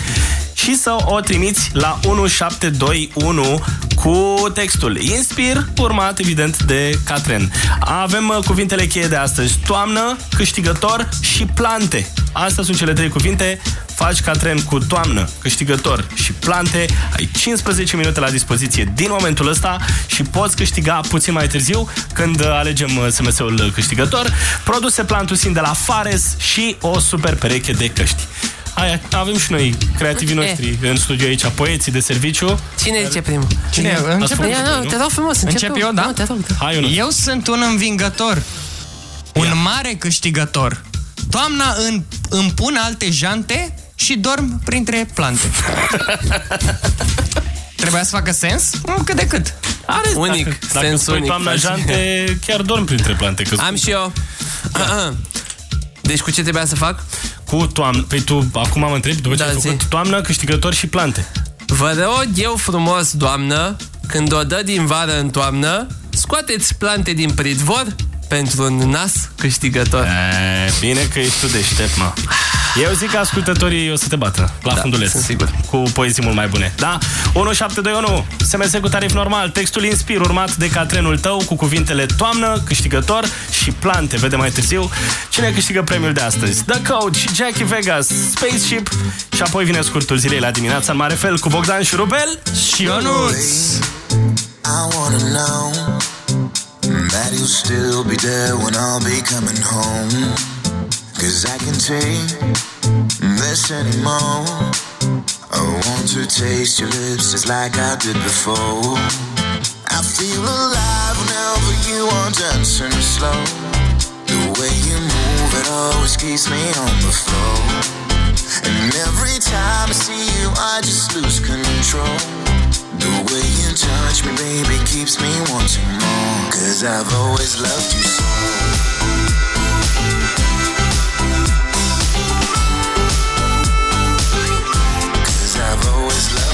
și să o trimiți la 1721 cu textul Inspir, urmat evident de Catren. Avem uh, cuvintele cheie de astăzi. Toamnă, câștigător și plante. Astea sunt cele trei cuvinte. Faci Catren cu toamnă, câștigător și plante. Ai 15 minute la dispoziție din momentul ăsta și poți câștiga puțin mai târziu când uh, alegem uh, SMS-ul câștigător. Produse Plantusin de la Fares și o super pereche de căști. Aia, avem și noi creativii Eh. noștri în studio aici, poeții de serviciu. Cine zice primul? Cine? Ați Încep făcut Ia, și voi, nu, te rog frumos, încep Încep tu. eu, da? Nu, te rog. Hai, Ionuț. Eu sunt un învingător. Un mare câștigător. Toamna în, îmi pun alte jante și dorm printre plante. *laughs* Trebuia să facă sens? Nu, cât de cât. Are, Unic, dacă, dacă sens spui unic toamna faci. jante, chiar dorm printre plante. Că Am și eu. *laughs* Deci cu ce trebuia să fac? Cu toamnă. Păi tu acum mă întreb, după ce Da, ai zi. făcut toamnă, câștigător și plante. Vă rog eu frumos, doamnă, când o dă din vară în toamnă, scoateți plante din pridvor pentru un nas câștigător. E, bine că ești tu deștept, mă. Eu zic că ascultătorii o să te bată la Da, funduleț. sunt sigur. Cu poezii mult mai bune. Da? 1721. SMS cu tarif normal. Textul Inspir urmat de catrenul tău cu cuvintele toamnă, câștigător și plante. Vedem mai târziu cine câștigă premiul de astăzi. The Code și Jackie Vegas, Spaceship și apoi vine scurtul zilei la dimineața în mare fel cu Bogdan și Rubel și Ionuț. I wanna know that you'll still be there when I'll be coming home. Cause I can take this anymore. I want to taste your lips just like I did before. I feel alive whenever you are dancing slow. The way you move, it always keeps me on the floor. And every time I see you, I just lose control. The way you touch me, baby, keeps me wanting more. Cause I've always loved you so. Always loved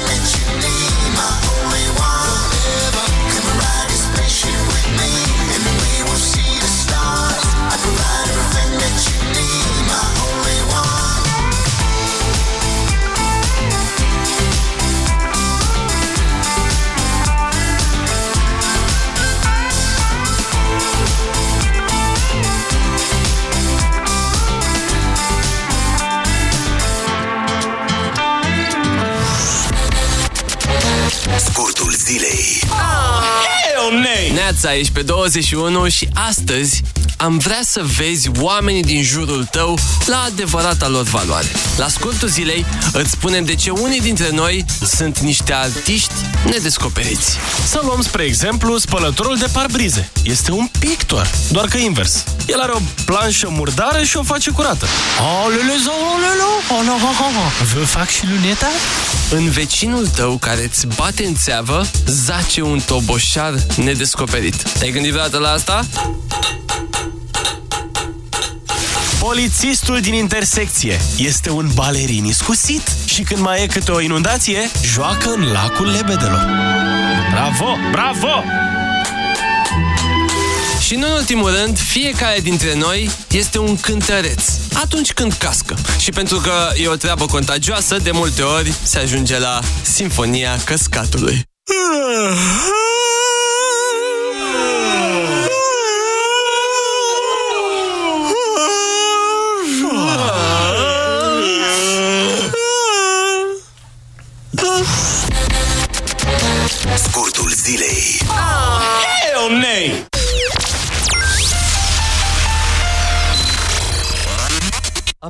Scurtul zilei. Neața, ești pe 21 și astăzi am vrea să vezi oamenii din jurul tău la adevărata lor valoare. La scurtul zilei îți spunem de ce unii dintre noi sunt niște artiști nedescoperiți. Să luăm spre exemplu spălătorul de parbrize. Este un pictor, doar că invers. El are o planșă murdară și o face curată. Vă fac și luneta? În vecinul tău care îți bate în țeavă, zace un toboșar nedescoperit. Te-ai gândit vreodată la asta? Polițistul din intersecție este un balerin iscusit și când mai e câte o inundație, joacă în lacul lebedelor. Bravo, bravo! Și nu în ultimul rând, fiecare dintre noi este un cântăreț atunci când cască. Și pentru că e o treabă contagioasă, de multe ori se ajunge la Sinfonia Căscatului.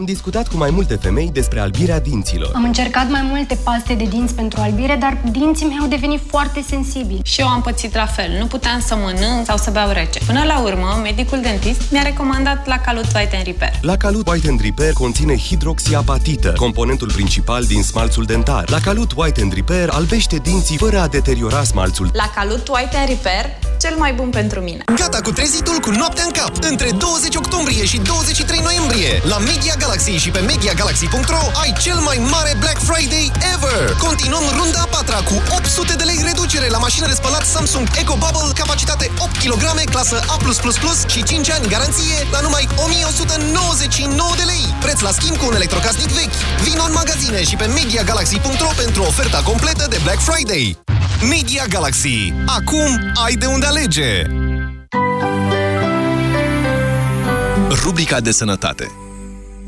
Am discutat cu mai multe femei despre albirea dinților. Am încercat mai multe paste de dinți pentru albire, dar dinții mei au devenit foarte sensibili. Și eu am pățit la fel. Nu puteam să mănânc sau să beau rece. Până la urmă, medicul dentist mi-a recomandat la Calut White and Repair. La Calut White and Repair conține hidroxiapatită, componentul principal din smalțul dentar. La Calut White and Repair albește dinții fără a deteriora smalțul. La Calut White and Repair, cel mai bun pentru mine. Gata cu trezitul cu noaptea în cap! Între 20 octombrie și 23 noiembrie, la Media Galaxy și pe MediaGalaxy.ro ai cel mai mare Black Friday ever! Continuăm runda a patra cu 800 de lei reducere la mașină de spălat Samsung Eco Bubble, capacitate 8 kg, clasă A+++ și 5 ani garanție la numai 1199 de lei. Preț la schimb cu un electrocasnic vechi. Vino în magazine și pe MediaGalaxy.ro pentru oferta completă de Black Friday. Media Galaxy. Acum ai de unde alege! Rubrica de sănătate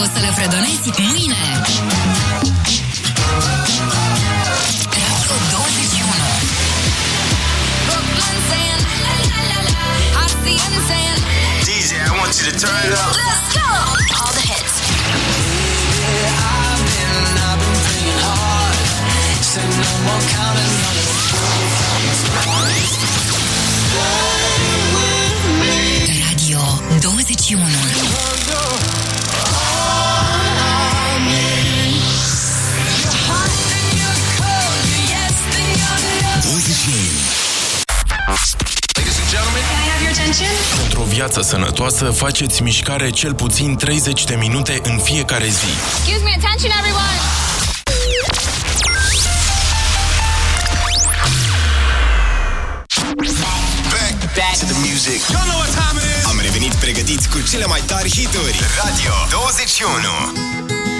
Hiturile pe care o să le fredonezi mâine. DJ, Și want you to turn it up. Let's go! All the hits. Radio 21 Pentru o viață sănătoasă, faceți mișcare cel puțin 30 de minute în fiecare zi. Excuse me, attention everyone! Back to the music. You know what time it is. Am revenit pregătiți cu cele mai tari hituri. Radio 21.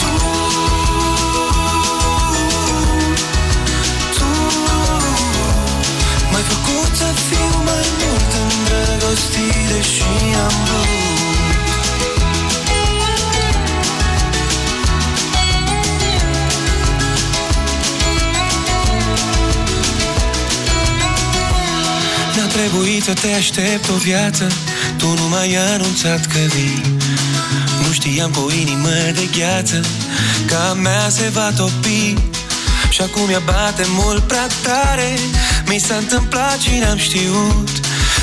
îndrăgostit Deși am vrut. Mi-a trebuit să te aștept o viață Tu nu m-ai anunțat că vii. Nu știam cu o inimă de gheață Că a mea se va topi. Și acum ea bate mult prea tare Mi s-a întâmplat și n-am știut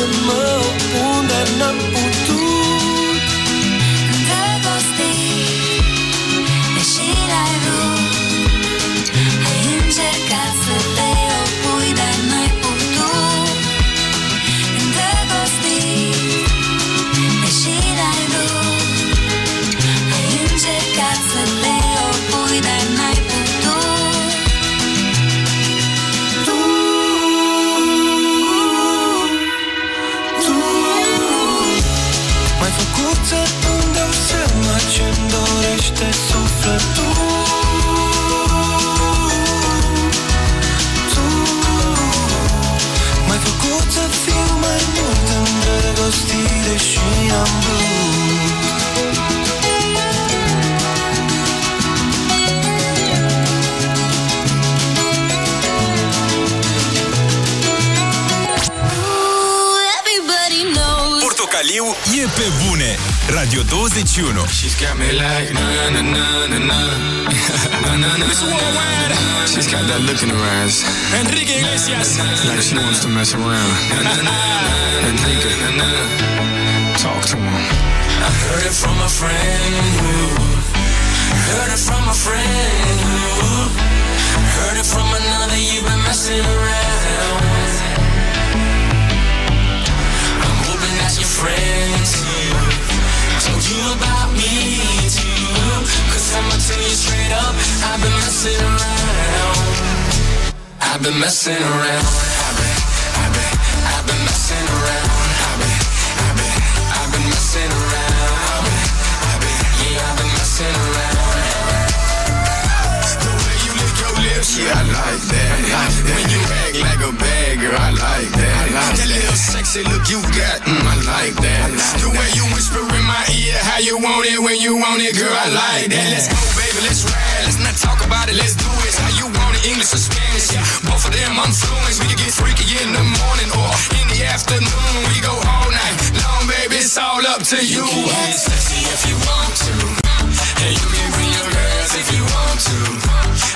să mă opun, dar n-am putut să fiu mai mult îndrăgostit Deși am vrut e pe bune. Radio 21. She's got me like na na na na na. *laughs* Na na na She's got that look in her eyes. Enrique Iglesias. Like she wants to mess around. Enrique Talk to him. I heard it from a friend who Heard it from a friend who Heard it from another you've been messing around friends Told you about me too Cause I'ma tell you straight up I've been messing around. I've been messing around yeah, I like that. When you act like a bad girl, I like that. That little sexy look you got, mm, I like that. The way you whisper in my ear, how you want it when you want it, girl, I like that. Let's go, baby, let's ride. Let's not talk about it, let's do it. How you want it, English or Spanish? Yeah, both of them I'm fluent. We can get freaky in the morning or in the afternoon. We go all night long, baby. It's all up to you. You can get sexy if you want to, and you can bring your girls if you want to,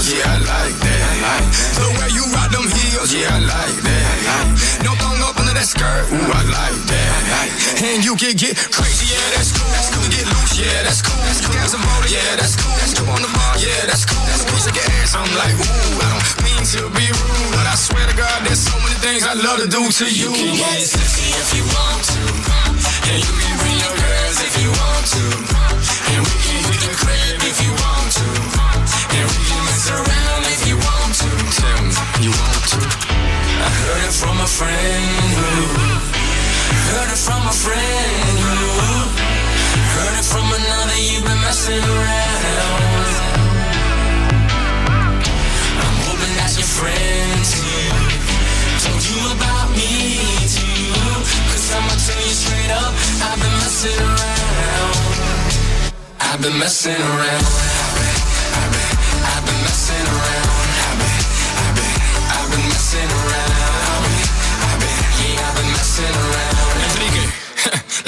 girls, yeah, I like that. The way you rock them heels, yeah, I like that. No thong up under that skirt, ooh, I like that. And you can get crazy, yeah, that's cool. You can get loose, yeah, that's cool. Dance some motor, yeah, that's cool. Jump on the bar, yeah, that's cool. Squeeze like your ass, I'm like, ooh, I don't mean to be rude, but I swear to God, there's so many things I love to do to you. You can get sexy if you want to. And you can bring your girls if you want to. And we can it from a friend who heard it from a friend who heard it from another. You've been messing around. I'm hoping that your friend too told you about me too. Cause I'ma tell you straight up, I've been messing around. I've been messing around.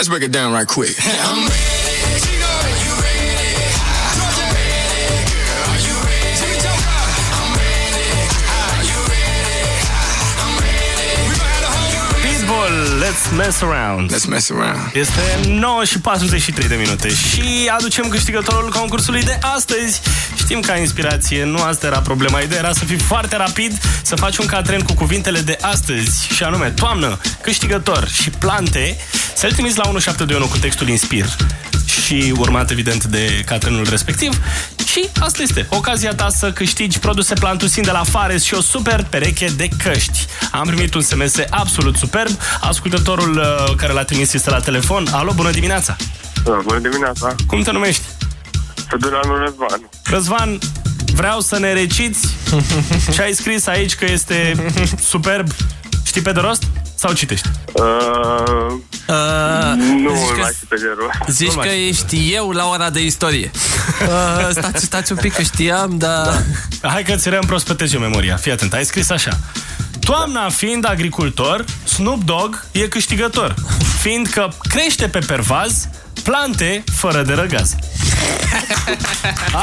We gonna have the whole Pitbull, Let's Mess Around. Let's mess around. Este 9 și 43 de minute și aducem câștigătorul concursului de astăzi. Știm ca inspirație, nu asta era problema. Ideea era să fii foarte rapid, să faci un catren cu cuvintele de astăzi și anume toamnă, câștigător și plante, să-l trimiți la 1721 cu textul Inspir și urmat evident de catrenul respectiv. Și asta este ocazia ta să câștigi produse Plantusin de la Fares și o super pereche de căști. Am primit un SMS absolut superb. Ascultătorul uh, care l-a trimis este la telefon. Alo, bună dimineața! Bună dimineața! Cum te numești? Săduranul Răzvan. Răzvan, vreau să ne reciți ce ai scris aici că este superb. Știi pe de rost? Sau citești? Uh, Uh, nu zici că- mai știu pe de rost. Zici că ești eu la ora de istorie. Uh, *laughs* stați, stați un pic că știam, dar... Hai că ți reîmprospătezi eu memoria. Fii atent, ai scris așa. Toamna fiind agricultor, Snoop Dogg e câștigător, fiindcă crește pe pervaz plante fără de răgaz.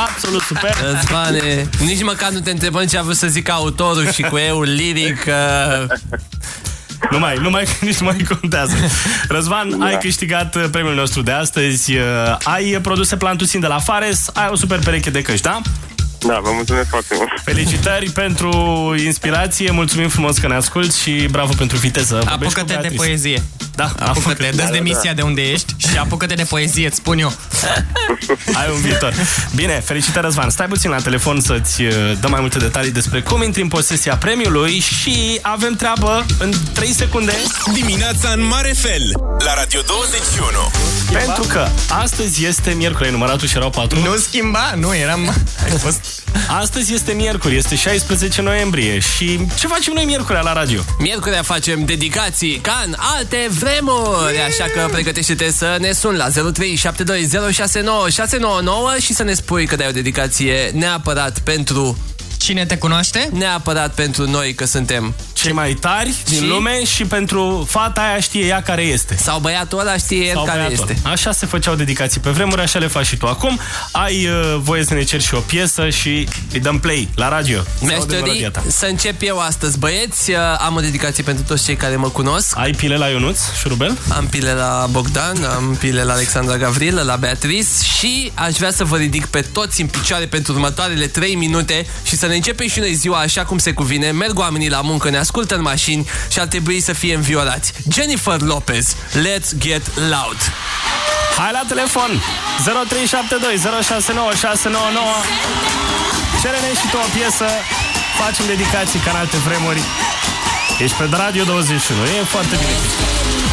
Absolut super. Răzvane, nici măcar nu te întrebăm ce a vrut să zic autorul și cu eu liric. Uh, Nu mai, nu mai, *laughs* nici nu mai contează. Răzvan, Da. ai câștigat uh, premiul nostru de astăzi. Uh, Ai produse Plantusin de la Fares, ai o super pereche de căști, da? Da, vă mulțumesc foarte mult. Felicitări pentru inspirație, mulțumim frumos că ne asculti și bravo pentru viteză. Vorbești cu Apucă-te de Beatrice. poezie. Da, Apucă-te, dă Da, da, demisia da. de unde ești și apucă-te de poezie, îți spun eu. *laughs* Ai un viitor. Bine, felicitări Răzvan. Stai puțin la telefon să-ți uh, dăm mai multe detalii despre cum intri în posesia premiului și avem treabă în 3 secunde. Dimineața în mare fel la Radio 21. Pentru că astăzi este miercuri, ai numărat și erau 4. Nu schimba, nu, eram... Ai fost... Astăzi este miercuri, este 16 noiembrie și ce facem noi miercurea la radio? Miercurea facem dedicații ca în alte vremuri, așa că pregătește-te să ne suni la 0372069699 și să ne spui că dai o dedicație neapărat pentru... Cine te cunoaște? Neapărat pentru noi că suntem Cei mai tari din Și? lume și pentru fata aia știe ea care este. Sau băiatul ăla știe el Sau care băiatul. este. Așa se făceau dedicații pe vremuri, așa le faci și tu acum. Ai uh, voie să ne ceri și o piesă și îi dăm play la radio. Mi-aș Să audem dori melodia ta. să încep eu astăzi, băieți. Uh, Am o dedicație pentru toți cei care mă cunosc. Ai pile la Ionuț, șurubel? Am pile la Bogdan, am pile la Alexandra Gavrilă, la Beatrice și aș vrea să vă ridic pe toți în picioare pentru următoarele 3 minute și să ne începem și noi ziua așa cum se cuvine. Merg oamenii la muncă, ne ascultă în mașini și ar trebui să fie înviorați. Jennifer Lopez, Let's Get Loud. Hai la telefon. 0372 069 699 Cere-ne și tu o piesă. Facem dedicații ca în alte vremuri. Ești pe Radio 21 E foarte bine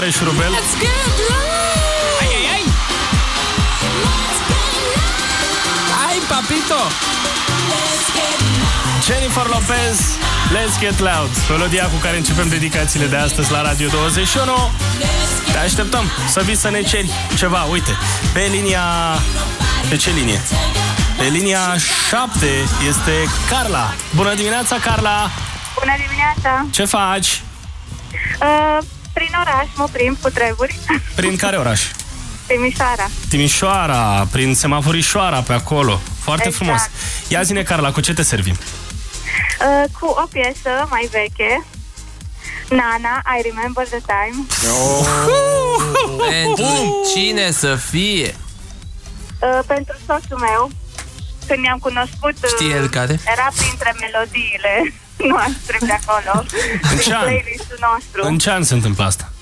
mișcări la tine are șurubel Let's get loud. Ai, ai, ai! Ai, papito! Let's get loud. Jennifer Lopez Let's Get Loud Melodia cu care începem dedicațiile de astăzi la Radio 21 Te așteptăm să vii să ne ceri ceva Uite, pe linia... Pe ce linie? Pe linia 7 este Carla Bună dimineața, Carla! Bună dimineața! Ce faci? Uh, prin oraș mă prim cu treburi. Prin care oraș? Timișoara. Timișoara, prin semaforișoara pe acolo Foarte Exact. frumos Ia zine, Carla, cu ce te servim? Uh, cu o piesă mai veche. Nana, I remember the time. Pentru cine să fie? Uh, pentru soțul meu. Când ne-am cunoscut, uh, Știe el care? era printre melodiile noastre de acolo. În din ce an? playlistul nostru. În ce an se întâmplă asta?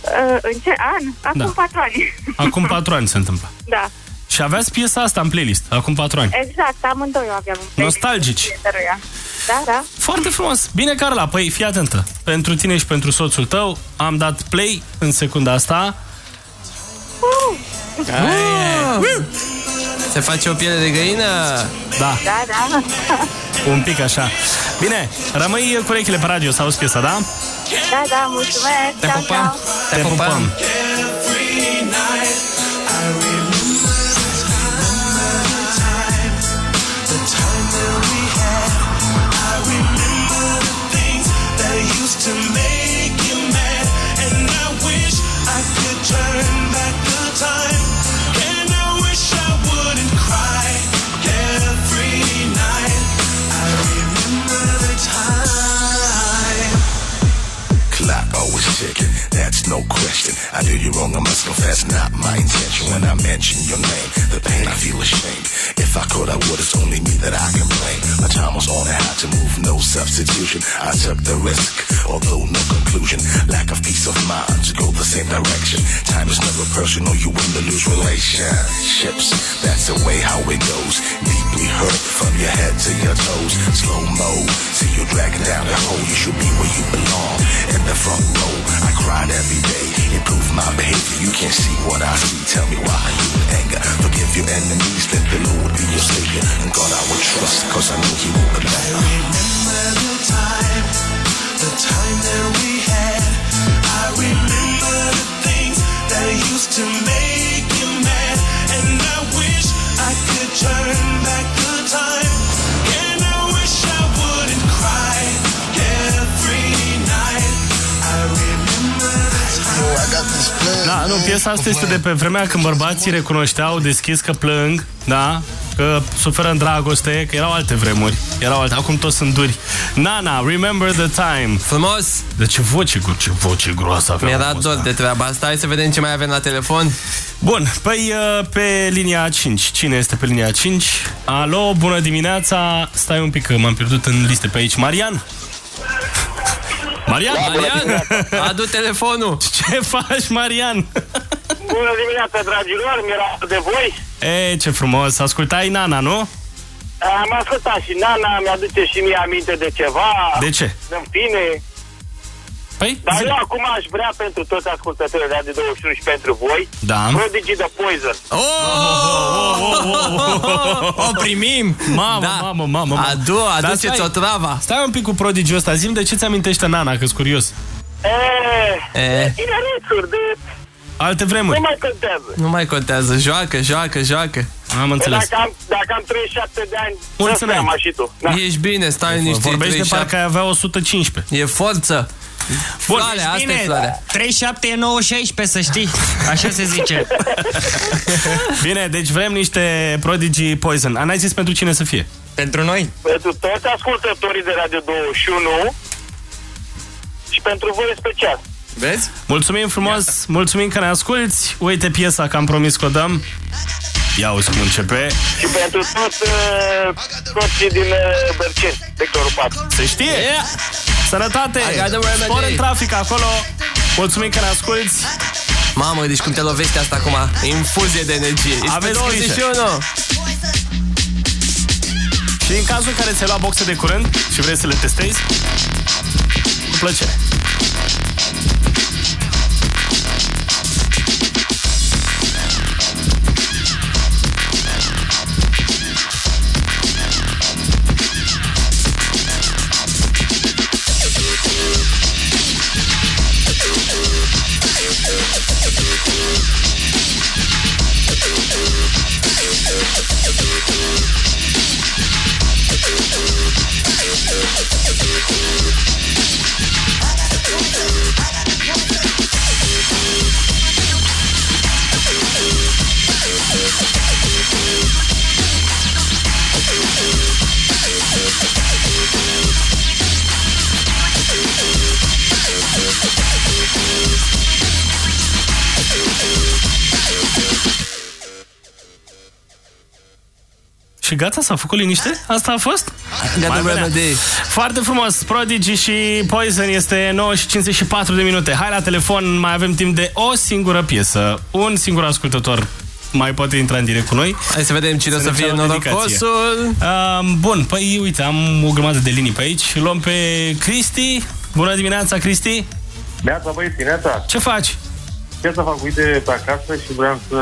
Uh, în ce an? Acum Da. patru ani. Acum patru ani se întâmplă da, Și aveați piesa asta în playlist, acum patru ani exact. Amândoi o aveam. în playlist Nostalgici fiecăruia. Da, da. Foarte frumos. Bine, Carla, păi fii atentă. Pentru tine și pentru soțul tău am dat play în secunda asta. Uh, Ai, Se face o piele de găină? Da, da, da. un pic așa. Bine, rămâi cu urechile pe radio să auzi piesa, da? Da, da, mulțumesc. Te Ciao, pupăm. ciao. Te pupăm. To no question. I did you wrong, I must confess, not my intention. When I mention your name, the pain I feel ashamed. If I could, I would, it's only me that I can blame. My time was on I had to move, no substitution. I took the risk, although no conclusion. Lack of peace of mind to go the same direction. Time is never personal, you win or lose relationships. That's the way how it goes. Deeply hurt from your head to your toes. Slow mo, see you dragging down the hole. You should be where you belong. In the front row, I cried every day. Improve my behavior, you can't see what I see. Tell me why are you in anger? Forgive your enemies, let the Lord be your savior. And God I will trust, cause I know He won't abandon. Remember the time, the time that we had. I remember the things that used to make you mad. And I wish I could turn back Da, nu, piesa asta este de pe vremea când bărbații recunoșteau deschis că plâng, da? Că suferă în dragoste, că erau alte vremuri. Erau alte, acum toți sunt duri. Nana, remember the time. Frumos! De ce voce, gro- ce voce groasă avea Mi-era omul dor ăsta. de treaba asta. Hai să vedem ce mai avem la telefon. Bun, păi uh, pe linia 5. Cine este pe linia 5? Alo, bună dimineața. Stai un pic că m-am pierdut în liste pe aici. Marian? Marian? Marian, adu telefonul. *laughs* Ce faci, Marian? Bună dimineața, dragilor, mi-era de voi. E, ce frumos. Ascultai Nana, nu? Am ascultat și Nana, mi-aduce și mie aminte de ceva. De ce? În fine. Păi, Dar zi- eu acum aș vrea pentru toți ascultătorii de Radio 21 și pentru voi Da. Prodigy the Poison. *laughs* O primim! Mamă, Da. mamă, mamă, mamă. Adu, Dar aduceți stai- o trava. Stai un pic cu prodigiul ăsta. Zim de ce ți amintește Nana, că-s curios. E, E, tinerețuri de... Alte Nu vremuri. mai contează. nu mai contează. Joacă, joacă, joacă. Am Păi înțeles. Dacă am, dacă am 37 de ani, Mulțumesc. să seama și tu. Da. Ești bine, stai liniștit. Vorbești de 37. parcă ai avea 115. E forță. Bun, Floare, asta e floarea. 37 e 916, să știi. Așa se zice. *laughs* Bine, deci vrem niște Prodigy Poison. A, n-ai zis pentru cine să fie? Pentru noi. Pentru toți ascultătorii de Radio 21 și pentru voi special. Vezi? Mulțumim frumos, mulțumim că ne asculti. Uite piesa că am promis că o dăm. Ia uzi cum începe. Și pentru toți uh, soții din uh, Berceni, sectorul 4. Se știe? Sănătate! I got the remedy. Spor în trafic acolo. Mulțumim că ne asculti. Mamă, deci cum te lovește asta acum? Infuzie de energie. Ești Aveți pe grijă. 21. Și în cazul în care ți-ai luat boxe de curând și vrei să le testezi, cu plăcere. Gata, s-a făcut liniște? Asta a fost? Gata, Mai venea. remedy. Foarte frumos. Prodigy și Poison este 9 și 54 de minute. Hai la telefon, mai avem timp de o singură piesă. Un singur ascultător mai poate intra în direct cu noi. Hai să vedem cine o să ne fie fie o dedicație. norocosul. Um, bun, păi uite, am o grămadă de linii pe aici. Luăm pe Cristi. Bună dimineața, Cristi. Neața, băieți, neața. Ce faci? Ce să fac? Uite, pe acasă și vreau să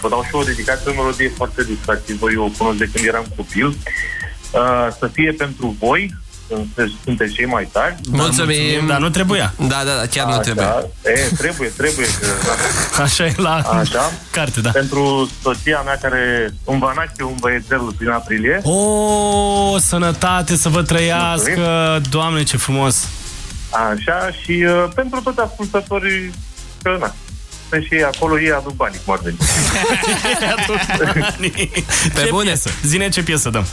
vă dau și o dedicație, o melodie foarte distractivă. Eu o cunosc de când eram copil. Uh, să fie pentru voi, sunteți, sunteți cei mai tari. Mulțumim. Dar nu trebuia. Da, da, da, chiar nu trebuie. E, trebuie, trebuie. Că, da. *laughs* Așa e la Așa. carte, da. Pentru soția mea care îmi va naște un băiețel prin aprilie. O, sănătate să vă trăiască. Doamne, ce frumos. Așa, și uh, pentru toți ascultătorii, că na, sunt și ei acolo, ei aduc banii, cum ar veni. Pe ce bune. Piesă? Zine ce piesă dăm.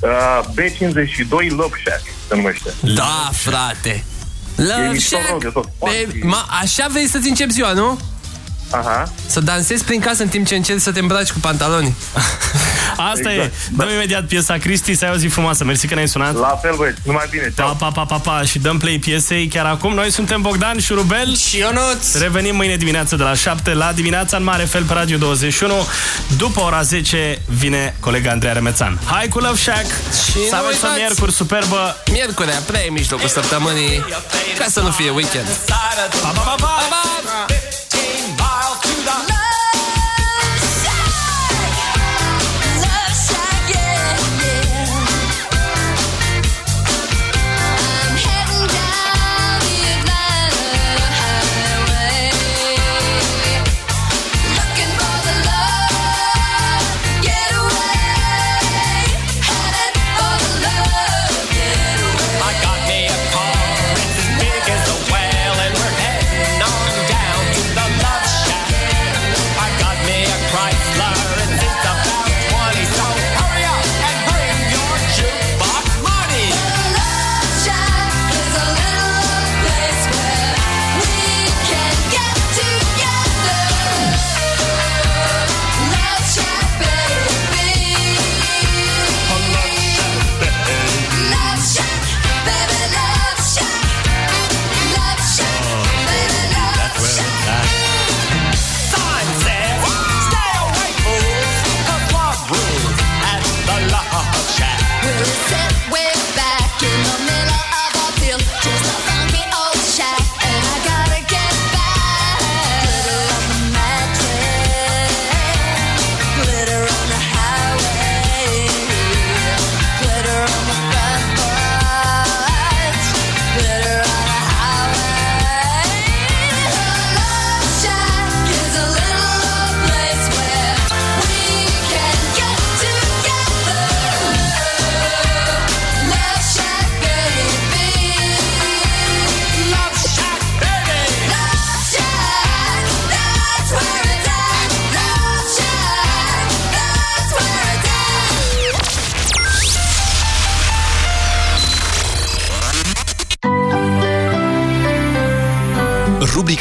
Uh, B52 Love Shack se numește. Da, frate. E Love mișto rău Shack. de tot. Baby, ma, așa vrei să-ți începi ziua, nu? Aha. Să dansezi prin casă în timp ce încerci să te îmbraci cu pantaloni. *laughs* Asta Exact. e. Dăm imediat piesa Cristi, să ai o zi frumoasă. Mersi că ne-ai sunat. La fel, băieți, numai bine. Pa, pa, pa, pa, pa. Și dăm play piesei chiar acum. Noi suntem Bogdan și Rubel. Și Ionuț. Revenim mâine dimineață de la 7 la dimineața în mare fel pe Radio 21. După ora 10 vine colega Andreea Remețan. Hai cu Love Shack! Și să nu aveți o uitați. miercuri superbă. Miercurea, prea e mijlocul săptămânii, ca să nu fie weekend. Pa, pa, pa, pa! I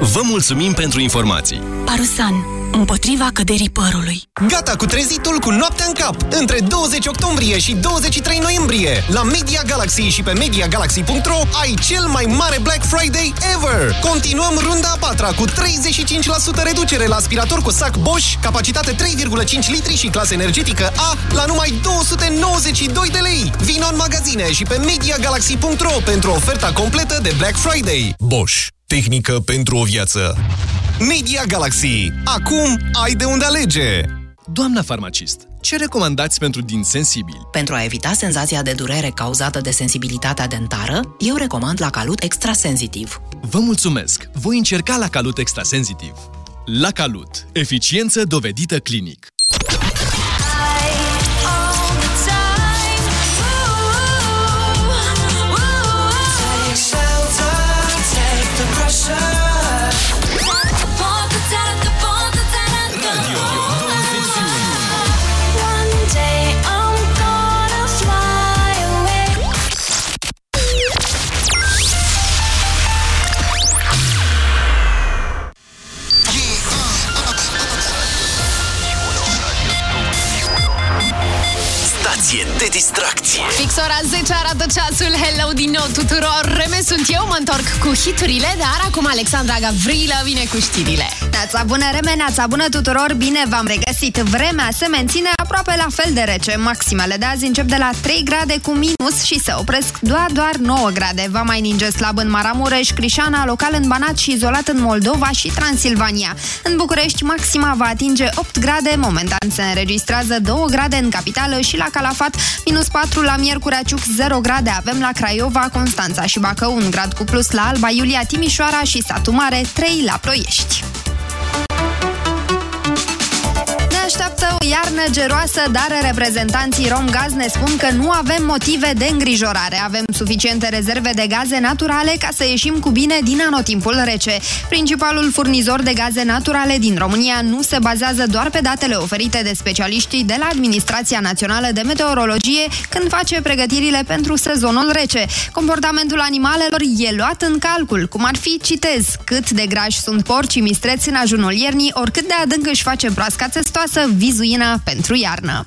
Vă mulțumim pentru informații! Parusan. Împotriva căderii părului. Gata cu trezitul cu noaptea în cap! Între 20 octombrie și 23 noiembrie, la Media Galaxy și pe MediaGalaxy.ro ai cel mai mare Black Friday ever! Continuăm runda a patra cu 35% reducere la aspirator cu sac Bosch, capacitate 3,5 litri și clasă energetică A, la numai 292 de lei! Vino în magazine și pe MediaGalaxy.ro pentru oferta completă de Black Friday! Bosch. Tehnică pentru o viață. Media Galaxy. Acum ai de unde alege! Doamna farmacist, ce recomandați pentru din sensibili? Pentru a evita senzația de durere cauzată de sensibilitatea dentară, eu recomand la calut extrasensitiv. Vă mulțumesc! Voi încerca la calut extrasensitiv. La calut. Eficiență dovedită clinic. Distracție. Fix ora 10 arată ceasul Hello din nou tuturor Reme sunt eu, mă întorc cu hiturile Dar acum Alexandra Gavrilă vine cu știrile Neața bună, Reme, neața bună tuturor, bine v-am regăsit. Vremea se menține aproape la fel de rece. Maximele de azi încep de la 3 grade cu minus și se opresc doar, doar 9 grade. Va mai ninge slab în Maramureș, Crișana, local în Banat și izolat în Moldova și Transilvania. În București, maxima va atinge 8 grade, momentan se înregistrează 2 grade în capitală și la Calafat Minus 4 la Miercurea Ciuc, 0 grade avem la Craiova, Constanța și Bacău, 1 grad cu plus la Alba, Iulia, Timișoara și Satu Mare, 3 la Ploiești. Așteaptă o iarnă geroasă, dar reprezentanții Romgaz ne spun că nu avem motive de îngrijorare. Avem suficiente rezerve de gaze naturale ca să ieșim cu bine din anotimpul rece. Principalul furnizor de gaze naturale din România nu se bazează doar pe datele oferite de specialiștii de la Administrația Națională de Meteorologie când face pregătirile pentru sezonul rece. Comportamentul animalelor e luat în calcul, cum ar fi, citez, cât de grași sunt porcii mistreți în ajunul iernii, oricât de adânc își face broasca țestoasă vizuina pentru iarnă.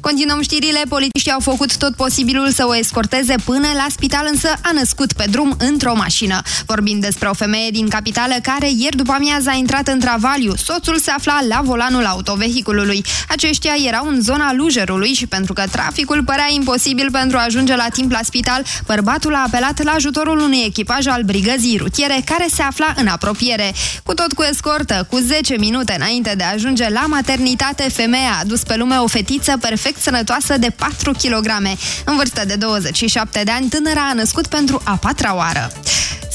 Continuăm știrile, polițiștii au făcut tot posibilul să o escorteze până la spital, însă a născut pe drum într-o mașină. Vorbim despre o femeie din capitală care ieri după amiază a intrat în travaliu. Soțul se afla la volanul autovehiculului. Aceștia erau în zona Lujerului și pentru că traficul părea imposibil pentru a ajunge la timp la spital, bărbatul a apelat la ajutorul unui echipaj al brigăzii rutiere care se afla în apropiere. Cu tot cu escortă, cu 10 minute înainte de a ajunge la maternitate, femeia a dus pe lume o fetiță perfect sănătoasă de 4 kg. În vârstă de 27 de ani, tânăra a născut pentru a patra oară.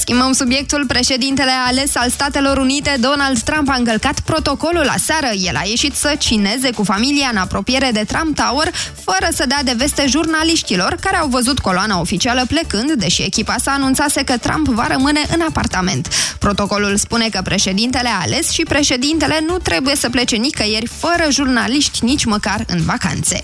Schimbăm subiectul. Președintele ales al Statelor Unite, Donald Trump, a încălcat protocolul aseară. El a ieșit să cineze cu familia în apropiere de Trump Tower, fără să dea de veste jurnaliștilor care au văzut coloana oficială plecând, deși echipa sa anunțase că Trump va rămâne în apartament. Protocolul spune că președintele a ales și președintele nu trebuie să plece nicăieri fără jurnaliști, nici măcar în vacanțe.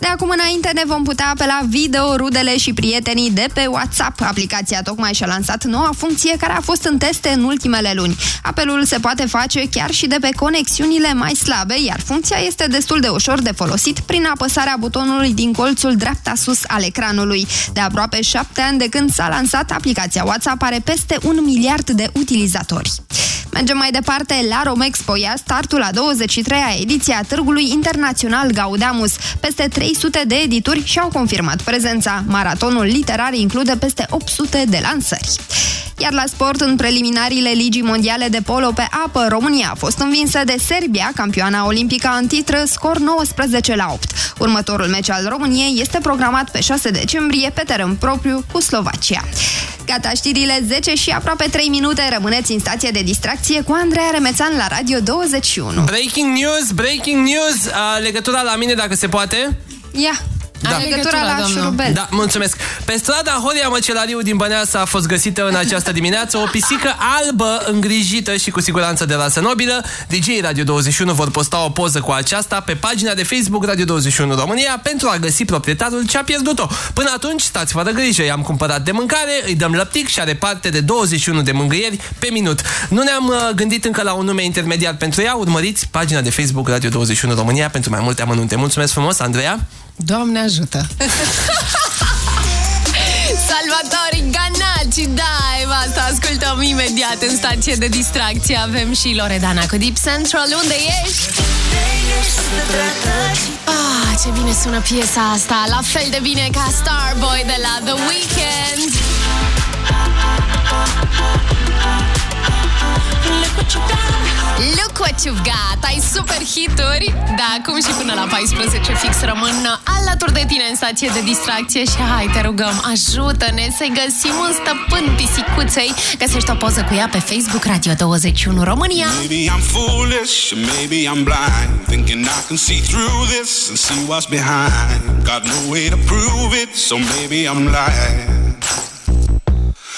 De acum înainte ne vom putea apela video, rudele și prietenii de pe WhatsApp. Aplicația tocmai și-a lansat noua funcție care a fost în teste în ultimele luni. Apelul se poate face chiar și de pe conexiunile mai slabe, iar funcția este destul de ușor de folosit prin apăsarea butonului din colțul dreapta sus al ecranului. De aproape șapte ani de când s-a lansat, aplicația WhatsApp are peste un miliard de utilizatori. Mergem mai departe la Romexpo, ia startul la 23-a ediție a Târgului Internațional Gaudamus. Peste 300 de edituri și-au confirmat prezența. Maratonul literar include peste 800 de lansări. Iar la sport, în preliminariile Ligii Mondiale de Polo pe apă, România a fost învinsă de Serbia, campioana olimpică în titră, scor 19 la 8. Următorul meci al României este programat pe 6 decembrie pe teren propriu cu Slovacia. Gata, știrile 10 și aproape 3 minute. Rămâneți în stație de distracție cu Andreea Remețan la Radio 21. Breaking news, breaking news, uh, legătura la mine dacă se poate. Ia. Da. legătura la șurubel. Da, mulțumesc. Pe strada Horia Măcelariu din Băneasa a fost găsită în această dimineață o pisică albă, îngrijită și cu siguranță de rasă nobilă. DJ Radio 21 vor posta o poză cu aceasta pe pagina de Facebook Radio 21 România pentru a găsi proprietarul ce a pierdut-o. Până atunci, stați fără grijă, i-am cumpărat de mâncare, îi dăm lăptic și are parte de 21 de mângâieri pe minut. Nu ne-am uh, gândit încă la un nume intermediar pentru ea, urmăriți pagina de Facebook Radio 21 România pentru mai multe amănunte. Mulțumesc frumos, Andreea! Doamne ajută! *laughs* Salvatori Ganaci, da, asta ascultăm imediat în stație de distracție. Avem și Loredana cu Deep Central. Unde ești? Ah, ce bine sună piesa asta, la fel de bine ca Starboy de la The Weeknd. Look what you've got! Ai super hituri, da, acum și până la 14 fix rămân alături de tine în stație de distracție și hai, te rugăm, ajută-ne să-i găsim un stăpân pisicuței. Găsești o poză cu ea pe Facebook Radio 21 România. Maybe I'm foolish, maybe I'm blind, thinking I can see through this and see what's behind. Got no way to prove it, so maybe I'm lying.